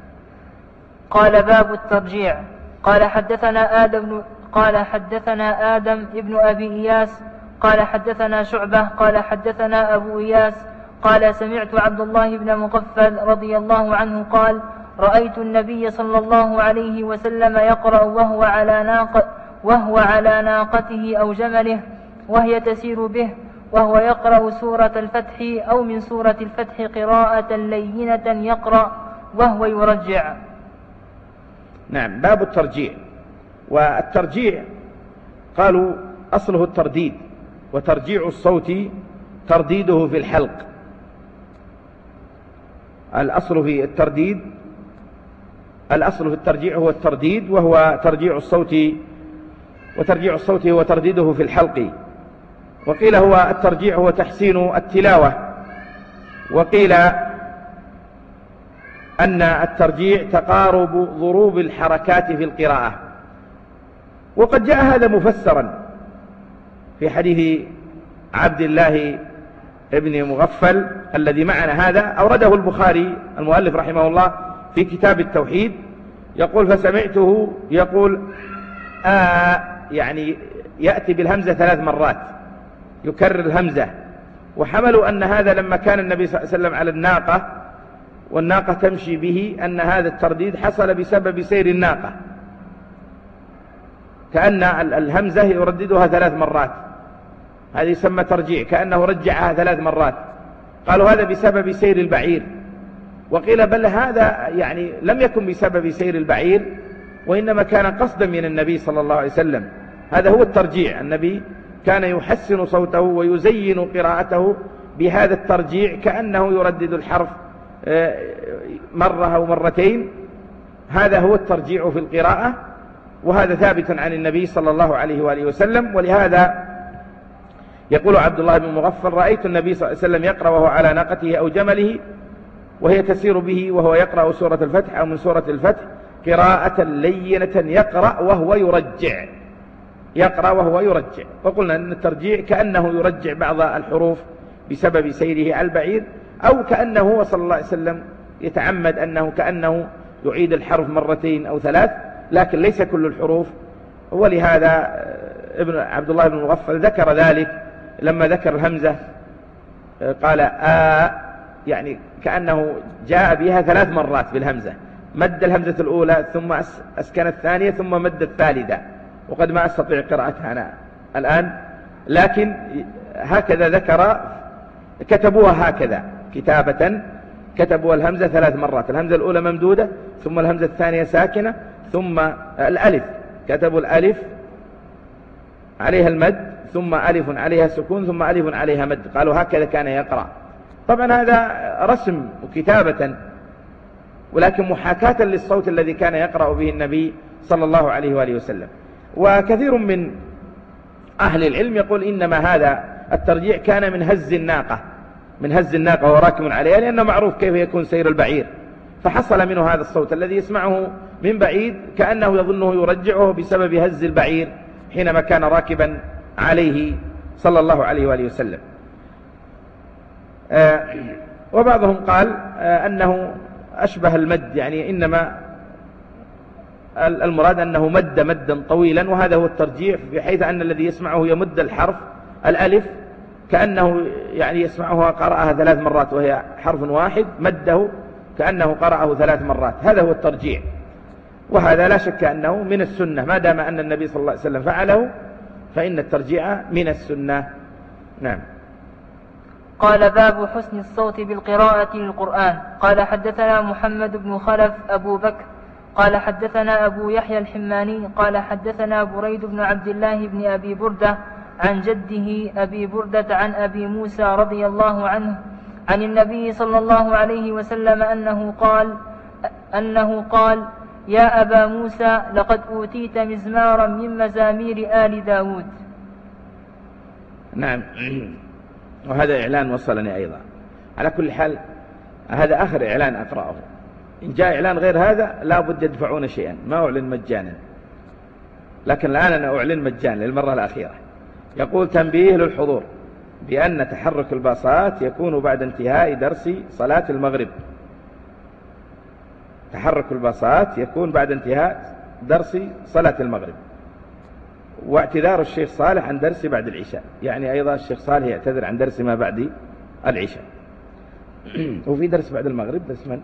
قال باب الترجيع. قال حدثنا آدم قال حدثنا آدم ابن أبي إياس قال حدثنا شعبة قال حدثنا أبو إياس قال سمعت عبد الله بن مغفل رضي الله عنه قال رأيت النبي صلى الله عليه وسلم يقرأ وهو على ناقة وهو على ناقته أو جمله وهي تسير به وهو يقرأ سورة الفتح أو من سورة الفتح قراءة لينة يقرأ وهو يرجع. نعم باب الترجيع. والترجيع. قالوا أصله الترديد وترجيع الصوت ترديده في الحلق. الأصل في الترديد الأصل في الترجيع هو الترديد وهو ترجيع الصوت وترجيع الصوت هو ترديده في الحلق. وقيل هو الترجيع هو تحسين التلاوة. وقيل أن الترجيع تقارب ضروب الحركات في القراءة. وقد جاء هذا مفسرا في حديث عبد الله ابن مغفل الذي معنا هذا أورده البخاري المؤلف رحمه الله في كتاب التوحيد. يقول فسمعته يقول آه يعني يأتي بالهمزة ثلاث مرات يكرر الهمزة. وحملوا أن هذا لما كان النبي صلى الله عليه وسلم على الناقة والناقة تمشي به أن هذا الترديد حصل بسبب سير الناقة. كأن الهمزة يرددها ثلاث مرات. هذه يسمى ترجيع كأنه رجعها ثلاث مرات. قالوا هذا بسبب سير البعير. وقيل بل هذا يعني لم يكن بسبب سير البعير وإنما كان قصدا من النبي صلى الله عليه وسلم. هذا هو الترجيع. النبي كان يحسن صوته ويزين قراءته بهذا الترجيع كأنه يردد الحرف آه، مرة أو مرتين. هذا هو الترجيع في القراءة. وهذا ثابت عن النبي صلى الله عليه وآله وسلم ولهذا يقول عبد الله بن مغفر رأيت النبي صلى الله عليه وسلم يقرأ وهو على ناقته أو جمله وهي تسير به وهو يقرأ سورة الفتح أو من سورة الفتح قراءة لينة يقرأ وهو يرجع يقرأ وهو يرجع. وقلنا أن الترجيع كأنه يرجع بعض الحروف بسبب سيره على البعير أو كأنه صلى الله عليه وسلم يتعمد أنه كأنه يعيد الحرف مرتين أو ثلاث لكن ليس كل الحروف. ولهذا آه، ابن عبد الله بن مغفل ذكر ذلك لما ذكر الهمزة. آه، قال آ يعني كأنه جاء بها ثلاث مرات بالهمزة. مد الهمزة الأولى ثم أسكن الثانية ثم مد الثالثة. وقد ما أستطيع قراءتها أنا الآن. لكن هكذا ذكر كتبوها هكذا كتابة. كتبوا الهمزة ثلاث مرات. الهمزة الأولى ممدودة ثم الهمزة الثانية ساكنة ثم الألف. كتبوا الألف عليها المد ثم ألف عليها سكون ثم ألف عليها مد. قالوا هكذا كان يقرأ. طبعا هذا رسم وكتابة ولكن محاكاة للصوت الذي كان يقرأ به النبي صلى الله عليه وآله وسلم. وكثير من أهل العلم يقول إنما هذا الترجيع كان من هز الناقة. من هز الناقة وهو راكب عليها لأنه معروف كيف يكون سير البعير. فحصل منه هذا الصوت الذي يسمعه من بعيد كأنه يظنه يرجعه بسبب هز البعير حينما كان راكبا عليه صلى الله عليه وآله وسلم. آه، وبعضهم قال آه، أنه أشبه المد يعني إنما المراد أنه مد مدا طويلا وهذا هو الترجيح بحيث أن الذي يسمعه يمد الحرف الألف كأنه يعني يسمعها قرأها ثلاث مرات وهي حرف واحد مده كأنه قرأه ثلاث مرات. هذا هو الترجيع وهذا لا شك أنه من السنة ما دام أن النبي صلى الله عليه وسلم فعله فإن الترجيع من السنة. نعم. قال باب حسن الصوت بالقراءة للقرآن. قال حدثنا محمد بن خلف أبو بكر. قال حدثنا أبو يحيى الحماني. قال حدثنا بريد بن عبد الله بن أبي بردة عن جده أبي بردة عن أبي موسى رضي الله عنه عن النبي صلى الله عليه وسلم أنه قال أنه قال يا أبا موسى لقد أوتيت مزمارا من مزامير آل داود. نعم. وهذا إعلان وصلني أيضا. على كل حال هذا آخر إعلان أقرأه. إن جاء إعلان غير هذا لا بد يدفعون شيئا. ما أعلن مجانا. لكن الآن أنا أعلن مجانا للمرة الأخيرة. يقول تنبيه للحضور بأن تحرك الباصات يكون بعد انتهاء درس صلاة المغرب. تحرك الباصات يكون بعد انتهاء درس صلاة المغرب. واعتذار الشيخ صالح عن درس بعد العشاء. يعني أيضا الشيخ صالح يعتذر عن درس ما بعد العشاء. <clears throat> وفي درس بعد المغرب بس من؟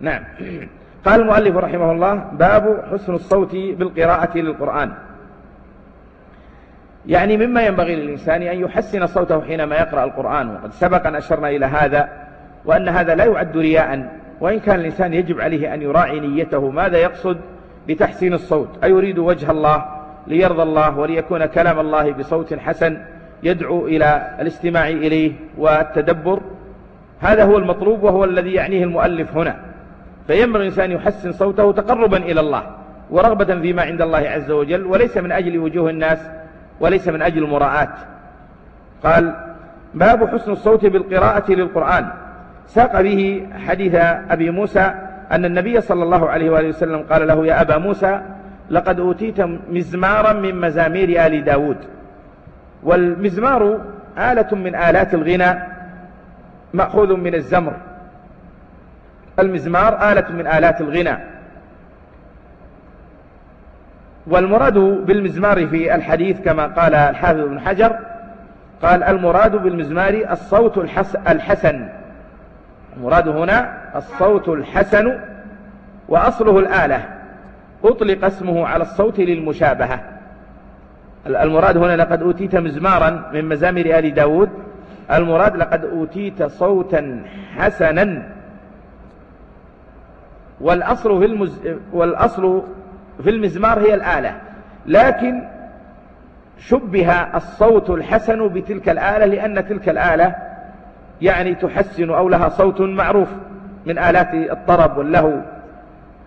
نعم. <clears throat> قال المؤلف رحمه الله باب حسن الصوت بالقراءة للقرآن. يعني مما ينبغي للإنسان أن يحسن صوته حينما يقرأ القرآن. وقد سبق أن أشرنا إلى هذا وأن هذا لا يعد رياء وإن كان الإنسان يجب عليه أن يراعي نيته ماذا يقصد بتحسين الصوت؟ أيريد وجه الله ليرضى الله وليكون كلام الله بصوت حسن يدعو إلى الاستماع إليه والتدبر؟ هذا هو المطلوب وهو الذي يعنيه المؤلف هنا. فينبغي الإنسان يحسن صوته تقربا إلى الله ورغبة فيما عند الله عز وجل وليس من أجل وجوه الناس وليس من أجل المراءات قال باب حسن الصوت بالقراءة للقرآن. ساق به حديث أبي موسى أن النبي صلى الله عليه وآله وسلم قال له يا أبا موسى لقد أوتيت مزمارا من مزامير آل داود والمزمار آلة من آلات الغنى مأخوذ من الزمر المزمار آلة من آلات الغنى. والمراد بالمزمار في الحديث كما قال الحافظ بن حجر قال المراد بالمزمار الصوت الحسن. المراد هنا الصوت الحسن وأصله الآلة. أطلق اسمه على الصوت للمشابهة. المراد هنا لقد أوتيت مزمارا من مزامر آل داود. المراد لقد أوتيت صوتا حسنا. والأصل في, المز... والأصل في المزمار هي الآلة. لكن شبه الصوت الحسن بتلك الآلة لأن تلك الآلة يعني تحسن أو لها صوت معروف من آلات الطرب واللهو.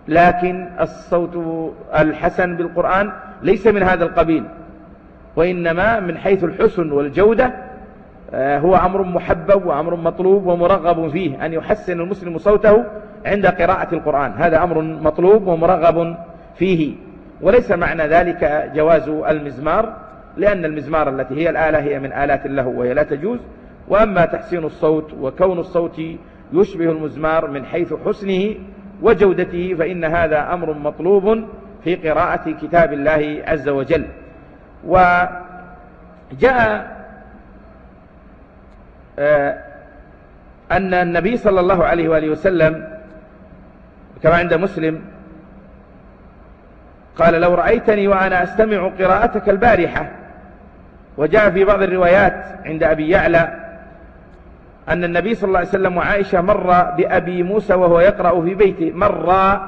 لكن الصوت الحسن بالقرآن ليس من هذا القبيل وإنما من حيث الحسن والجودة آه، هو أمر محبب وأمر مطلوب ومرغب فيه أن يحسن المسلم صوته عند قراءة القرآن. هذا أمر مطلوب ومرغب فيه. وليس معنى ذلك جواز المزمار لأن المزمار التي هي الآلة هي من آلات اللهو وهي لا تجوز. وأما تحسين الصوت وكون الصوت يشبه المزمار من حيث حسنه وجودته فإن هذا أمر مطلوب في قراءة كتاب الله عز وجل. وجاء آه، أن النبي صلى الله عليه وآله وسلم كما عند مسلم قال لو رأيتني وأنا أستمع قراءتك البارحة. وجاء في بعض الروايات عند أبي يعلى أن النبي صلى الله عليه وسلم وعائشة مر بأبي موسى وهو يقرأ في بيته مر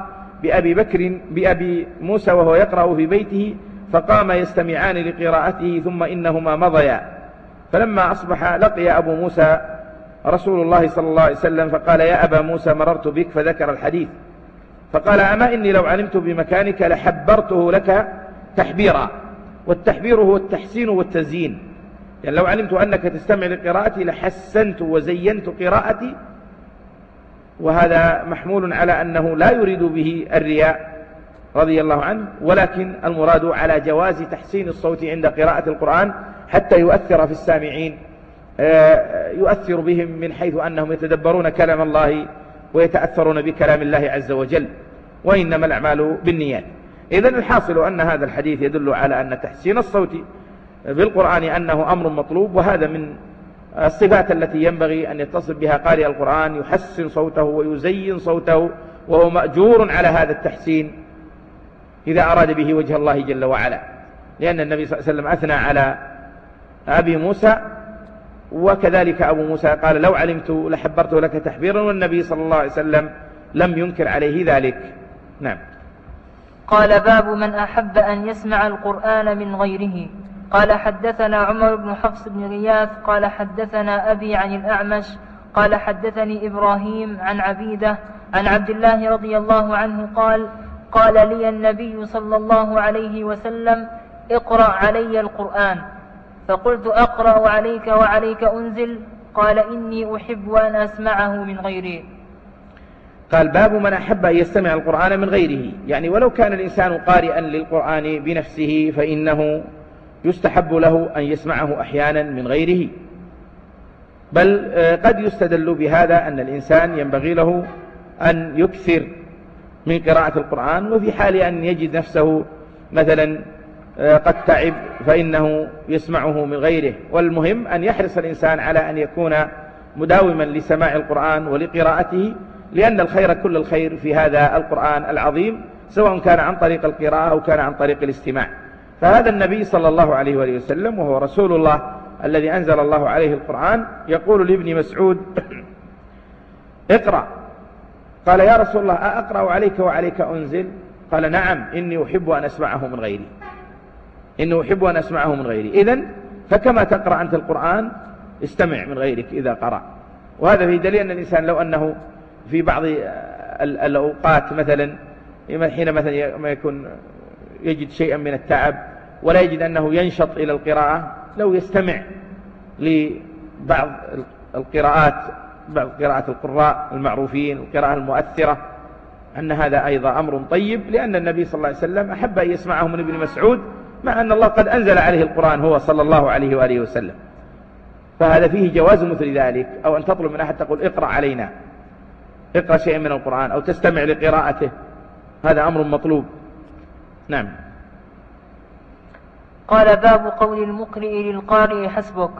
بأبي بكر بأبي موسى وهو يقرأ في بيته فقام يستمعان لقراءته ثم إنهما مضيا. فلما أصبح لقي أبو موسى رسول الله صلى الله عليه وسلم فقال يا أبا موسى مررت بك فذكر الحديث. فقال أما إني لو علمت بمكانك لحبرته لك تحبيرا. والتحبير هو التحسين والتزيين. يعني لو علمت أنك تستمع لقراءتي لحسنت وزينت قراءتي وهذا محمول على أنه لا يريد به الرياء رضي الله عنه ولكن المراد على جواز تحسين الصوت عند قراءة القرآن حتى يؤثر في السامعين آه، يؤثر بهم من حيث أنهم يتدبرون كلام الله ويتأثرون بكلام الله عز وجل وإنما الأعمال بالنيات. إذا الحاصل أن هذا الحديث يدل على أن تحسين الصوت بالقرآن أنه أمر مطلوب وهذا من الصفات التي ينبغي أن يتصل بها قارئ القرآن يحسن صوته ويزين صوته وهو مأجور على هذا التحسين إذا أراد به وجه الله جل وعلا. لأن النبي صلى الله عليه وسلم أثنى على أبي موسى وكذلك أبو موسى قال لو علمت لحبرته لك تحبيرا والنبي صلى الله عليه وسلم لم ينكر عليه ذلك. نعم. قال باب من أحب أن يسمع القرآن من غيره. قال حدثنا عمر بن حفص بن غياث قال حدثنا أبي عن الأعمش قال حدثني إبراهيم عن عبيدة عن عبد الله رضي الله عنه قال قال لي النبي صلى الله عليه وسلم اقرأ علي القرآن. فقلت أقرأ عليك وعليك أنزل. قال إني أحب أن أسمعه من غيري. قال باب من أحب أن يستمع القرآن من غيره. يعني ولو كان الإنسان قارئا للقرآن بنفسه فإنه يستحب له أن يسمعه أحيانا من غيره. بل آه، قد يستدل بهذا أن الإنسان ينبغي له أن يكثر من قراءة القرآن وفي حال أن يجد نفسه مثلا آه، قد تعب فإنه يسمعه من غيره. والمهم أن يحرص الإنسان على أن يكون مداوما لسماع القرآن ولقراءته لأن الخير كل الخير في هذا القرآن العظيم سواء كان عن طريق القراءة أو كان عن طريق الاستماع. فهذا النبي صلى الله عليه وآله وسلم وهو رسول الله الذي أنزل الله عليه القرآن يقول لابن مسعود <clears throat> اقرأ. قال يا رسول الله أقرأ عليك وعليك أنزل؟ قال نعم إني أحب أن أسمعه من غيري. إني أحب أن أسمعه من غيري. إذن فكما تقرأ أنت القرآن استمع من غيرك إذا قرأ. وهذا في دليل أن الإنسان لو أنه في بعض الأوقات مثلا حين مثلا ما يكون يجد شيئا من التعب ولا يجد أنه ينشط إلى القراءة. لو يستمع لبعض القراءات بعض قراءة القراء المعروفين القراءة المؤثرة أن هذا أيضا أمر طيب لأن النبي صلى الله عليه وسلم أحب أن يسمعه من ابن مسعود مع أن الله قد أنزل عليه القرآن هو صلى الله عليه وآله وسلم. فهذا فيه جواز مثل ذلك أو أن تطلب من أحد تقول اقرأ علينا اقرأ شيئا من القرآن أو تستمع لقراءته. هذا أمر مطلوب. نعم. قال باب قول المقرئ للقارئ حسبك.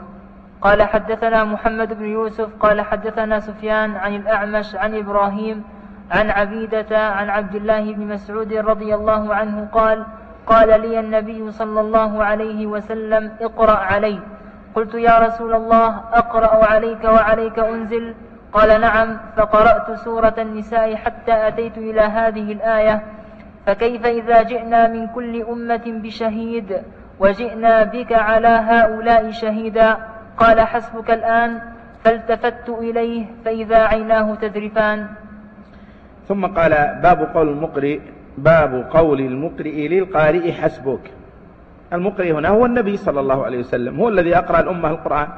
قال حدثنا محمد بن يوسف قال حدثنا سفيان عن الأعمش عن إبراهيم عن عبيدة عن عبد الله بن مسعود رضي الله عنه قال قال لي النبي صلى الله عليه وسلم اقرأ علي. قلت يا رسول الله أقرأ عليك وعليك أنزل. قال نعم. فقرأت سورة النساء حتى أتيت إلى هذه الآية. فكيف إذا جئنا من كل أمة بشهيد وجئنا بك على هؤلاء شهيدا؟ قال حسبك الآن فالتفت إليه فإذا عيناه تذرفان. ثم قال باب قول المقرئ باب قول المقرئ للقارئ حسبك. المقرئ هنا هو النبي صلى الله عليه وسلم هو الذي أقرأ الأمة القرآن.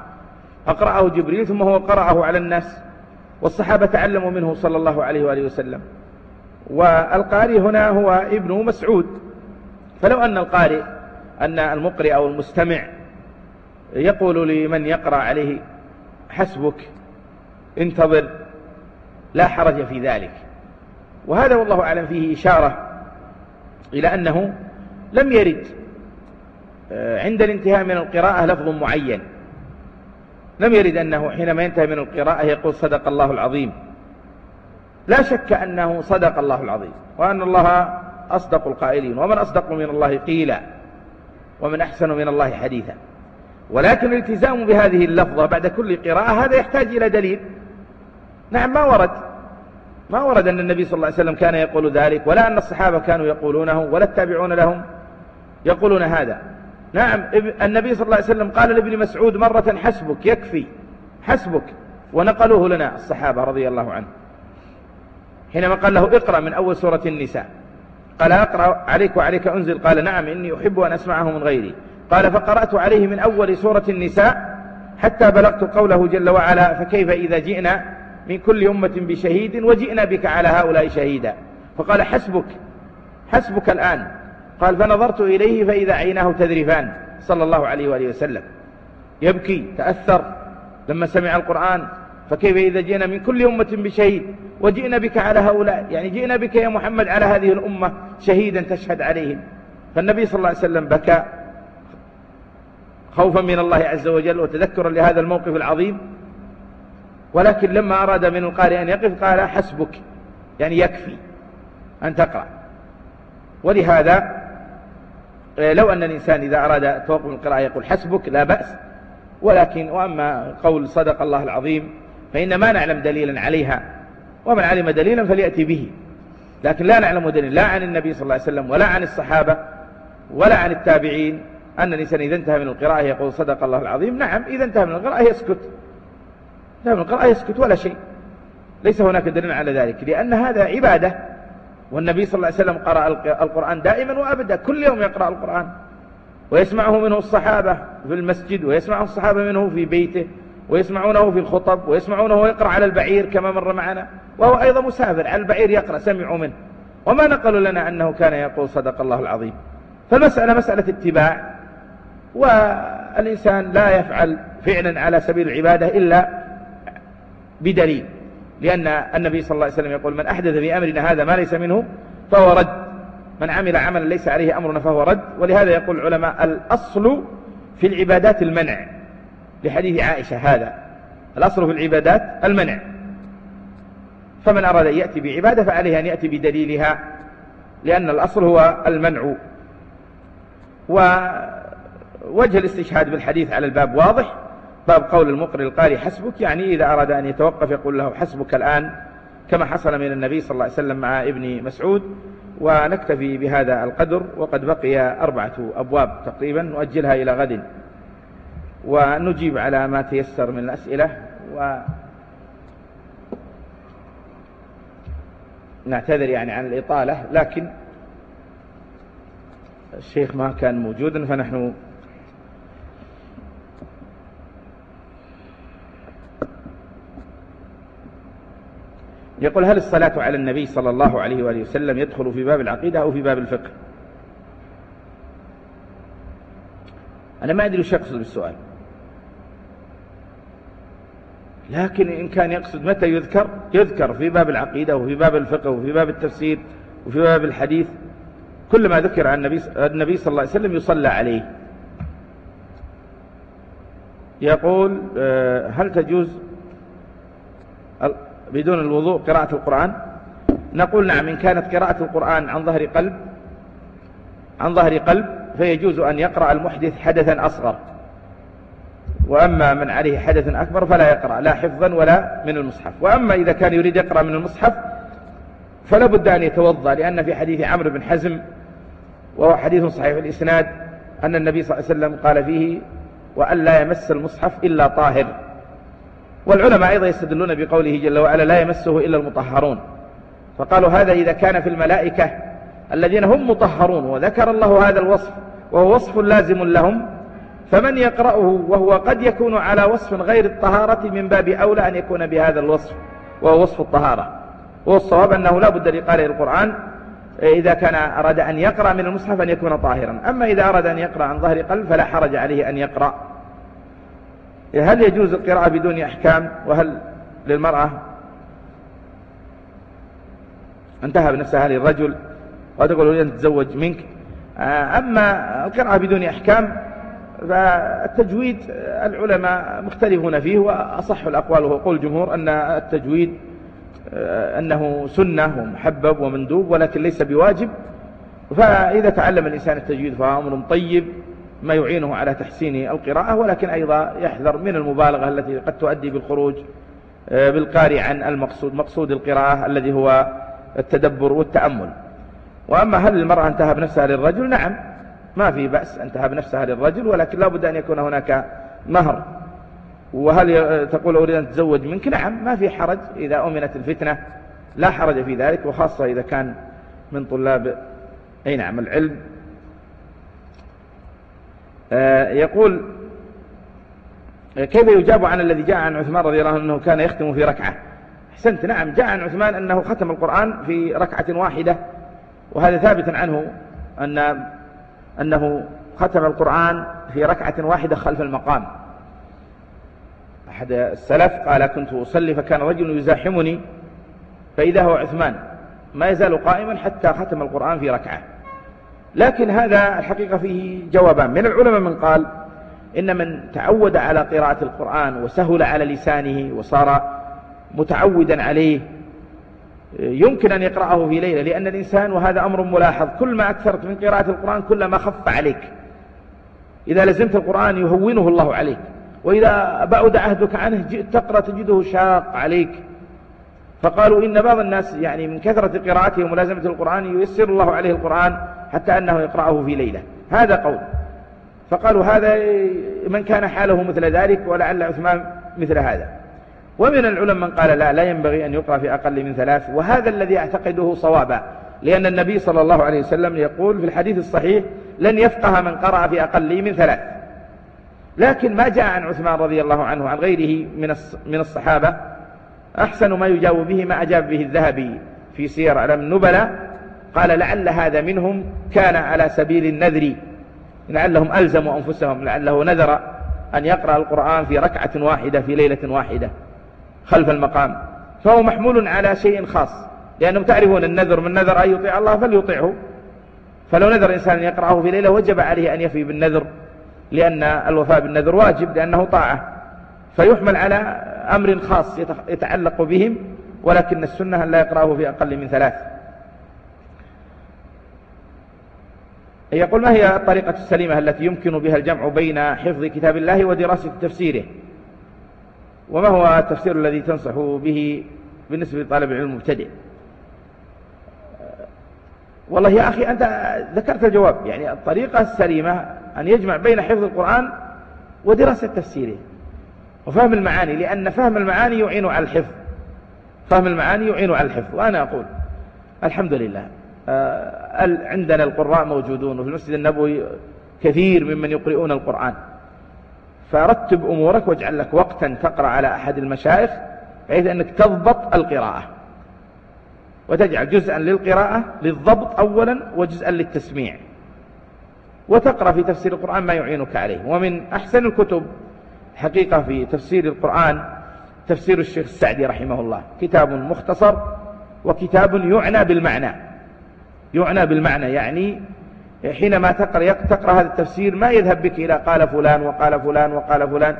أقرأه جبريل ثم هو قرأه على الناس والصحابة تعلموا منه صلى الله عليه وآله وسلم. والقارئ هنا هو ابن مسعود. فلو أن القارئ أن المقرئ أو المستمع يقول لمن يقرأ عليه حسبك انتظر لا حرج في ذلك. وهذا والله أعلم فيه إشارة إلى أنه لم يرد آه، عند الانتهاء من القراءة لفظ معين. لم يرد أنه حينما ينتهي من القراءة يقول صدق الله العظيم. لا شك أنه صدق الله العظيم وأن الله أصدق القائلين ومن أصدق من الله قيلا ومن أحسن من الله حديثا. ولكن الالتزام بهذه اللفظة بعد كل قراءة هذا يحتاج إلى دليل. نعم ما ورد ما ورد أن النبي صلى الله عليه وسلم كان يقول ذلك ولا أن الصحابة كانوا يقولونه ولا التابعون لهم يقولون هذا. نعم النبي صلى الله عليه وسلم قال لابن مسعود مرة حسبك يكفي حسبك ونقلوه لنا الصحابة رضي الله عنه حينما قال له اقرأ من أول سورة النساء. قال أقرأ عليك وعليك أنزل. قال نعم إني أحب أن أسمعه من غيري. قال فقرأت عليه من أول سورة النساء حتى بلغت قوله جل وعلا فكيف إذا جئنا من كل أمة بشهيد وجئنا بك على هؤلاء شهيدا. فقال حسبك حسبك الآن. قال فنظرت إليه فإذا عيناه تذرفان. صلى الله عليه وآله وسلم. يبكي تأثر. لما سمع القرآن فكيف إذا جئنا من كل أمة بشهيد؟ وجئنا بك على هؤلاء يعني جئنا بك يا محمد على هذه الأمة شهيدا تشهد عليهم. فالنبي صلى الله عليه وسلم بكى خوفا من الله عز وجل وتذكرا لهذا الموقف العظيم. ولكن لما أراد من القارئ أن يقف قال حسبك يعني يكفي أن تقرأ. ولهذا آه، لو أن الإنسان إذا أراد توقف القراءة يقول حسبك لا بأس. ولكن وأما قول صدق الله العظيم فإن ما نعلم دليلا عليها ومن علم دليلا فليأتي به. لكن لا نعلم دليلا لا عن النبي صلى الله عليه وسلم ولا عن الصحابة ولا عن التابعين. أن الإنسان إذا انتهى من القراءة. يقول صدق الله العظيم. نعم إذا انتهى من القراءة يسكت انتهى من القراءة يسكت ولا شيء. ليس هناك دليل على ذلك لأن هذا عبادة. والنبي صلى الله عليه وسلم قرأ القرآن دائما وأبدا. كل يوم يقرأ القرآن. ويسمعه منه الصحابة في المسجد ويسمعه الصحابة منه في بيته. ويسمعونه في الخطب ويسمعونه يقرأ على البعير كما مر معنا وهو أيضا مسافر على البعير يقرأ سمعوا منه. وما نقلوا لنا أنه كان يقول صدق الله العظيم. فالمسألة مسألة اتباع والإنسان لا يفعل فعلا على سبيل العبادة إلا بدليل لأن النبي صلى الله عليه وسلم يقول من أحدث في أمرنا هذا ما ليس منه فهو رد من عمل عملا ليس عليه أمرنا فهو رد ولهذا يقول العلماء الأصل في العبادات المنع. لحديث عائشة هذا. الأصل في العبادات المنع. فمن أراد أن يأتي بعبادة فعليه أن يأتي بدليلها لأن الأصل هو المنع. ووجه الاستشهاد بالحديث على الباب واضح. باب قول المقر القاري حسبك يعني إذا أراد أن يتوقف يقول له حسبك الآن كما حصل من النبي صلى الله عليه وسلم مع ابن مسعود. ونكتفي بهذا القدر وقد بقي أربعة أبواب تقريبا نؤجلها إلى غد. ونجيب على ما تيسر من الأسئلة و نعتذر يعني عن الإطالة لكن الشيخ ما كان موجودا فنحن يقول هل الصلاة على النبي صلى الله عليه وآله وسلم يدخل في باب العقيدة أو في باب الفقه؟ أنا ما أدري وش يقصد بالسؤال. لكن إن كان يقصد متى يذكر؟ يذكر في باب العقيدة وفي باب الفقه وفي باب التفسير وفي باب الحديث. كل ما ذكر عن النبي, النبي صلى الله عليه وسلم يصلى عليه. يقول آه، هل تجوز بدون الوضوء قراءة القرآن؟ نقول نعم إن كانت قراءة القرآن عن ظهر قلب عن ظهر قلب فيجوز أن يقرأ المحدث حدثا أصغر. وأما من عليه حدث أكبر فلا يقرأ لا حفظا ولا من المصحف. وأما إذا كان يريد يقرأ من المصحف فلا بد أن يتوضأ لأن في حديث عمرو بن حزم وهو حديث صحيح الإسناد أن النبي صلى الله عليه وسلم قال فيه وأن لا يمس المصحف إلا طاهر. والعلماء أيضا يستدلون بقوله جل وعلا لا يمسه إلا المطهرون. فقالوا هذا إذا كان في الملائكة الذين هم مطهرون وذكر الله هذا الوصف وهو وصف لازم لهم فمن يقرأه وهو قد يكون على وصف غير الطهارة من باب أولى أن يكون بهذا الوصف وهو وصف الطهارة. والصواب أنه لا بد لقارئ القرآن إذا كان أراد أن يقرأ من المصحف أن يكون طاهرا. أما إذا أراد أن يقرأ عن ظهر قلب فلا حرج عليه أن يقرأ. هل يجوز القراءة بدون أحكام؟ وهل للمرأة؟ انتهى بنفسها للرجل وتقول أريد أن تتزوج منك. آه، أما القراءة بدون أحكام فالتجويد العلماء مختلفون فيه وأصح الأقوال وهو قول الجمهور أن التجويد أنه سنة ومحبب ومندوب ولكن ليس بواجب. فإذا تعلم الإنسان التجويد فهو أمر طيب ما يعينه على تحسين القراءة ولكن أيضا يحذر من المبالغة التي قد تؤدي بالخروج بالقارئ عن المقصود مقصود القراءة الذي هو التدبر والتأمل. وأما هل المرأة انتهى بنفسها للرجل؟ نعم. ما في بأس أن تهب نفسها للرجل ولكن لا بد أن يكون هناك مهر. وهل تقول أريد أن تزوج منك؟ نعم ما في حرج. إذا أمنت الفتنة لا حرج في ذلك وخاصة إذا كان من طلاب أي نعم العلم. آه، يقول كيف يجاب عن الذي جاء عن عثمان رضي الله عنه أنه كان يختم في ركعة؟ أحسنت نعم جاء عن عثمان أنه ختم القرآن في ركعة واحدة. وهذا ثابت عنه أن أنه ختم القرآن في ركعة واحدة خلف المقام. أحد السلف قال كنت أصلي فكان رجل يزاحمني فإذا هو عثمان. ما يزال قائما حتى ختم القرآن في ركعة. لكن هذا الحقيقة فيه جوابان. من العلماء من قال إن من تعود على قراءة القرآن وسهل على لسانه وصار متعودا عليه يمكن أن يقرأه في ليلة لأن الإنسان وهذا أمر ملاحظ. كل ما أكثرت من قراءة القرآن كلما خف عليك. إذا لزمت القرآن يهونه الله عليك. وإذا بعد عهدك عنه جئت تقرأ تجده شاق عليك. فقالوا إن بعض الناس يعني من كثرة قراءته وملازمة القرآن ييسر الله عليه القرآن حتى أنه يقرأه في ليلة. هذا قول. فقالوا هذا من كان حاله مثل ذلك ولعل عثمان مثل هذا. ومن العلماء من قال لا لا ينبغي أن يقرأ في أقل من ثلاث وهذا الذي أعتقده صوابا لأن النبي صلى الله عليه وسلم يقول في الحديث الصحيح لن يفقه من قرأ في أقل من ثلاث. لكن ما جاء عن عثمان رضي الله عنه عن غيره من من الصحابة أحسن ما يجاوب به ما أجاب به الذهبي في سير علم النبلاء قال لعل هذا منهم كان على سبيل النذر لعلهم ألزموا أنفسهم لعله نذر أن يقرأ القرآن في ركعة واحدة في ليلة واحدة. خلف المقام. فهو محمول على شيء خاص. لأنهم تعرفون النذر من نذر أن يطيع الله فليطيعه. فلو نذر إنسان أن يقرأه في ليلة وجب عليه أن يفي بالنذر لأن الوفاء بالنذر واجب لأنه طاعة. فيحمل على أمر خاص يتعلق بهم ولكن السنة لا يقرأه في أقل من ثلاث. يقول ما هي الطريقة السليمة التي يمكن بها الجمع بين حفظ كتاب الله ودراسة تفسيره؟ وما هو التفسير الذي تنصح به بالنسبة لطالب العلم المبتدئ؟ والله يا أخي أنت ذكرت الجواب يعني الطريقة السليمة أن يجمع بين حفظ القرآن ودراسة تفسيره. وفهم المعاني لأن فهم المعاني يعين على الحفظ. فهم المعاني يعين على الحفظ. وأنا أقول الحمد لله. آه، عندنا القراء موجودون وفي المسجد النبوي كثير ممن يقرؤون القرآن. فرتب أمورك واجعل لك وقتا تقرأ على أحد المشايخ بحيث أنك تضبط القراءة. وتجعل جزءا للقراءة للضبط أولا وجزءا للتسميع. وتقرأ في تفسير القرآن ما يعينك عليه. ومن أحسن الكتب حقيقة في تفسير القرآن تفسير الشيخ السعدي رحمه الله. كتاب مختصر وكتاب يعنى بالمعنى. يعنى بالمعنى يعني حينما تقرأ, تقرأ هذا التفسير ما يذهب بك إلى قال فلان وقال فلان وقال فلان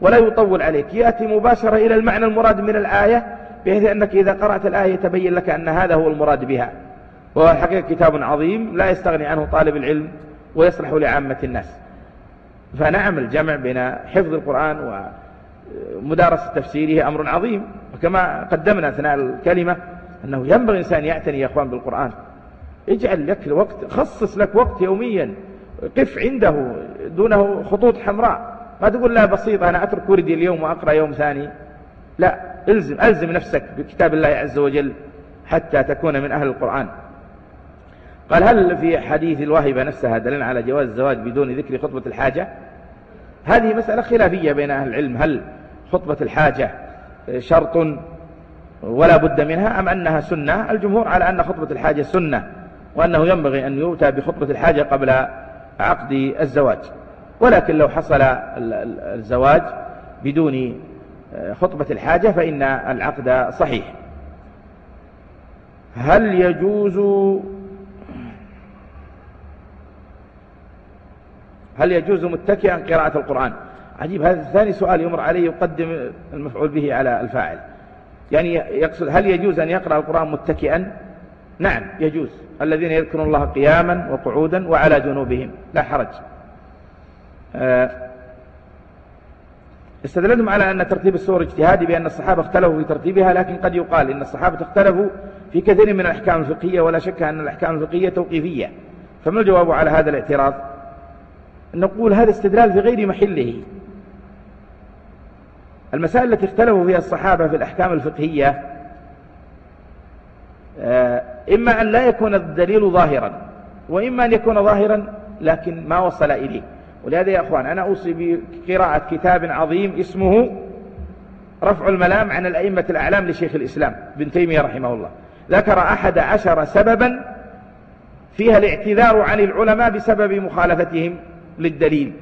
ولا يطول عليك. يأتي مباشرة إلى المعنى المراد من الآية بحيث أنك إذا قرأت الآية تبين لك أن هذا هو المراد بها. وهو الحقيقة كتاب عظيم لا يستغني عنه طالب العلم ويصلح لعامة الناس. فنعم الجمع بين حفظ القرآن ومدارسة تفسيره أمر عظيم. وكما قدمنا أثناء الكلمة أنه ينبغي الإنسان يعتني يا أخوان بالقرآن. اجعل لك وقت خصص لك وقت يوميا قف عنده دونه خطوط حمراء. ما تقول لا بسيطة أنا أترك وردي اليوم وأقرأ يوم ثاني. لا إلزم ألزم نفسك بكتاب الله عز وجل حتى تكون من أهل القرآن. قال هل في حديث الواهبة نفسها دلنا على جواز الزواج بدون ذكر خطبة الحاجة؟ هذه مسألة خلافية بين أهل العلم. هل خطبة الحاجة شرط ولا بد منها أم أنها سنة؟ الجمهور على أن خطبة الحاجة سنة. وأنه ينبغي أن يؤتى بخطبة الحاجة قبل عقد الزواج. ولكن لو حصل الزواج بدون خطبة الحاجة فإن العقد صحيح. هل يجوز هل يجوز متكئا قراءة القرآن؟ عجيب هذا ثاني سؤال يمر عليه يقدم المفعول به على الفاعل. يعني يقصد هل يجوز أن يقرأ القرآن متكئا؟ نعم يجوز. الذين يذكرون الله قياما وقعودا وعلى جنوبهم. لا حرج. آه، استدلتم على أن ترتيب السور اجتهادي بأن الصحابة اختلفوا في ترتيبها لكن قد يقال إن الصحابة اختلفوا في كثير من الأحكام الفقهية ولا شك أن الأحكام الفقهية توقيفية. فما الجواب على هذا الاعتراض؟ نقول هذا استدلال في غير محله. المسائل التي اختلفوا فيها الصحابة في الأحكام الفقهية آه، إما أن لا يكون الدليل ظاهرا وإما أن يكون ظاهرا لكن ما وصل إليه. ولهذا يا أخوان أنا أوصي بقراءة كتاب عظيم اسمه رفع الملام عن الأئمة الأعلام لشيخ الإسلام بن تيمية رحمه الله. ذكر أحد عشر سببا فيها الاعتذار عن العلماء بسبب مخالفتهم للدليل.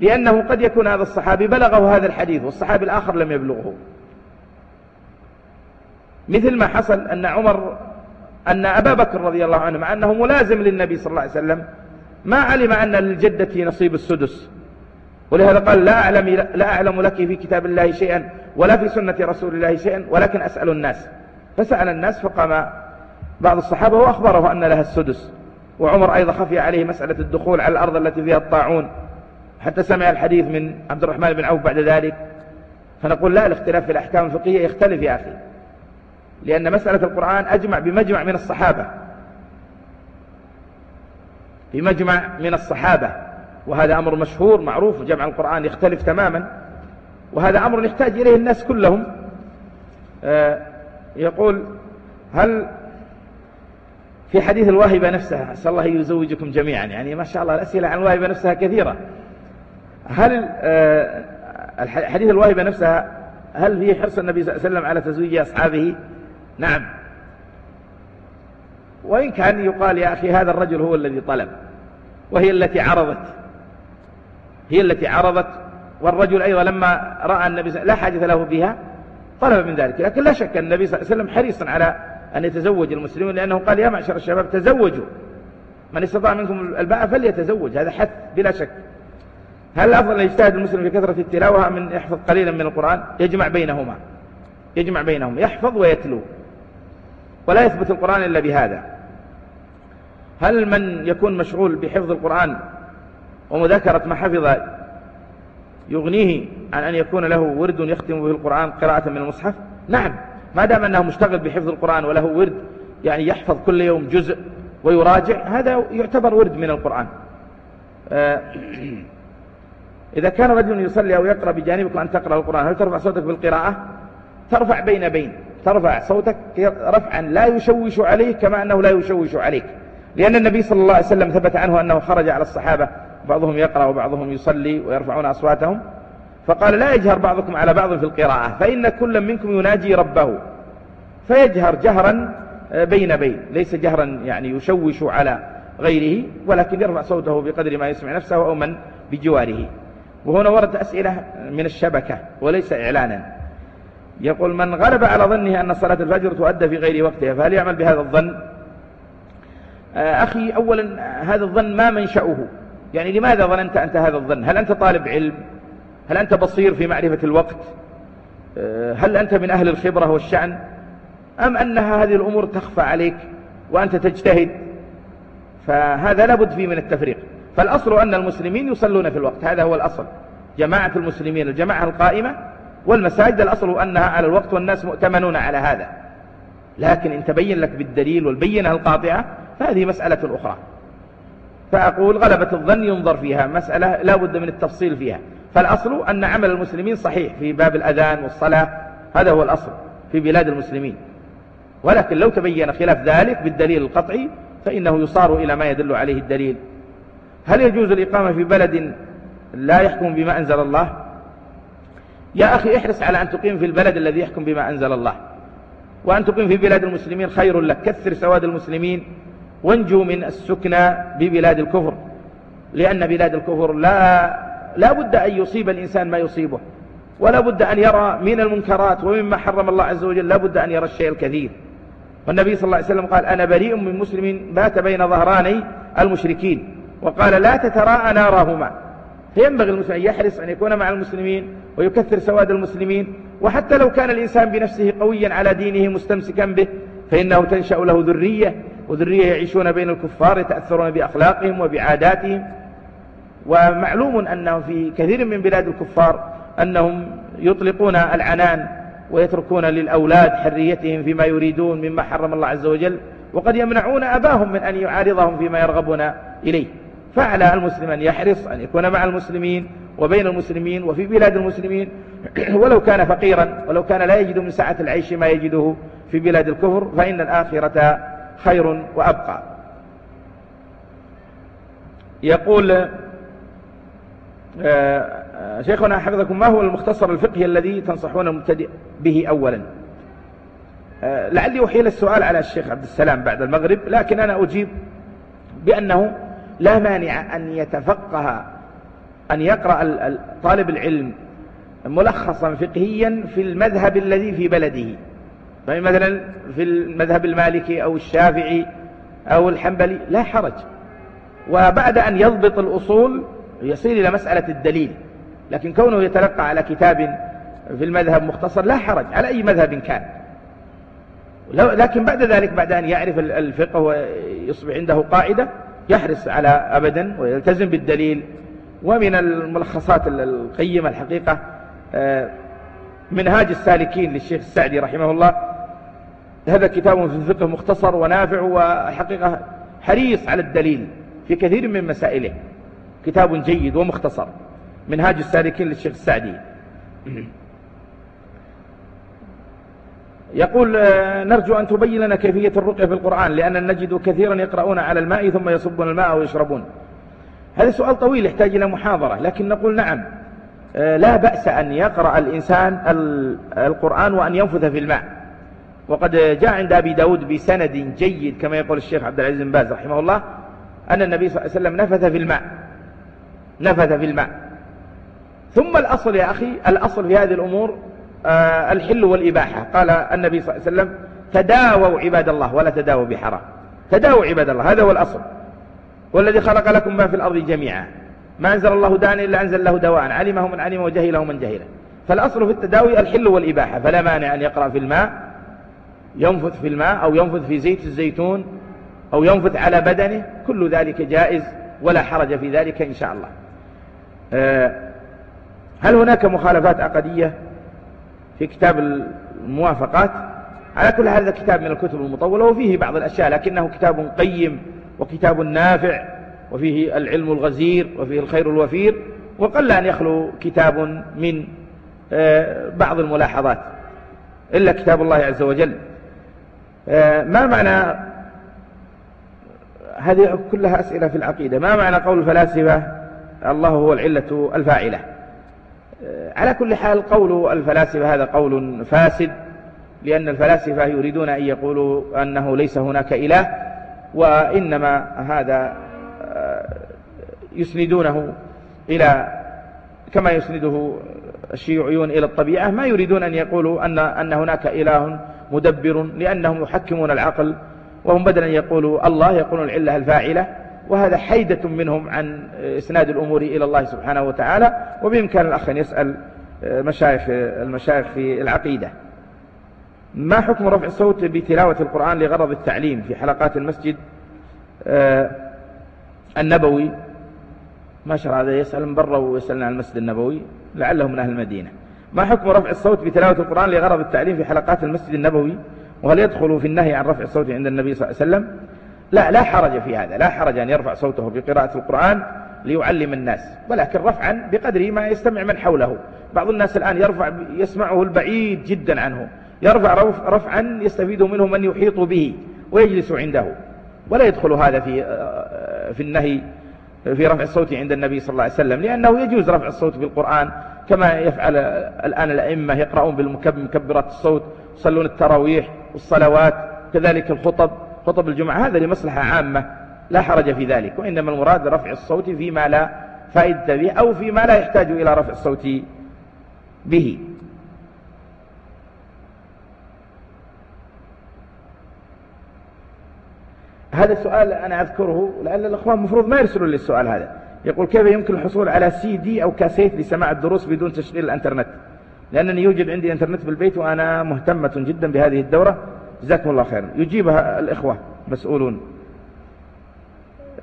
لأنه قد يكون هذا الصحابي بلغه هذا الحديث والصحابي الآخر لم يبلغه. مثل ما حصل أن عمر أن أبا بكر رضي الله عنه مع أنه ملازم للنبي صلى الله عليه وسلم ما علم أن للجدة نصيب السدس. ولهذا قال لا أعلم, لا أعلم لك في كتاب الله شيئا ولا في سنة رسول الله شيئا ولكن أسأل الناس. فسأل الناس فقام بعض الصحابة وأخبره أن لها السدس. وعمر أيضا خفي عليه مسألة الدخول على الأرض التي فيها الطاعون. حتى سمع الحديث من عبد الرحمن بن عوف بعد ذلك. فنقول لا الاختلاف في الأحكام الفقهية يختلف يا أخي. لأن مسألة القرآن أجمع بمجمع من الصحابة. بمجمع من الصحابة. وهذا أمر مشهور معروف جمع القرآن يختلف تماما. وهذا أمر يحتاج إليه الناس كلهم. آه يقول هل في حديث الواهبة نفسها؟ أسأل الله يزوجكم جميعا. يعني ما شاء الله الأسئلة عن الواهبة نفسها كثيرة. هل آه حديث الواهبة نفسها هل فيه حرص النبي صلى الله عليه وسلم على تزويج أصحابه؟ نعم. وإن كان يقال يا أخي هذا الرجل هو الذي طلب وهي التي عرضت. هي التي عرضت والرجل أيضا لما رأى النبي لا حاجة له بها طلب من ذلك. لكن لا شك أن النبي صلى الله عليه وسلم حريص على أن يتزوج المسلمون لأنه قال يا معشر الشباب تزوجوا. من استطاع منكم الباء فليتزوج هذا حث بلا شك. هل الأفضل أن يجتهد المسلم في كثرة التلاوة من يحفظ قليلا من القرآن؟ يجمع بينهما. يجمع بينهم يحفظ ويتلو. ولا يثبت القرآن إلا بهذا. هل من يكون مشغول بحفظ القرآن ومذاكرة ما حفظ يغنيه عن أن يكون له ورد يختم به القرآن قراءة من المصحف؟ نعم. ما دام أنه مشتغل بحفظ القرآن وله ورد يعني يحفظ كل يوم جزء ويراجع هذا يعتبر ورد من القرآن. آه، إذا كان رجل يصلي أو يقرأ بجانبك أن تقرأ القرآن هل ترفع صوتك بالقراءة؟ ترفع بين بين. ترفع صوتك رفعا لا يشوش عليك كما أنه لا يشوش عليك. لأن النبي صلى الله عليه وسلم ثبت عنه أنه خرج على الصحابة بعضهم يقرأ وبعضهم يصلي ويرفعون أصواتهم. فقال لا يجهر بعضكم على بعض في القراءة فإن كل منكم يناجي ربه. فيجهر جهرا آه، بين بين. ليس جهرا يعني يشوش على غيره ولكن يرفع صوته بقدر ما يسمع نفسه أو من بجواره. وهنا ورد أسئلة من الشبكة وليس إعلانا. يقول من غلب على ظنه أن صلاة الفجر تؤدى في غير وقتها فهل يعمل بهذا الظن؟ آه، أخي أولا هذا الظن ما منشأه. يعني لماذا ظننت أنت هذا الظن؟ هل أنت طالب علم؟ هل أنت بصير في معرفة الوقت؟ آه، هل أنت من أهل الخبرة والشأن؟ أم أنها هذه الأمور تخفى عليك وأنت تجتهد؟ فهذا لابد فيه من التفريق. فالأصل أن المسلمين يصلون في الوقت هذا هو الأصل. جماعة المسلمين الجماعة القائمة والمساجد الأصل أنها على الوقت والناس مؤتمنون على هذا. لكن إن تبين لك بالدليل والبينة القاطعة فهذه مسألة أخرى. فأقول غلبة الظن ينظر فيها مسألة لا بد من التفصيل فيها. فالأصل أن عمل المسلمين صحيح في باب الأذان والصلاة هذا هو الأصل في بلاد المسلمين. ولكن لو تبين خلاف ذلك بالدليل القطعي فإنه يصار إلى ما يدل عليه الدليل. هل يجوز الإقامة في بلد لا يحكم بما أنزل الله؟ يا أخي احرص على أن تقيم في البلد الذي يحكم بما أنزل الله. وأن تقيم في بلاد المسلمين خير لك. كثر سواد المسلمين وانجو من السكنى ببلاد الكفر. لأن بلاد الكفر لا لا بد أن يصيب الإنسان ما يصيبه. ولا بد أن يرى من المنكرات ومما حرم الله عز وجل. لا بد أن يرى الشيء الكثير. والنبي صلى الله عليه وسلم قال أنا بريء من مسلم بات بين ظهراني المشركين. وقال لا تتراءى نارهما. فينبغي المسلم أن يحرص أن يكون مع المسلمين ويكثر سواد المسلمين وحتى لو كان الإنسان بنفسه قويا على دينه مستمسكا به فإنه تنشأ له ذرية وذرية يعيشون بين الكفار يتأثرون بأخلاقهم وبعاداتهم. ومعلوم أنه في كثير من بلاد الكفار أنهم يطلقون العنان ويتركون للأولاد حريتهم فيما يريدون مما حرم الله عز وجل وقد يمنعون أباهم من أن يعارضهم فيما يرغبون إليه. فعلى المسلم أن يحرص أن يكون مع المسلمين وبين المسلمين وفي بلاد المسلمين. <clears throat> ولو كان فقيرا ولو كان لا يجد من سعة العيش ما يجده في بلاد الكفر فإن الآخرة خير وأبقى. يقول آه، شيخنا حفظكم ما هو المختصر الفقهي الذي تنصحون المبتدئ به أولا؟ آه، لعلي أحيل السؤال على الشيخ عبد السلام بعد المغرب لكن أنا أجيب بأنه لا مانع أن يتفقه أن يقرأ طالب العلم ملخصا فقهيا في المذهب الذي في بلده. يعني مثلا في المذهب المالكي أو الشافعي أو الحنبلي لا حرج. وبعد أن يضبط الأصول يصير إلى مسألة الدليل. لكن كونه يتلقى على كتاب في المذهب مختصر لا حرج على أي مذهب كان. لكن بعد ذلك بعد أن يعرف الفقه ويصبح عنده قاعدة يحرص على أبدا ويلتزم بالدليل. ومن الملخصات القيمة الحقيقة آه، منهاج السالكين للشيخ السعدي رحمه الله. هذا كتاب في الفقه مختصر ونافع وحقيقة حريص على الدليل في كثير من مسائله. كتاب جيد ومختصر. منهاج السالكين للشيخ السعدي. يقول آه، نرجو أن تبين لنا كيفية الرقية في القرآن لأن نجد كثيرا يقرؤون على الماء ثم يصبون الماء ويشربون. هذا سؤال طويل يحتاج إلى محاضرة لكن نقول نعم. آه، لا بأس أن يقرأ الإنسان القرآن وأن ينفث في الماء. وقد جاء عند أبي داود بسند جيد كما يقول الشيخ عبد العزيز بن باز رحمه الله أن النبي صلى الله عليه وسلم نفث في الماء. نفث في الماء. ثم الأصل يا أخي الأصل في هذه الأمور آه، الحل والإباحة. قال النبي صلى الله عليه وسلم تداووا عباد الله ولا تداووا بحرام. تداووا عباد الله هذا هو الأصل. والذي خلق لكم ما في الأرض جميعا. ما أنزل الله داء إلا أنزل له دواء. علمه من علم وجهله من جهله. فالأصل في التداوي الحل والإباحة. فلا مانع أن يقرأ في الماء ينفث في الماء أو ينفث في زيت الزيتون أو ينفث على بدنه. كل ذلك جائز ولا حرج في ذلك إن شاء الله. آه، هل هناك مخالفات عقدية في كتاب الموافقات؟ على كل هذا كتاب من الكتب المطولة وفيه بعض الأشياء لكنه كتاب قيم. وكتاب نافع وفيه العلم الغزير وفيه الخير الوفير وقل أن يخلو كتاب من آه، بعض الملاحظات إلا كتاب الله عز وجل. آه، ما معنى هذه كلها أسئلة في العقيدة؟ ما معنى قول الفلاسفة الله هو العلة الفاعلة؟ آه، على كل حال قول الفلاسفة هذا قول فاسد لأن الفلاسفة يريدون أن يقولوا أنه ليس هناك إله وإنما هذا يسندونه إلى كما يسنده الشيوعيون إلى الطبيعة ما يريدون أن يقولوا أن, أن هناك إله مدبر لأنهم يحكمون العقل وهم بدلا يقولوا الله يقولون العلة الفاعلة وهذا حيدة منهم عن إسناد الأمور إلى الله سبحانه وتعالى وبإمكان الأخ أن يسأل مشايخ المشايخ في العقيدة. ما حكم رفع الصوت بتلاوة القرآن لغرض التعليم في حلقات المسجد؟ آه، النبوي ما شرع هذا يسأل من برا ويسألنا عن المسجد النبوي لعله من أهل المدينة. ما حكم رفع الصوت بتلاوة القرآن لغرض التعليم في حلقات المسجد النبوي؟ وهل يدخل في النهي عن رفع الصوت عند النبي صلى الله عليه وسلم؟ لا لا حرج في هذا لا حرج أن يرفع صوته بقراءة القرآن ليعلم الناس ولكن رفعا بقدر ما يستمع من حوله. بعض الناس الآن يرفع يسمعه البعيد جدا عنه. يرفع رفعا يستفيد منه من يحيط به ويجلس عنده. ولا يدخل هذا في في النهي في رفع الصوت عند النبي صلى الله عليه وسلم لأنه يجوز رفع الصوت بالقرآن كما يفعل الآن الأئمة يقرؤون بمكبرات الصوت يصلون التراويح والصلوات كذلك الخطب خطب الجمعة هذا لمصلحة عامة لا حرج في ذلك وإنما المراد رفع الصوت فيما لا فائدة به أو فيما لا يحتاج إلى رفع الصوت به. هذا السؤال أنا أذكره لأن الأخوان المفروض ما يرسلوا لي السؤال هذا. يقول كيف يمكن الحصول على سي دي أو كاسيت لسماع الدروس بدون تشغيل الأنترنت؟ لأنني يوجد عندي إنترنت بالبيت وأنا مهتمة جدا بهذه الدورة. جزاكم الله خيرا. يجيبها الإخوة مسؤولون.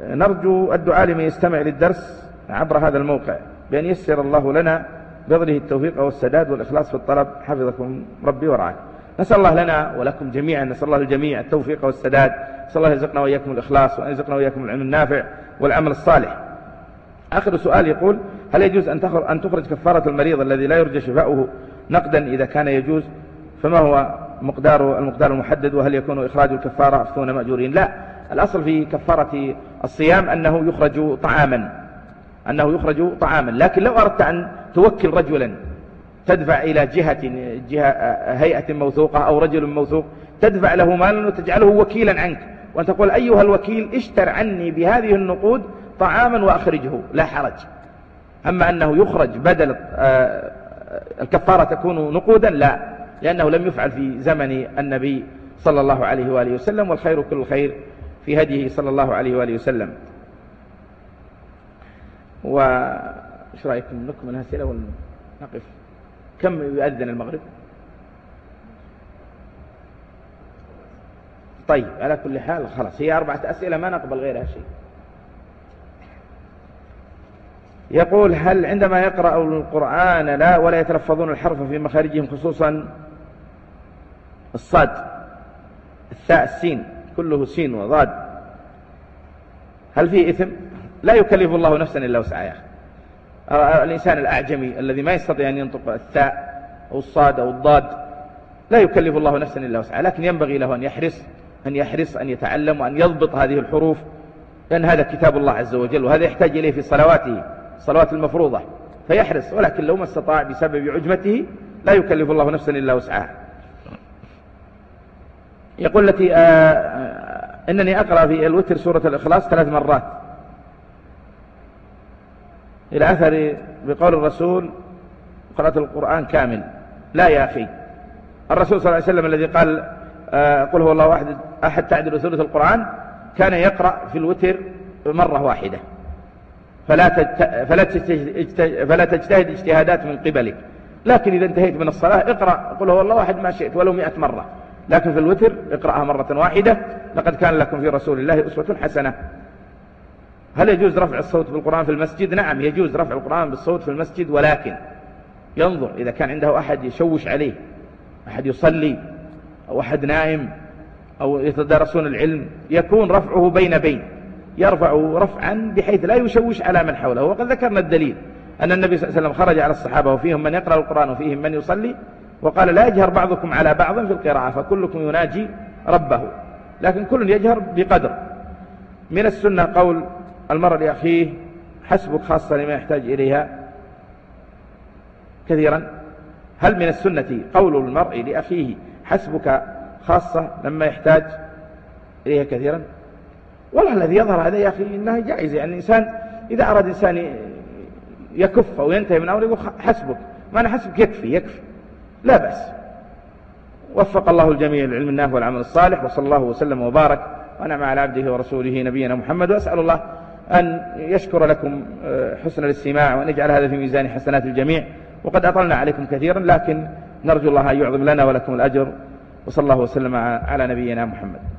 نرجو الدعاء لمن يستمع للدرس عبر هذا الموقع بأن يسر الله لنا بفضله التوفيق والسداد والإخلاص في الطلب. حفظكم ربي ورعاه. نسأل الله لنا ولكم جميعا نسأل الله الجميع التوفيق والسداد. نسأل الله يرزقنا وإياكم الإخلاص وأن يرزقنا وإياكم العلم النافع والعمل الصالح. آخر سؤال يقول هل يجوز أن تخرج كفارة المريض الذي لا يرجى شفاؤه نقدا إذا كان يجوز؟ فما هو مقدار المقدار المحدد؟ وهل يكون إخراج الكفارة أفتون مأجورين؟ لا. الأصل في كفارة الصيام أنه يخرج طعاما. أنه يخرج طعاما. لكن لو أردت أن توكل رجلا تدفع إلى جهة, جهة هيئة موثوقة أو رجل موثوق تدفع له مالا وتجعله وكيلا عنك. وأن تقول أيها الوكيل اشتر عني بهذه النقود طعاما وأخرجه. لا حرج. أما أنه يخرج بدل آه، الكفارة تكون نقودا لا. لأنه لم يفعل في زمن النبي صلى الله عليه وآله وسلم والخير كل الخير في هديه صلى الله عليه وآله وسلم. وش رأيكم؟ نكمل هالسئلة ونقف كم يؤذن المغرب؟ طيب على كل حال خلاص هي أربعة أسئلة ما نقبل غيرها شيء. يقول هل عندما يقرأ القرآن لا ولا يتلفظون الحرف في مخارجهم خصوصا الصاد الثاء السين كله سين وضاد؟ هل فيه إثم؟ لا يكلف الله نفسا إلا وسعها. الإنسان الأعجمي الذي ما يستطيع أن ينطق الثاء أو الصاد أو الضاد لا يكلف الله نفسا إلا وسعها لكن ينبغي له أن يحرص أن يحرص أن يتعلم وأن يضبط هذه الحروف لأن هذا كتاب الله عز وجل وهذا يحتاج إليه في صلواته الصلوات المفروضة فيحرص ولكن لو ما استطاع بسبب عجمته لا يكلف الله نفسا إلا وسعها. يقول التي آه، آه، إنني أقرأ في الوتر سورة الإخلاص ثلاث مرات. إلى أثر بقول الرسول قرأت القرآن كامل. لا يا أخي. الرسول صلى الله عليه وسلم الذي قال آه، قل هو الله واحد أحد تعدل ثلث القرآن كان يقرأ في الوتر مرة واحدة. فلا فلا فلا تجتهد اجتهادات من قبلك. لكن إذا انتهيت من الصلاة اقرأ قل هو الله واحد ما شئت ولو مئة مرة. لكن في الوتر اقرأها مرة واحدة. لقد كان لكم في رسول الله أسوة حسنة. هل يجوز رفع الصوت بالقرآن في المسجد؟ نعم يجوز رفع القرآن بالصوت في المسجد ولكن ينظر إذا كان عنده أحد يشوش عليه أحد يصلي أو أحد نائم أو يتدارسون العلم يكون رفعه بين بين يرفع رفعا بحيث لا يشوش على من حوله. وقد ذكرنا الدليل أن النبي صلى الله عليه وسلم خرج على الصحابة وفيهم من يقرأ القرآن وفيهم من يصلي وقال لا يجهر بعضكم على بعض في القراءة فكلكم يناجي ربه. لكن كل يجهر بقدر. من السنة قول المرء لأخيه حسبك خاصة لما يحتاج إليها كثيرا. هل من السنة قول المرء لأخيه حسبك خاصة لما يحتاج إليها كثيرا؟ والله الذي يظهر هذا يا أخي إنها جائزة. يعني الإنسان إذا أراد إنسان يكف أو ينتهي من أمره يقول حسبك. ما أنا حسبك يكفي يكفي. لا بأس. وفق الله الجميع للعلم النافع والعمل الصالح وصلى الله وسلم وبارك ونعم على عبده ورسوله نبينا محمد وأسأل الله أن يشكر لكم آه، حسن الاستماع وأن يجعل هذا في ميزان حسنات الجميع. وقد أطلنا عليكم كثيرا لكن نرجو الله أن يعظم لنا ولكم الأجر. وصلى الله وسلم على نبينا محمد.